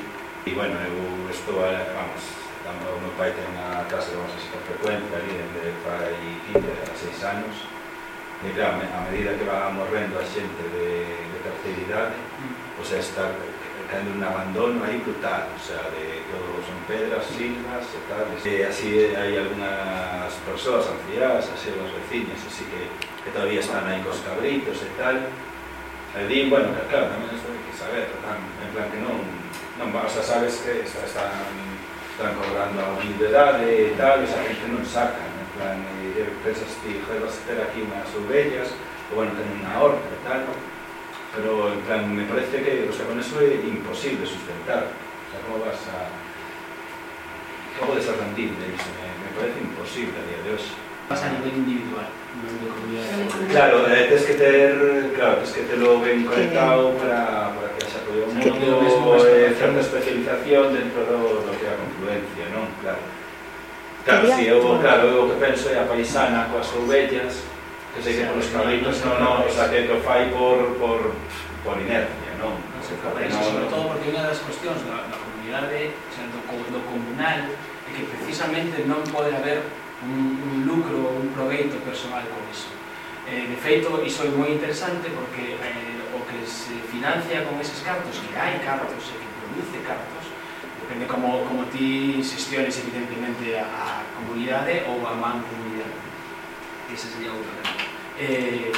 E bueno, eu estou, a, vamos, cando o meu pai ten unha casa de bolsas con frecuente ali dende fai 15 a 6 anos e claro, a medida que va morrendo a xente de, de terceira idade mm. o sea, está caendo un abandono aí brutal o sea, de todo son pedras, silvas e tal e eh, así hai algunhas persoas anciás, así as veciñas, así que, que todavía están aí cos cabritos e tal. E di, bueno, claro, tamén isto hai que saber, en plan que non, non, o sea, sabes que están están cobrando a humildade e tal, esa gente non saca, en plan, e, pensas ti, joder, vas a ter aquí unhas ovellas, ou bueno, ten unha horta tal, pero en plan, me parece que, o sea, con eso é imposible sustentar. O sea, como vas a... Como podes a rendir de iso? Me, me parece imposible a día de hoxe. Vas a nivel individual. Claro, eh, tens que ter, claro, tens que telo ben conectado para, para que haxa apoio un mundo, eh, certa especialización dentro do, do que é a confluencia, non? Claro. Claro, si, sí, eu, claro, eu que penso é a paisana coas ovellas, que sei que polos cabritos non, non, o sea, que o fai por, por, por inercia, non? Non se fala iso, sobre todo porque unha das cuestións da, da comunidade, o sea, do, do comunal, é que precisamente non pode haber un, un lucro, un proveito personal con iso. Eh, de feito, iso é moi interesante porque eh, o que se financia con eses cartos, que hai cartos e que produce cartos, depende como, como ti xestiones evidentemente a, a comunidade ou a man comunidade. Ese sería outro tema. Eh,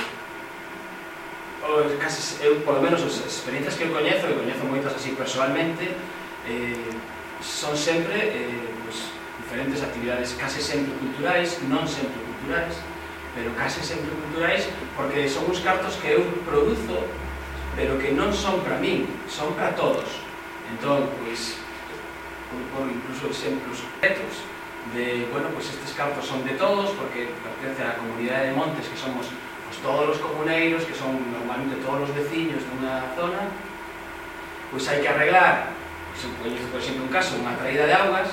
os, casi, eu, polo menos as experiencias que eu coñezo, que coñezo moitas así personalmente, eh, son sempre eh, pues, diferentes actividades case sempre culturais, non sempre culturais, pero case sempre culturais porque son uns cartos que eu produzo pero que non son para min, son para todos. Entón, pois, por, por incluso exemplos concretos de, bueno, pois estes cartos son de todos porque pertence á comunidade de Montes que somos pois, todos os comuneiros que son normalmente todos os veciños dunha zona pois hai que arreglar pois, pois, por exemplo, un caso, unha traída de augas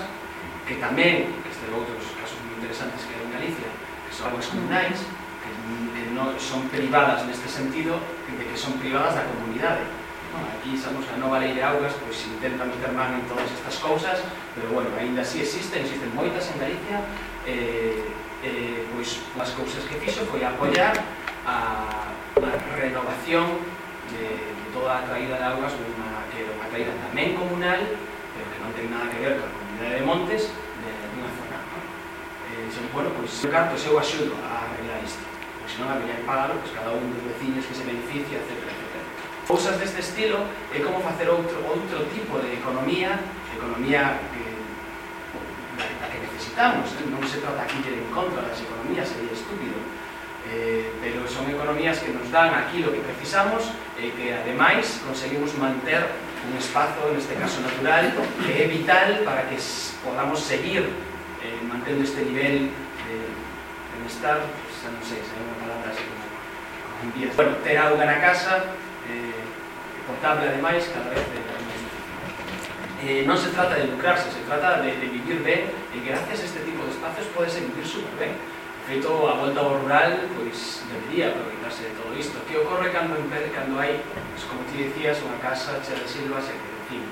que tamén, que este outros casos moi interesantes que hai en Galicia, que son aguas comunais, que, que non son privadas neste sentido, de que son privadas da comunidade. Bueno, aquí sabemos que a nova lei de augas pois intentan meter man en todas estas cousas, pero bueno, aínda así existen, existen moitas en Galicia, eh, eh, pois as cousas que fixo foi apoiar a, a renovación de, de toda a traída de augas, unha, que era unha traída tamén comunal, pero que non ten nada que ver con comunidade de Montes de, unha zona. No? Eh, dixen, bueno, pois, pues, canto eu axudo a arreglar isto, porque senón habría que pagarlo, pues, cada un dos veciños que se beneficia, etc. etc. Cousas deste estilo é como facer outro, outro tipo de economía, economía que, da, que necesitamos, ¿eh? non se trata aquí de en contra das economías, sería estúpido, Eh, pero son economías que nos dan aquilo que precisamos e que ademais conseguimos manter un espazo, neste caso natural, que é vital para que podamos seguir eh, mantendo este nivel de bienestar, xa non sei, se é unha palabra así como. Bueno, ter auga na casa, eh, potable ademais, cada vez máis eh, non se trata de lucrarse, se trata de, de vivir ben e gracias a este tipo de espacios podese vivir super ben feito a volta ao rural, pois debería aproveitarse de todo isto. Que ocorre cando, cando hai, pois, como ti decías, unha casa chea de silvas e que decín.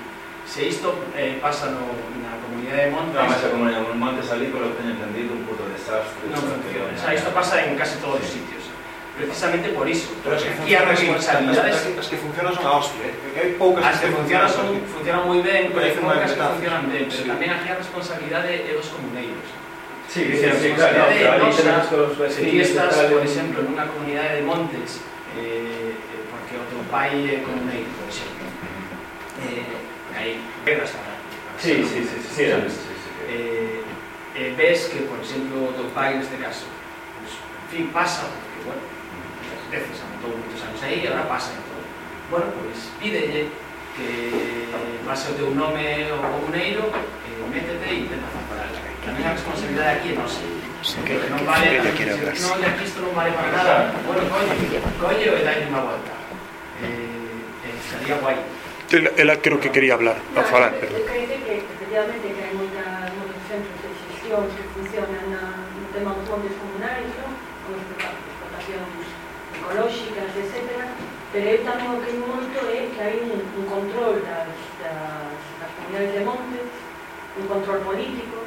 Se isto eh, pasa no, na comunidade de Montes... Non, mas a comunidade de Montes ali, polo que teño entendido, un puto desastre. Non funciona. O sea, isto pasa en case todos os sitios. Precisamente por iso. Pero es que aquí as responsabilidades... As que funcionan son a hostia. eh? hai poucas as que funcionan, son, funcionan moi ben, pero hai poucas que funcionan ben. Pero tamén aquí a responsabilidade é dos comuneiros Sí, Es sí, decir, sí, claro, claro, tal, por en- exemplo, nunha comunidade de montes, eh, eh, porque o teu pai é comuneiro, por exemplo, eh, aí a Sí, sí, sí, sí, sí, sí, sí, sí. Eh, eh, ves que, por exemplo, o teu pai neste caso, pues, en fin, pasa, porque, bueno, muchas veces amontou moitos anos aí e agora pasa en todo. Bueno, pois pues, pídelle que pase o teu nome ao comuneiro, eh, métete e intenta falar. A miña responsabilidade aquí é nosa. Que non vale, non, aquí isto non vale para nada. Bueno, colle e dai unha volta. Eh, eh, estaría guai. Ela, ela creo que quería hablar, a falar, Eu perdón. quero dicir que, efectivamente, que hai moitas, moitos centros de xestión que funcionan na, no tema dos montes comunais, non? con explotacións ecolóxicas, etc. Pero eu tamén o que moito é que hai un, un control das, das, das comunidades de montes, un control político,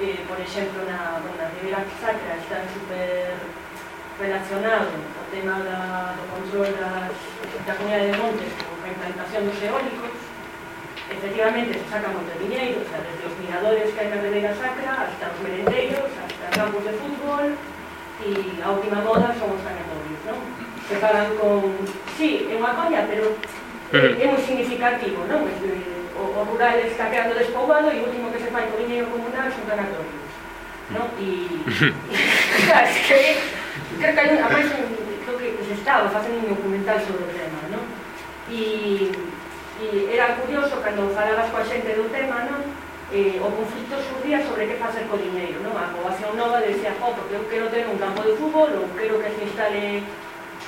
eh, por exemplo, na, bueno, na Ribeira Sacra está super relacionado o tema da, do control das, da comunidade de montes con a implantación dos eólicos efectivamente se saca moito dinheiro o sea, desde os miradores que hai na Ribeira Sacra hasta os merendeiros, hasta campos de fútbol e a última moda son os sanatorios non? se pagan con... sí, é unha coña, pero Eh, eh, é moi significativo, non? O, o rural está quedando despoblado e o último que se fai co dinheiro comunal son ganatorios. Non? E, e es que creo que hai un, máis, creo que se estaba facendo un documental sobre o tema, non? E, e era curioso cando falabas coa xente do tema, non? Eh, o conflito surría sobre que facer co dinheiro, non? A poboación nova decía, jo, porque eu quero ter un campo de fútbol, ou quero que se instale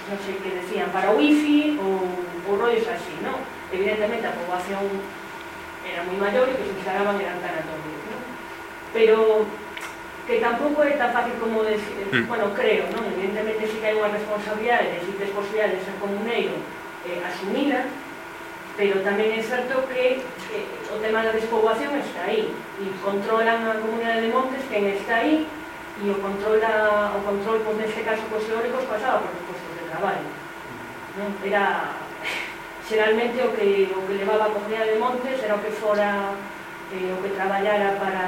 non sei que decían, para o wifi ou, ou rollos así, non? Evidentemente a poboación era moi maior e que se instalaban eran tanatorios, non? Pero que tampouco é tan fácil como decir, mm. bueno, creo, non? Evidentemente si sí que hai unha responsabilidade de xintes posibilidade de ser comuneiro eh, asumida, pero tamén é certo que eh, o tema da despoboación está aí e controlan a comunidade de montes quen está aí e o controla o control, pois, neste caso, cos eólicos pasaba por os postos de traballo non? ¿Eh? era xeralmente o que, o que levaba a comunidade de Montes era o que fora eh, o que traballara para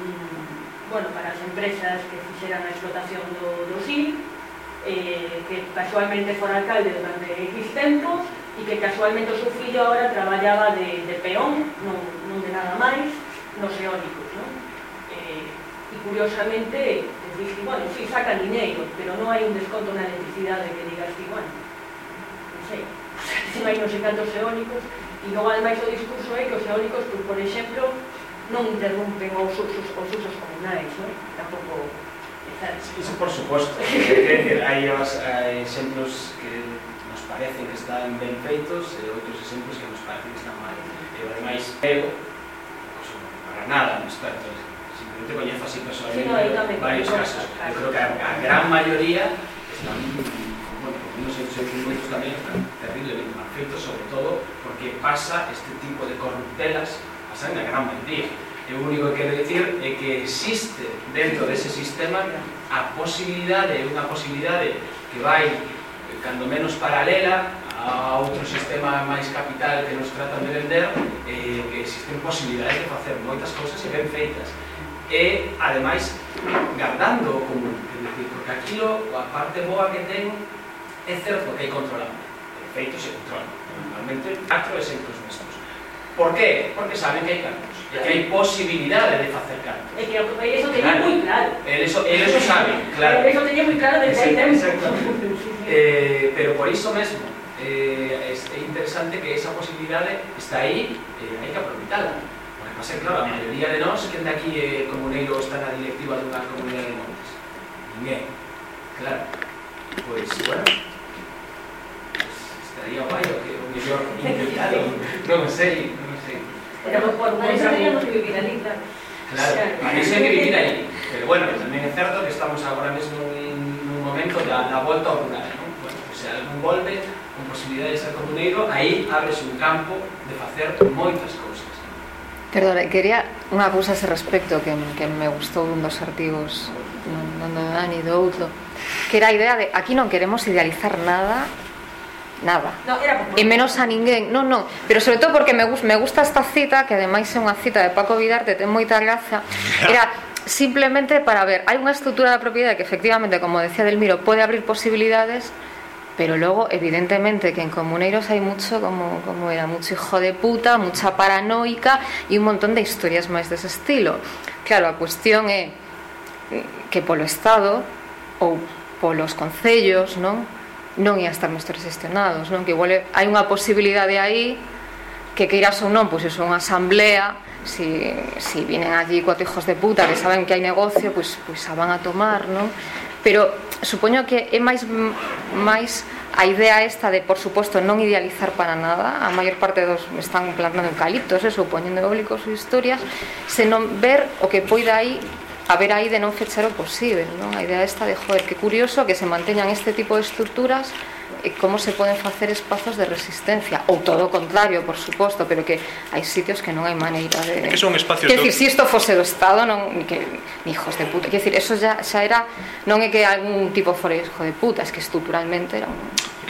mm, bueno, para as empresas que fixeran a explotación do, do SIL eh, que casualmente fora alcalde durante X tempo e que casualmente o seu fillo agora traballaba de, de peón non, non de nada máis nos eólicos non? Eh, e curiosamente dicir, bueno, si sacan dinero, pero non hai un desconto na electricidade que digas que, bueno, non sei, se non hai non sei cantos eólicos, e logo ademais o discurso é que os eólicos, pues, por exemplo, non interrumpen os usos, os usos comunais, non? Tampouco Iso por suposto, decir, hai, os, hai exemplos que nos parecen que están ben feitos e outros exemplos que nos parecen que están mal. E ademais, eu, pues, para nada, non experto eu te coñezo así personalmente sí, no, varios casos. Claro. Eu creo que a, a gran maioría están, bueno, por menos en seus moitos tamén están terriblemente mal feitos, sobre todo porque pasa este tipo de corruptelas pasan na gran maioría. E o único que quero dicir é que existe dentro dese sistema a posibilidade, unha posibilidade que vai eh, cando menos paralela a outro sistema máis capital que nos tratan de vender eh, que existen posibilidades de facer moitas cousas e ben feitas e ademais guardando o común. É dicir, porque aquilo, a parte boa que ten é certo que é controlable de feito se controla. Normalmente catro e sempre os mesmos. Por que? Porque saben que hai cantos e que hai posibilidade de facer cantos é que eso teña claro. moi claro. El eso, el eso sabe, claro. El eso teña moi claro desde hai tempo. eh, pero por iso mesmo eh, é interesante que esa posibilidade está aí eh, hai que aproveitala. Pasa que, claro, a maioría de nós, quen de aquí é comuneiro está na directiva dunha comunidade de montes? Ninguén. Claro. Pois, bueno, pues, estaría guai o que o mellor intentado. non sei, non sei. Pero por por eso teníamos que vivir ali, claro. Claro, a mí hai que vivir aí. Pero bueno, tamén é certo que estamos agora mesmo en un momento da, da volta ao rural, non? Bueno, pues, se algún volve, con posibilidade de ser comuneiro, aí abres un campo de facer moitas cousas. Perdona, quería unha cousa ese respecto que, que me gustou dun dos artigos non, non do Dani, do outro que era a idea de aquí non queremos idealizar nada nada. No, era e menos a ninguén. Non, non, pero sobre todo porque me, me gusta esta cita, que ademais é unha cita de Paco Vidar, que ten moita graza. Era simplemente para ver, hai unha estrutura da propiedade que efectivamente, como decía Delmiro, pode abrir posibilidades, Pero luego, evidentemente, que en Comuneiros hay mucho, como, como era, mucho hijo de puta, mucha paranoica y un montón de historias máis dese estilo. Claro, a cuestión é que polo Estado ou polos concellos, non? non ia estar mestre gestionados non? Que igual hai unha posibilidade aí que queiras ou non, pois iso unha asamblea, si, si vienen allí cuatro hijos de puta que saben que hai negocio, pois, pois a van a tomar, non? pero supoño que é máis máis a idea esta de, por suposto, non idealizar para nada, a maior parte dos están plantando eucaliptos, eh, eso, poñendo eólicos ou historias, senón ver o que poida aí haber aí de non fechar o posible, non? A idea esta de, joder, que curioso que se manteñan este tipo de estructuras e como se poden facer espazos de resistencia. Ou todo o contrario, por suposto pero que hai sitios que non hai maneira de... Que son espacios... Que decir, se isto fose do Estado non, ni que, ni hijos de puta. Que decir, eso xa, xa era, non é que algún tipo fore hijo de puta, es que estruturalmente era un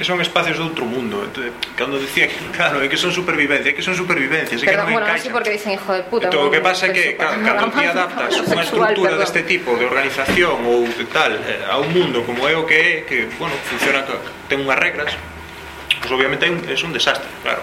que son espacios de outro mundo. Entonces, cando dicía que, claro, é que son supervivencia é que son supervivencias é que non bueno, encaixan no porque dicen hijo de puta Entón, o que pasa é que claro, cando ti adaptas unha estructura deste tipo de organización ou de tal eh, a un mundo como é o que é que, bueno, funciona ten unhas regras pois obviamente é un, é un desastre, claro.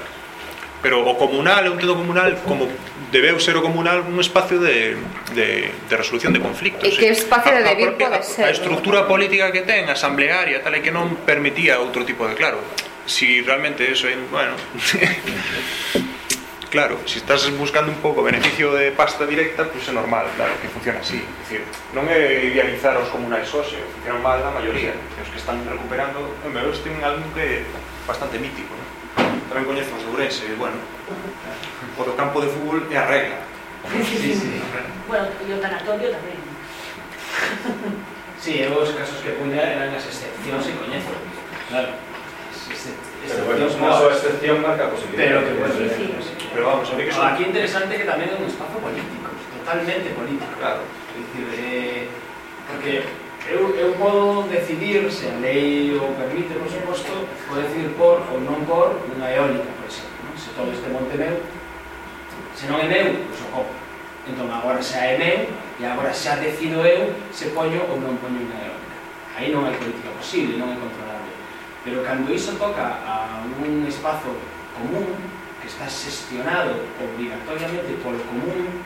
Pero o comunal é un tedo comunal como debeu ser o comunal un espacio de, de, de resolución de conflictos e que espacio de debir pode ser a estructura política que ten, asamblearia tal e que non permitía outro tipo de claro si realmente eso é, bueno Claro, se si estás buscando un pouco beneficio de pasta directa, pois pues é normal, claro, que funciona así. Decir, non é idealizar os comunais hoxe, funcionan mal na maioría. Sí. Os que están recuperando, no meu este algo que é bastante mítico. ¿no? Tamén coñezo o Ourense, bueno, o do campo de fútbol é a regla. Sí, sí, sí. Bueno, e o tanatorio tamén. Sí, eu os casos que puña eran as excepcións e coñezo. Claro. Pero bueno, unha soa excepción marca a posibilidad. Pero, que, bueno, sí, sí, pero vamos, a ver que son... Aquí interesante que tamén é un espazo político, totalmente político. Claro. Dicir, eh, porque eu, eu podo decidir se a lei o permite, por suposto, podo decidir por ou non por unha eólica, por exemplo. Non? Se todo este monte meu, se non é meu, pois o compro. Entón, agora xa é meu, e agora xa decido eu se poño ou non poño unha eólica. Aí non hai política posible, non hai controlada Pero cando iso toca a un espazo común, que está xestionado obligatoriamente polo común,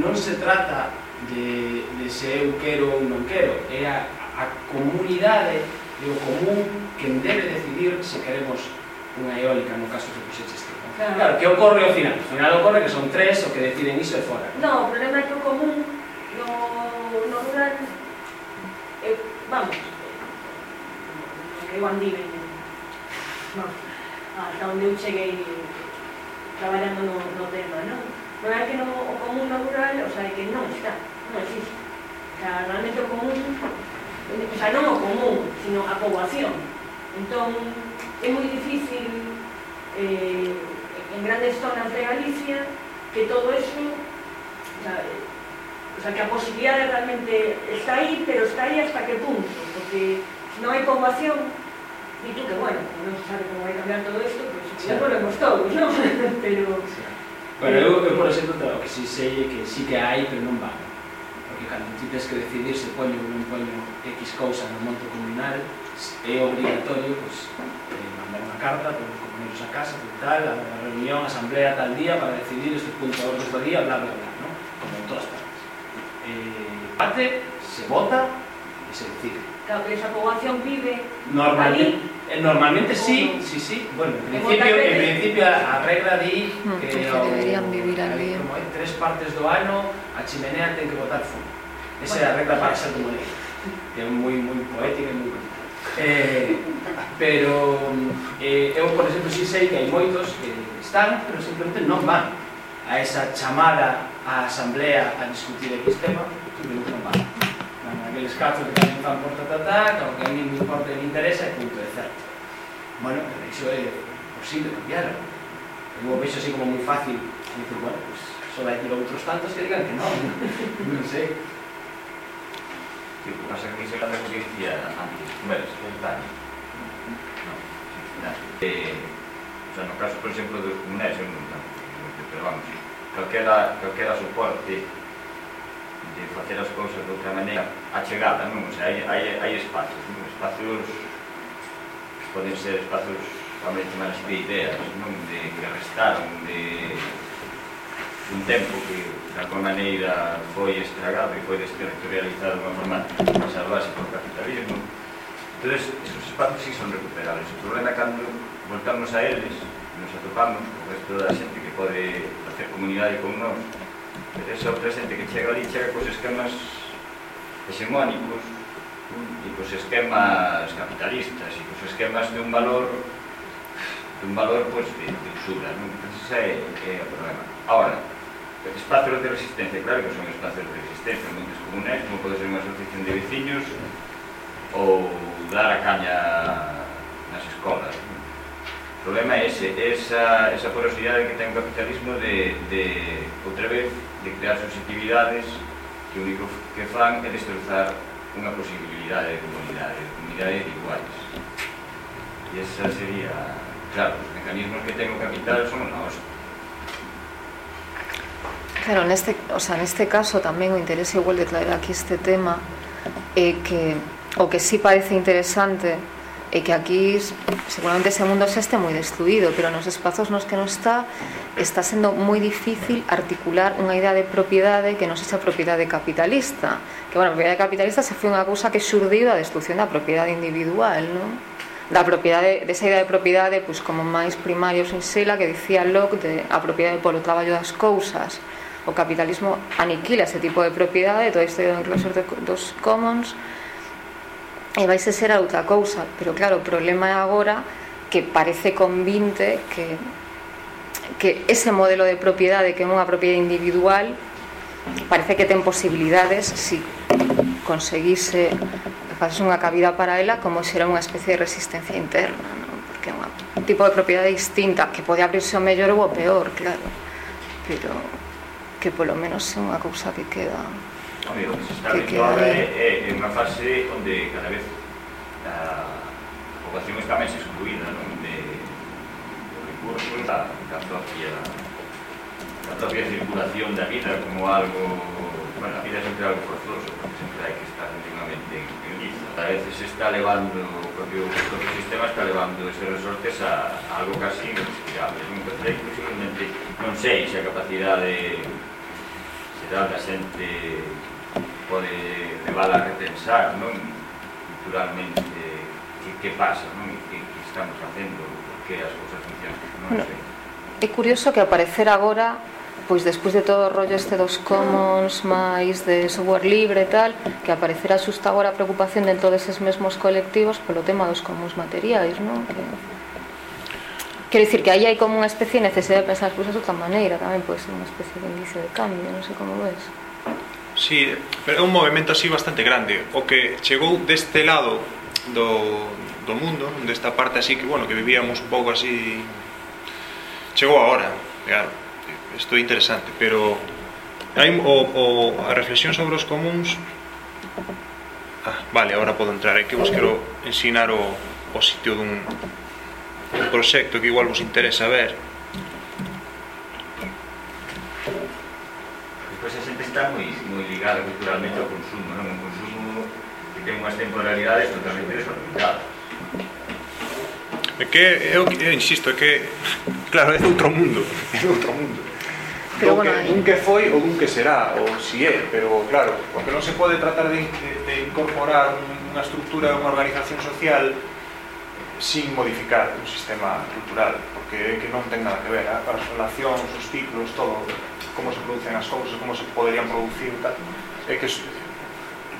non se trata de, de se eu quero ou non quero, é a, a comunidade e o común quen debe decidir se queremos unha eólica no caso que puxeche este. Claro. claro, que ocorre ao final? Ao final ocorre que son tres o que deciden iso e fora. Non, o problema é que o común no, no rural, eh, vamos, eu andive non, hasta onde eu cheguei traballando no, no tema, non? Non é que no, o común no rural, o sea, é que non está, non existe. O sea, realmente o común, o sea, non o común, sino a poboación. Entón, é moi difícil eh, en grandes zonas de Galicia que todo eso o sea, o sea, que a posibilidade realmente está aí, pero está aí hasta que punto, porque non hai poboación y que bueno, non se sabe como vai cambiar todo isto, pois pues, xa ponemos todos, non? pero... Bueno, eu, eu por exemplo, o que si sei é que sí que hai, pero non vale. Porque cando ti tens que decidir se poño ou non poño X cousa no monto comunal, é obrigatorio, pues, eh, mandar unha carta, con os compañeros a casa, con tal, a, reunión, a asamblea tal día, para decidir este punto de do día, bla, bla, bla, ¿no? Como en todas partes. Eh, parte, se vota e se decide. Claro, pero esa poboación vive normalmente, ali, eh, Normalmente sí, no? sí, sí. Bueno, en principio, en principio a, regra di hmm, que, que deberían vivir ali. Como hai tres partes do ano, a chimenea ten que botar fumo. Esa bueno, é a regra para ser como lei. É moi, moi poética e moi bonita. Eh, pero eh, eu, por exemplo, si sei que hai moitos que están, pero simplemente non van a esa chamada á asamblea a discutir X tema, simplemente non van aqueles cachos que tamén fan por tatatá, como que a mí me importa e me interesa, e punto, etc. Bueno, pero iso é posible cambiar. Eu o vexo así como moi fácil, e bueno, pues, só vai ter outros tantos que digan que non, non sei. Sí, pasa que se la conciencia antes, primeiro, espontáneo. Non, sin final. Eh, o sea, no caso, por exemplo, dos comunais, eu non tanto, pero vamos, calquera, calquera soporte de facer as cousas de outra maneira achegada, non? O sea, hai, hai, hai espacios, non? Espacios poden ser espacios realmente máis de ideas, non? De, que restaron de un tempo que de alguma maneira foi estragado e foi desterritorializado de unha forma para salvarse por capitalismo. Entón, esos espacios sí son recuperables. O problema é cando voltamos a eles, nos atopamos, o resto da xente que pode facer comunidade con nós, esa presente que chega ali chega cos esquemas hegemónicos e cos esquemas capitalistas e cos esquemas de un valor de un valor pois, de, de usura non? entón, ese é, é o problema ahora, espacios de resistencia claro que son espacios de resistencia montes comunais, como pode ser unha asociación de veciños ou dar a caña nas escolas non? O problema é ese, esa, esa porosidade que ten o capitalismo de, de outra vez, de crear subjetividades que o único que fan é destrozar unha posibilidade de comunidade, de comunidade de iguais. E esa sería, claro, os mecanismos que ten o capital son unha hostia. Claro, neste, o sea, neste caso tamén o interese igual de traer aquí este tema é que o que sí parece interesante e que aquí seguramente ese mundo xa este moi destruído, pero nos espazos nos que non está está sendo moi difícil articular unha idea de propiedade que non sexa propiedade capitalista. Que, bueno, a propiedade capitalista se foi unha cousa que xurdiu da destrucción da propiedade individual, non? Da propiedade, desa idea de propiedade pois, como máis primario sin sela que dicía Locke de a propiedade polo traballo das cousas. O capitalismo aniquila ese tipo de propiedade, toda isto do do dos commons, Eh, e vaise ser a outra cousa, pero claro, o problema é agora que parece convinte que que ese modelo de propiedade que é unha propiedade individual parece que ten posibilidades si conseguise facer unha cabida para ela como xera unha especie de resistencia interna non? porque é un tipo de propiedade distinta que pode abrirse o mellor ou o peor, claro pero que polo menos é unha cousa que queda Home, o que se está vendo agora é, é unha fase onde cada vez a, a población está máis excluída non? de, de recursos da, da propia da propia circulación da vida como algo bueno, a vida é sempre algo forzoso porque sempre hai que estar continuamente en lista a veces se está levando o propio, o propio sistema está levando esos resortes a, a algo casi inexplicable non, non sei se a capacidade xeral da xente pode levar a repensar non? culturalmente que, que pasa non? que, que estamos facendo que as cousas funcionan non bueno, é curioso que aparecer agora pois despois de todo o rollo este dos commons máis de software libre e tal que aparecerá xusta agora a preocupación dentro deses mesmos colectivos polo tema dos commons materiais non? Que... Quero dicir que aí hai como unha especie de necesidade de pensar as cousas de outra maneira tamén pode ser unha especie de indicio de cambio non sei como ves Sí, pero é un movimento así bastante grande. O que chegou deste lado do, do mundo, desta parte así que, bueno, que vivíamos un pouco así... Chegou agora, claro. Isto é interesante, pero... Hai, o, o, a reflexión sobre os comuns Ah, vale, agora podo entrar. É que vos quero ensinar o, o sitio dun, dun proxecto que igual vos interesa ver. está moi, moi ligada culturalmente ao consumo, non? Un consumo que ten unhas temporalidades totalmente desorbitadas. É que, eu, eu insisto, é que, claro, é outro mundo, é outro mundo. Pero, bueno, que, un eh. que foi ou un que será, ou si é, pero claro, porque non se pode tratar de, de, de incorporar unha estructura, unha organización social sin modificar o sistema cultural, porque é que non ten nada que ver, eh? as relacións, os ciclos, todo como se producen as cousas, como se poderían producir tal, é que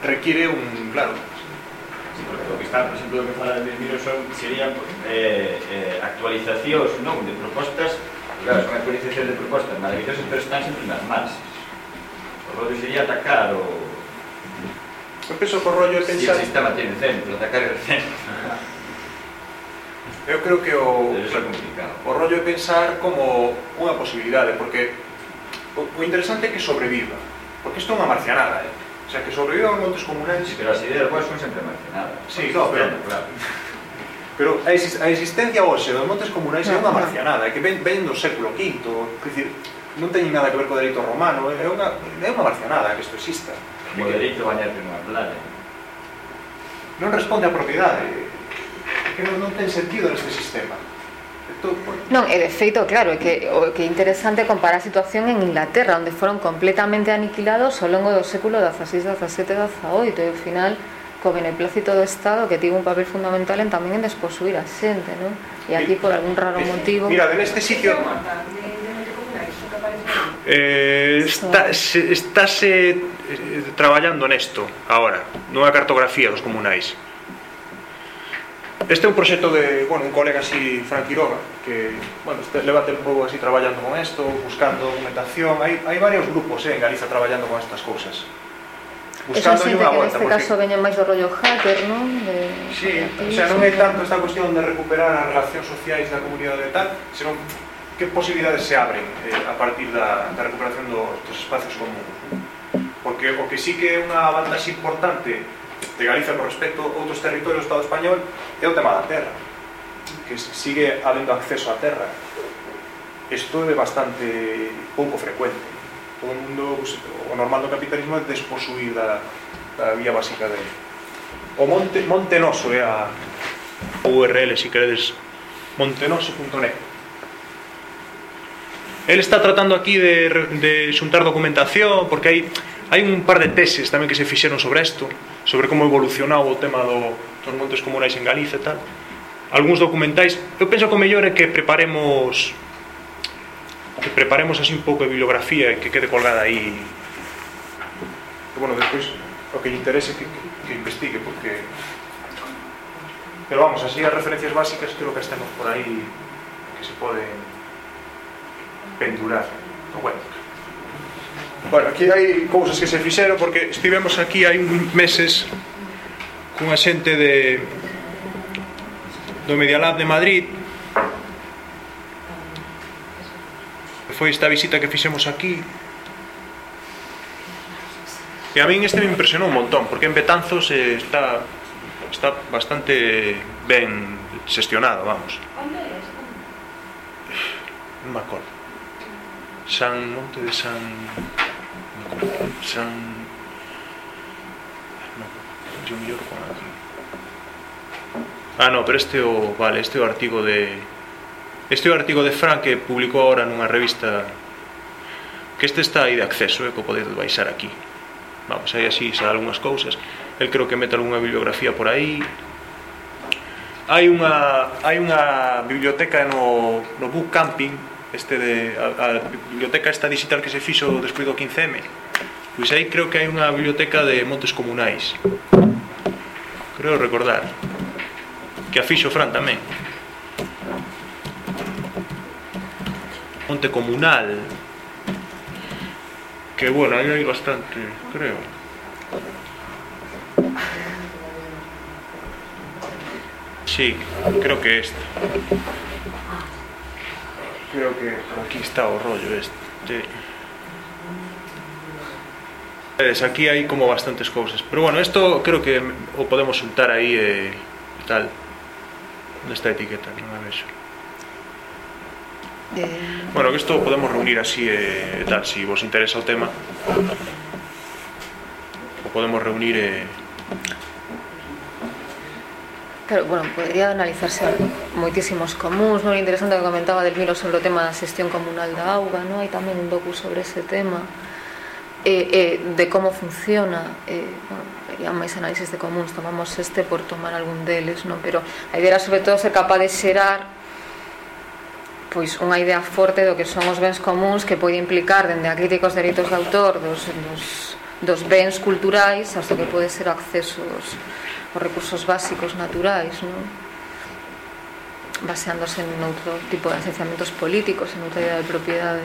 require un, claro, Sí, o que está, por exemplo, o que fala de Miro son, serían eh, eh, actualizacións non de propostas claro, son actualizacións de propostas maravillosas pero están sempre nas más o rollo sería atacar o eu penso que o rollo é pensar si o sistema tiene centro, atacar o centro. Eu creo que o, é complicado. o rollo é pensar como unha posibilidade porque o, o interesante é que sobreviva, porque isto é unha marcianada, eh? O sea, que sobreviva os montes comunais... Sí, pero as ideas boas son sempre marcianadas. Sí, no, pero... Claro. Pero a, exist a existencia hoxe dos montes comunais é unha marcianada, que ven, ven do século V, que dicir, non teñen nada que ver co dereito romano, é unha, é unha marcianada que isto exista. O dereito bañarte nunha playa. Non responde á propiedade, que non, non ten sentido neste sistema. Non, e de feito, claro, é que o que é interesante comparar a situación en Inglaterra, onde foron completamente aniquilados ao longo do século XVI, XVII, XVIII, e ao final co beneplácito do Estado que tivo un papel fundamental en tamén en desposuir a xente, non? E aquí por algún raro motivo... Mira, en este sitio eh, está, se, estáse eh, eh traballando nesto agora, nunha cartografía dos comunais. Este é un proxecto de, bueno, un colega así, Frank Quiroga, que, bueno, este, leva tempo así traballando con esto, buscando documentación, hai, hai varios grupos eh, en Galiza traballando con estas cousas. Buscando Eso xente que volta, neste porque... caso veñen máis do rollo hacker, non? De... Sí, o sea, non é tanto esta cuestión de recuperar as relacións sociais da comunidade e tal, senón que posibilidades se abren eh, a partir da, da recuperación dos, dos espacios comuns. Porque o que sí que é unha vantaxe importante de Galicia con respecto a outros territorios do Estado español é o tema da terra que sigue habendo acceso á terra. Isto é bastante pouco frecuente. Todo o mundo pues, o normal do capitalismo é desposuir da, da vía básica de o Monte, Monte Noso é a URL se si queredes montenoso.net Él está tratando aquí de, de xuntar documentación, porque hai, hai un par de teses tamén que se fixeron sobre isto sobre como evolucionou o tema do, dos montes comunais en Galicia e tal. Algúns documentais eu penso que o mellor é que preparemos que preparemos así un pouco de bibliografía e que quede colgada aí. E bueno, despois o que lle interese que, que, que investigue porque pero vamos, así as referencias básicas creo que estemos por aí que se poden pendurar. No bueno Bueno, aquí hai cousas que se fixeron porque estivemos aquí hai un meses cunha xente de do Media Lab de Madrid. Foi esta visita que fixemos aquí. E a min este me impresionou un montón porque en Betanzos eh, está está bastante ben xestionado, vamos. Non me acordo. San Monte de San San Yo me lloro con aquí. Ah, no, pero este o vale, este o artigo de Este o artigo de Fran que publicou agora nunha revista que este está aí de acceso, eh, que podedes baixar aquí. Vamos, aí así xa algunhas cousas. El creo que mete algunha bibliografía por aí. Hai unha hai unha biblioteca no no Book Camping este de a, a biblioteca esta digital que se fixo despois do 15M pois aí creo que hai unha biblioteca de montes comunais. Creo recordar. Que a fixo Fran tamén. Monte comunal. Que bueno, aí hai bastante creo. Sí, creo que esto. Creo que por aquí está o rollo este aquí hai como bastantes cousas pero bueno, isto creo que o podemos soltar aí e, e tal nesta etiqueta, non a vexo eh... bueno, que isto podemos reunir así e, e tal, se si vos interesa o tema. O podemos reunir e Claro, bueno, podría analizarse moitísimos comuns, non interesante que comentaba del Miro sobre o tema da xestión comunal da auga, non? Hai tamén un docu sobre ese tema eh, eh, de como funciona eh, bueno, había máis análisis de comuns tomamos este por tomar algún deles non? pero a idea era sobre todo ser capaz de xerar pois unha idea forte do que son os bens comuns que pode implicar dende a críticos delitos de autor dos, dos, dos bens culturais hasta que pode ser accesos os recursos básicos naturais, non? baseándose en outro tipo de asenciamentos políticos, en outra idea de propiedade.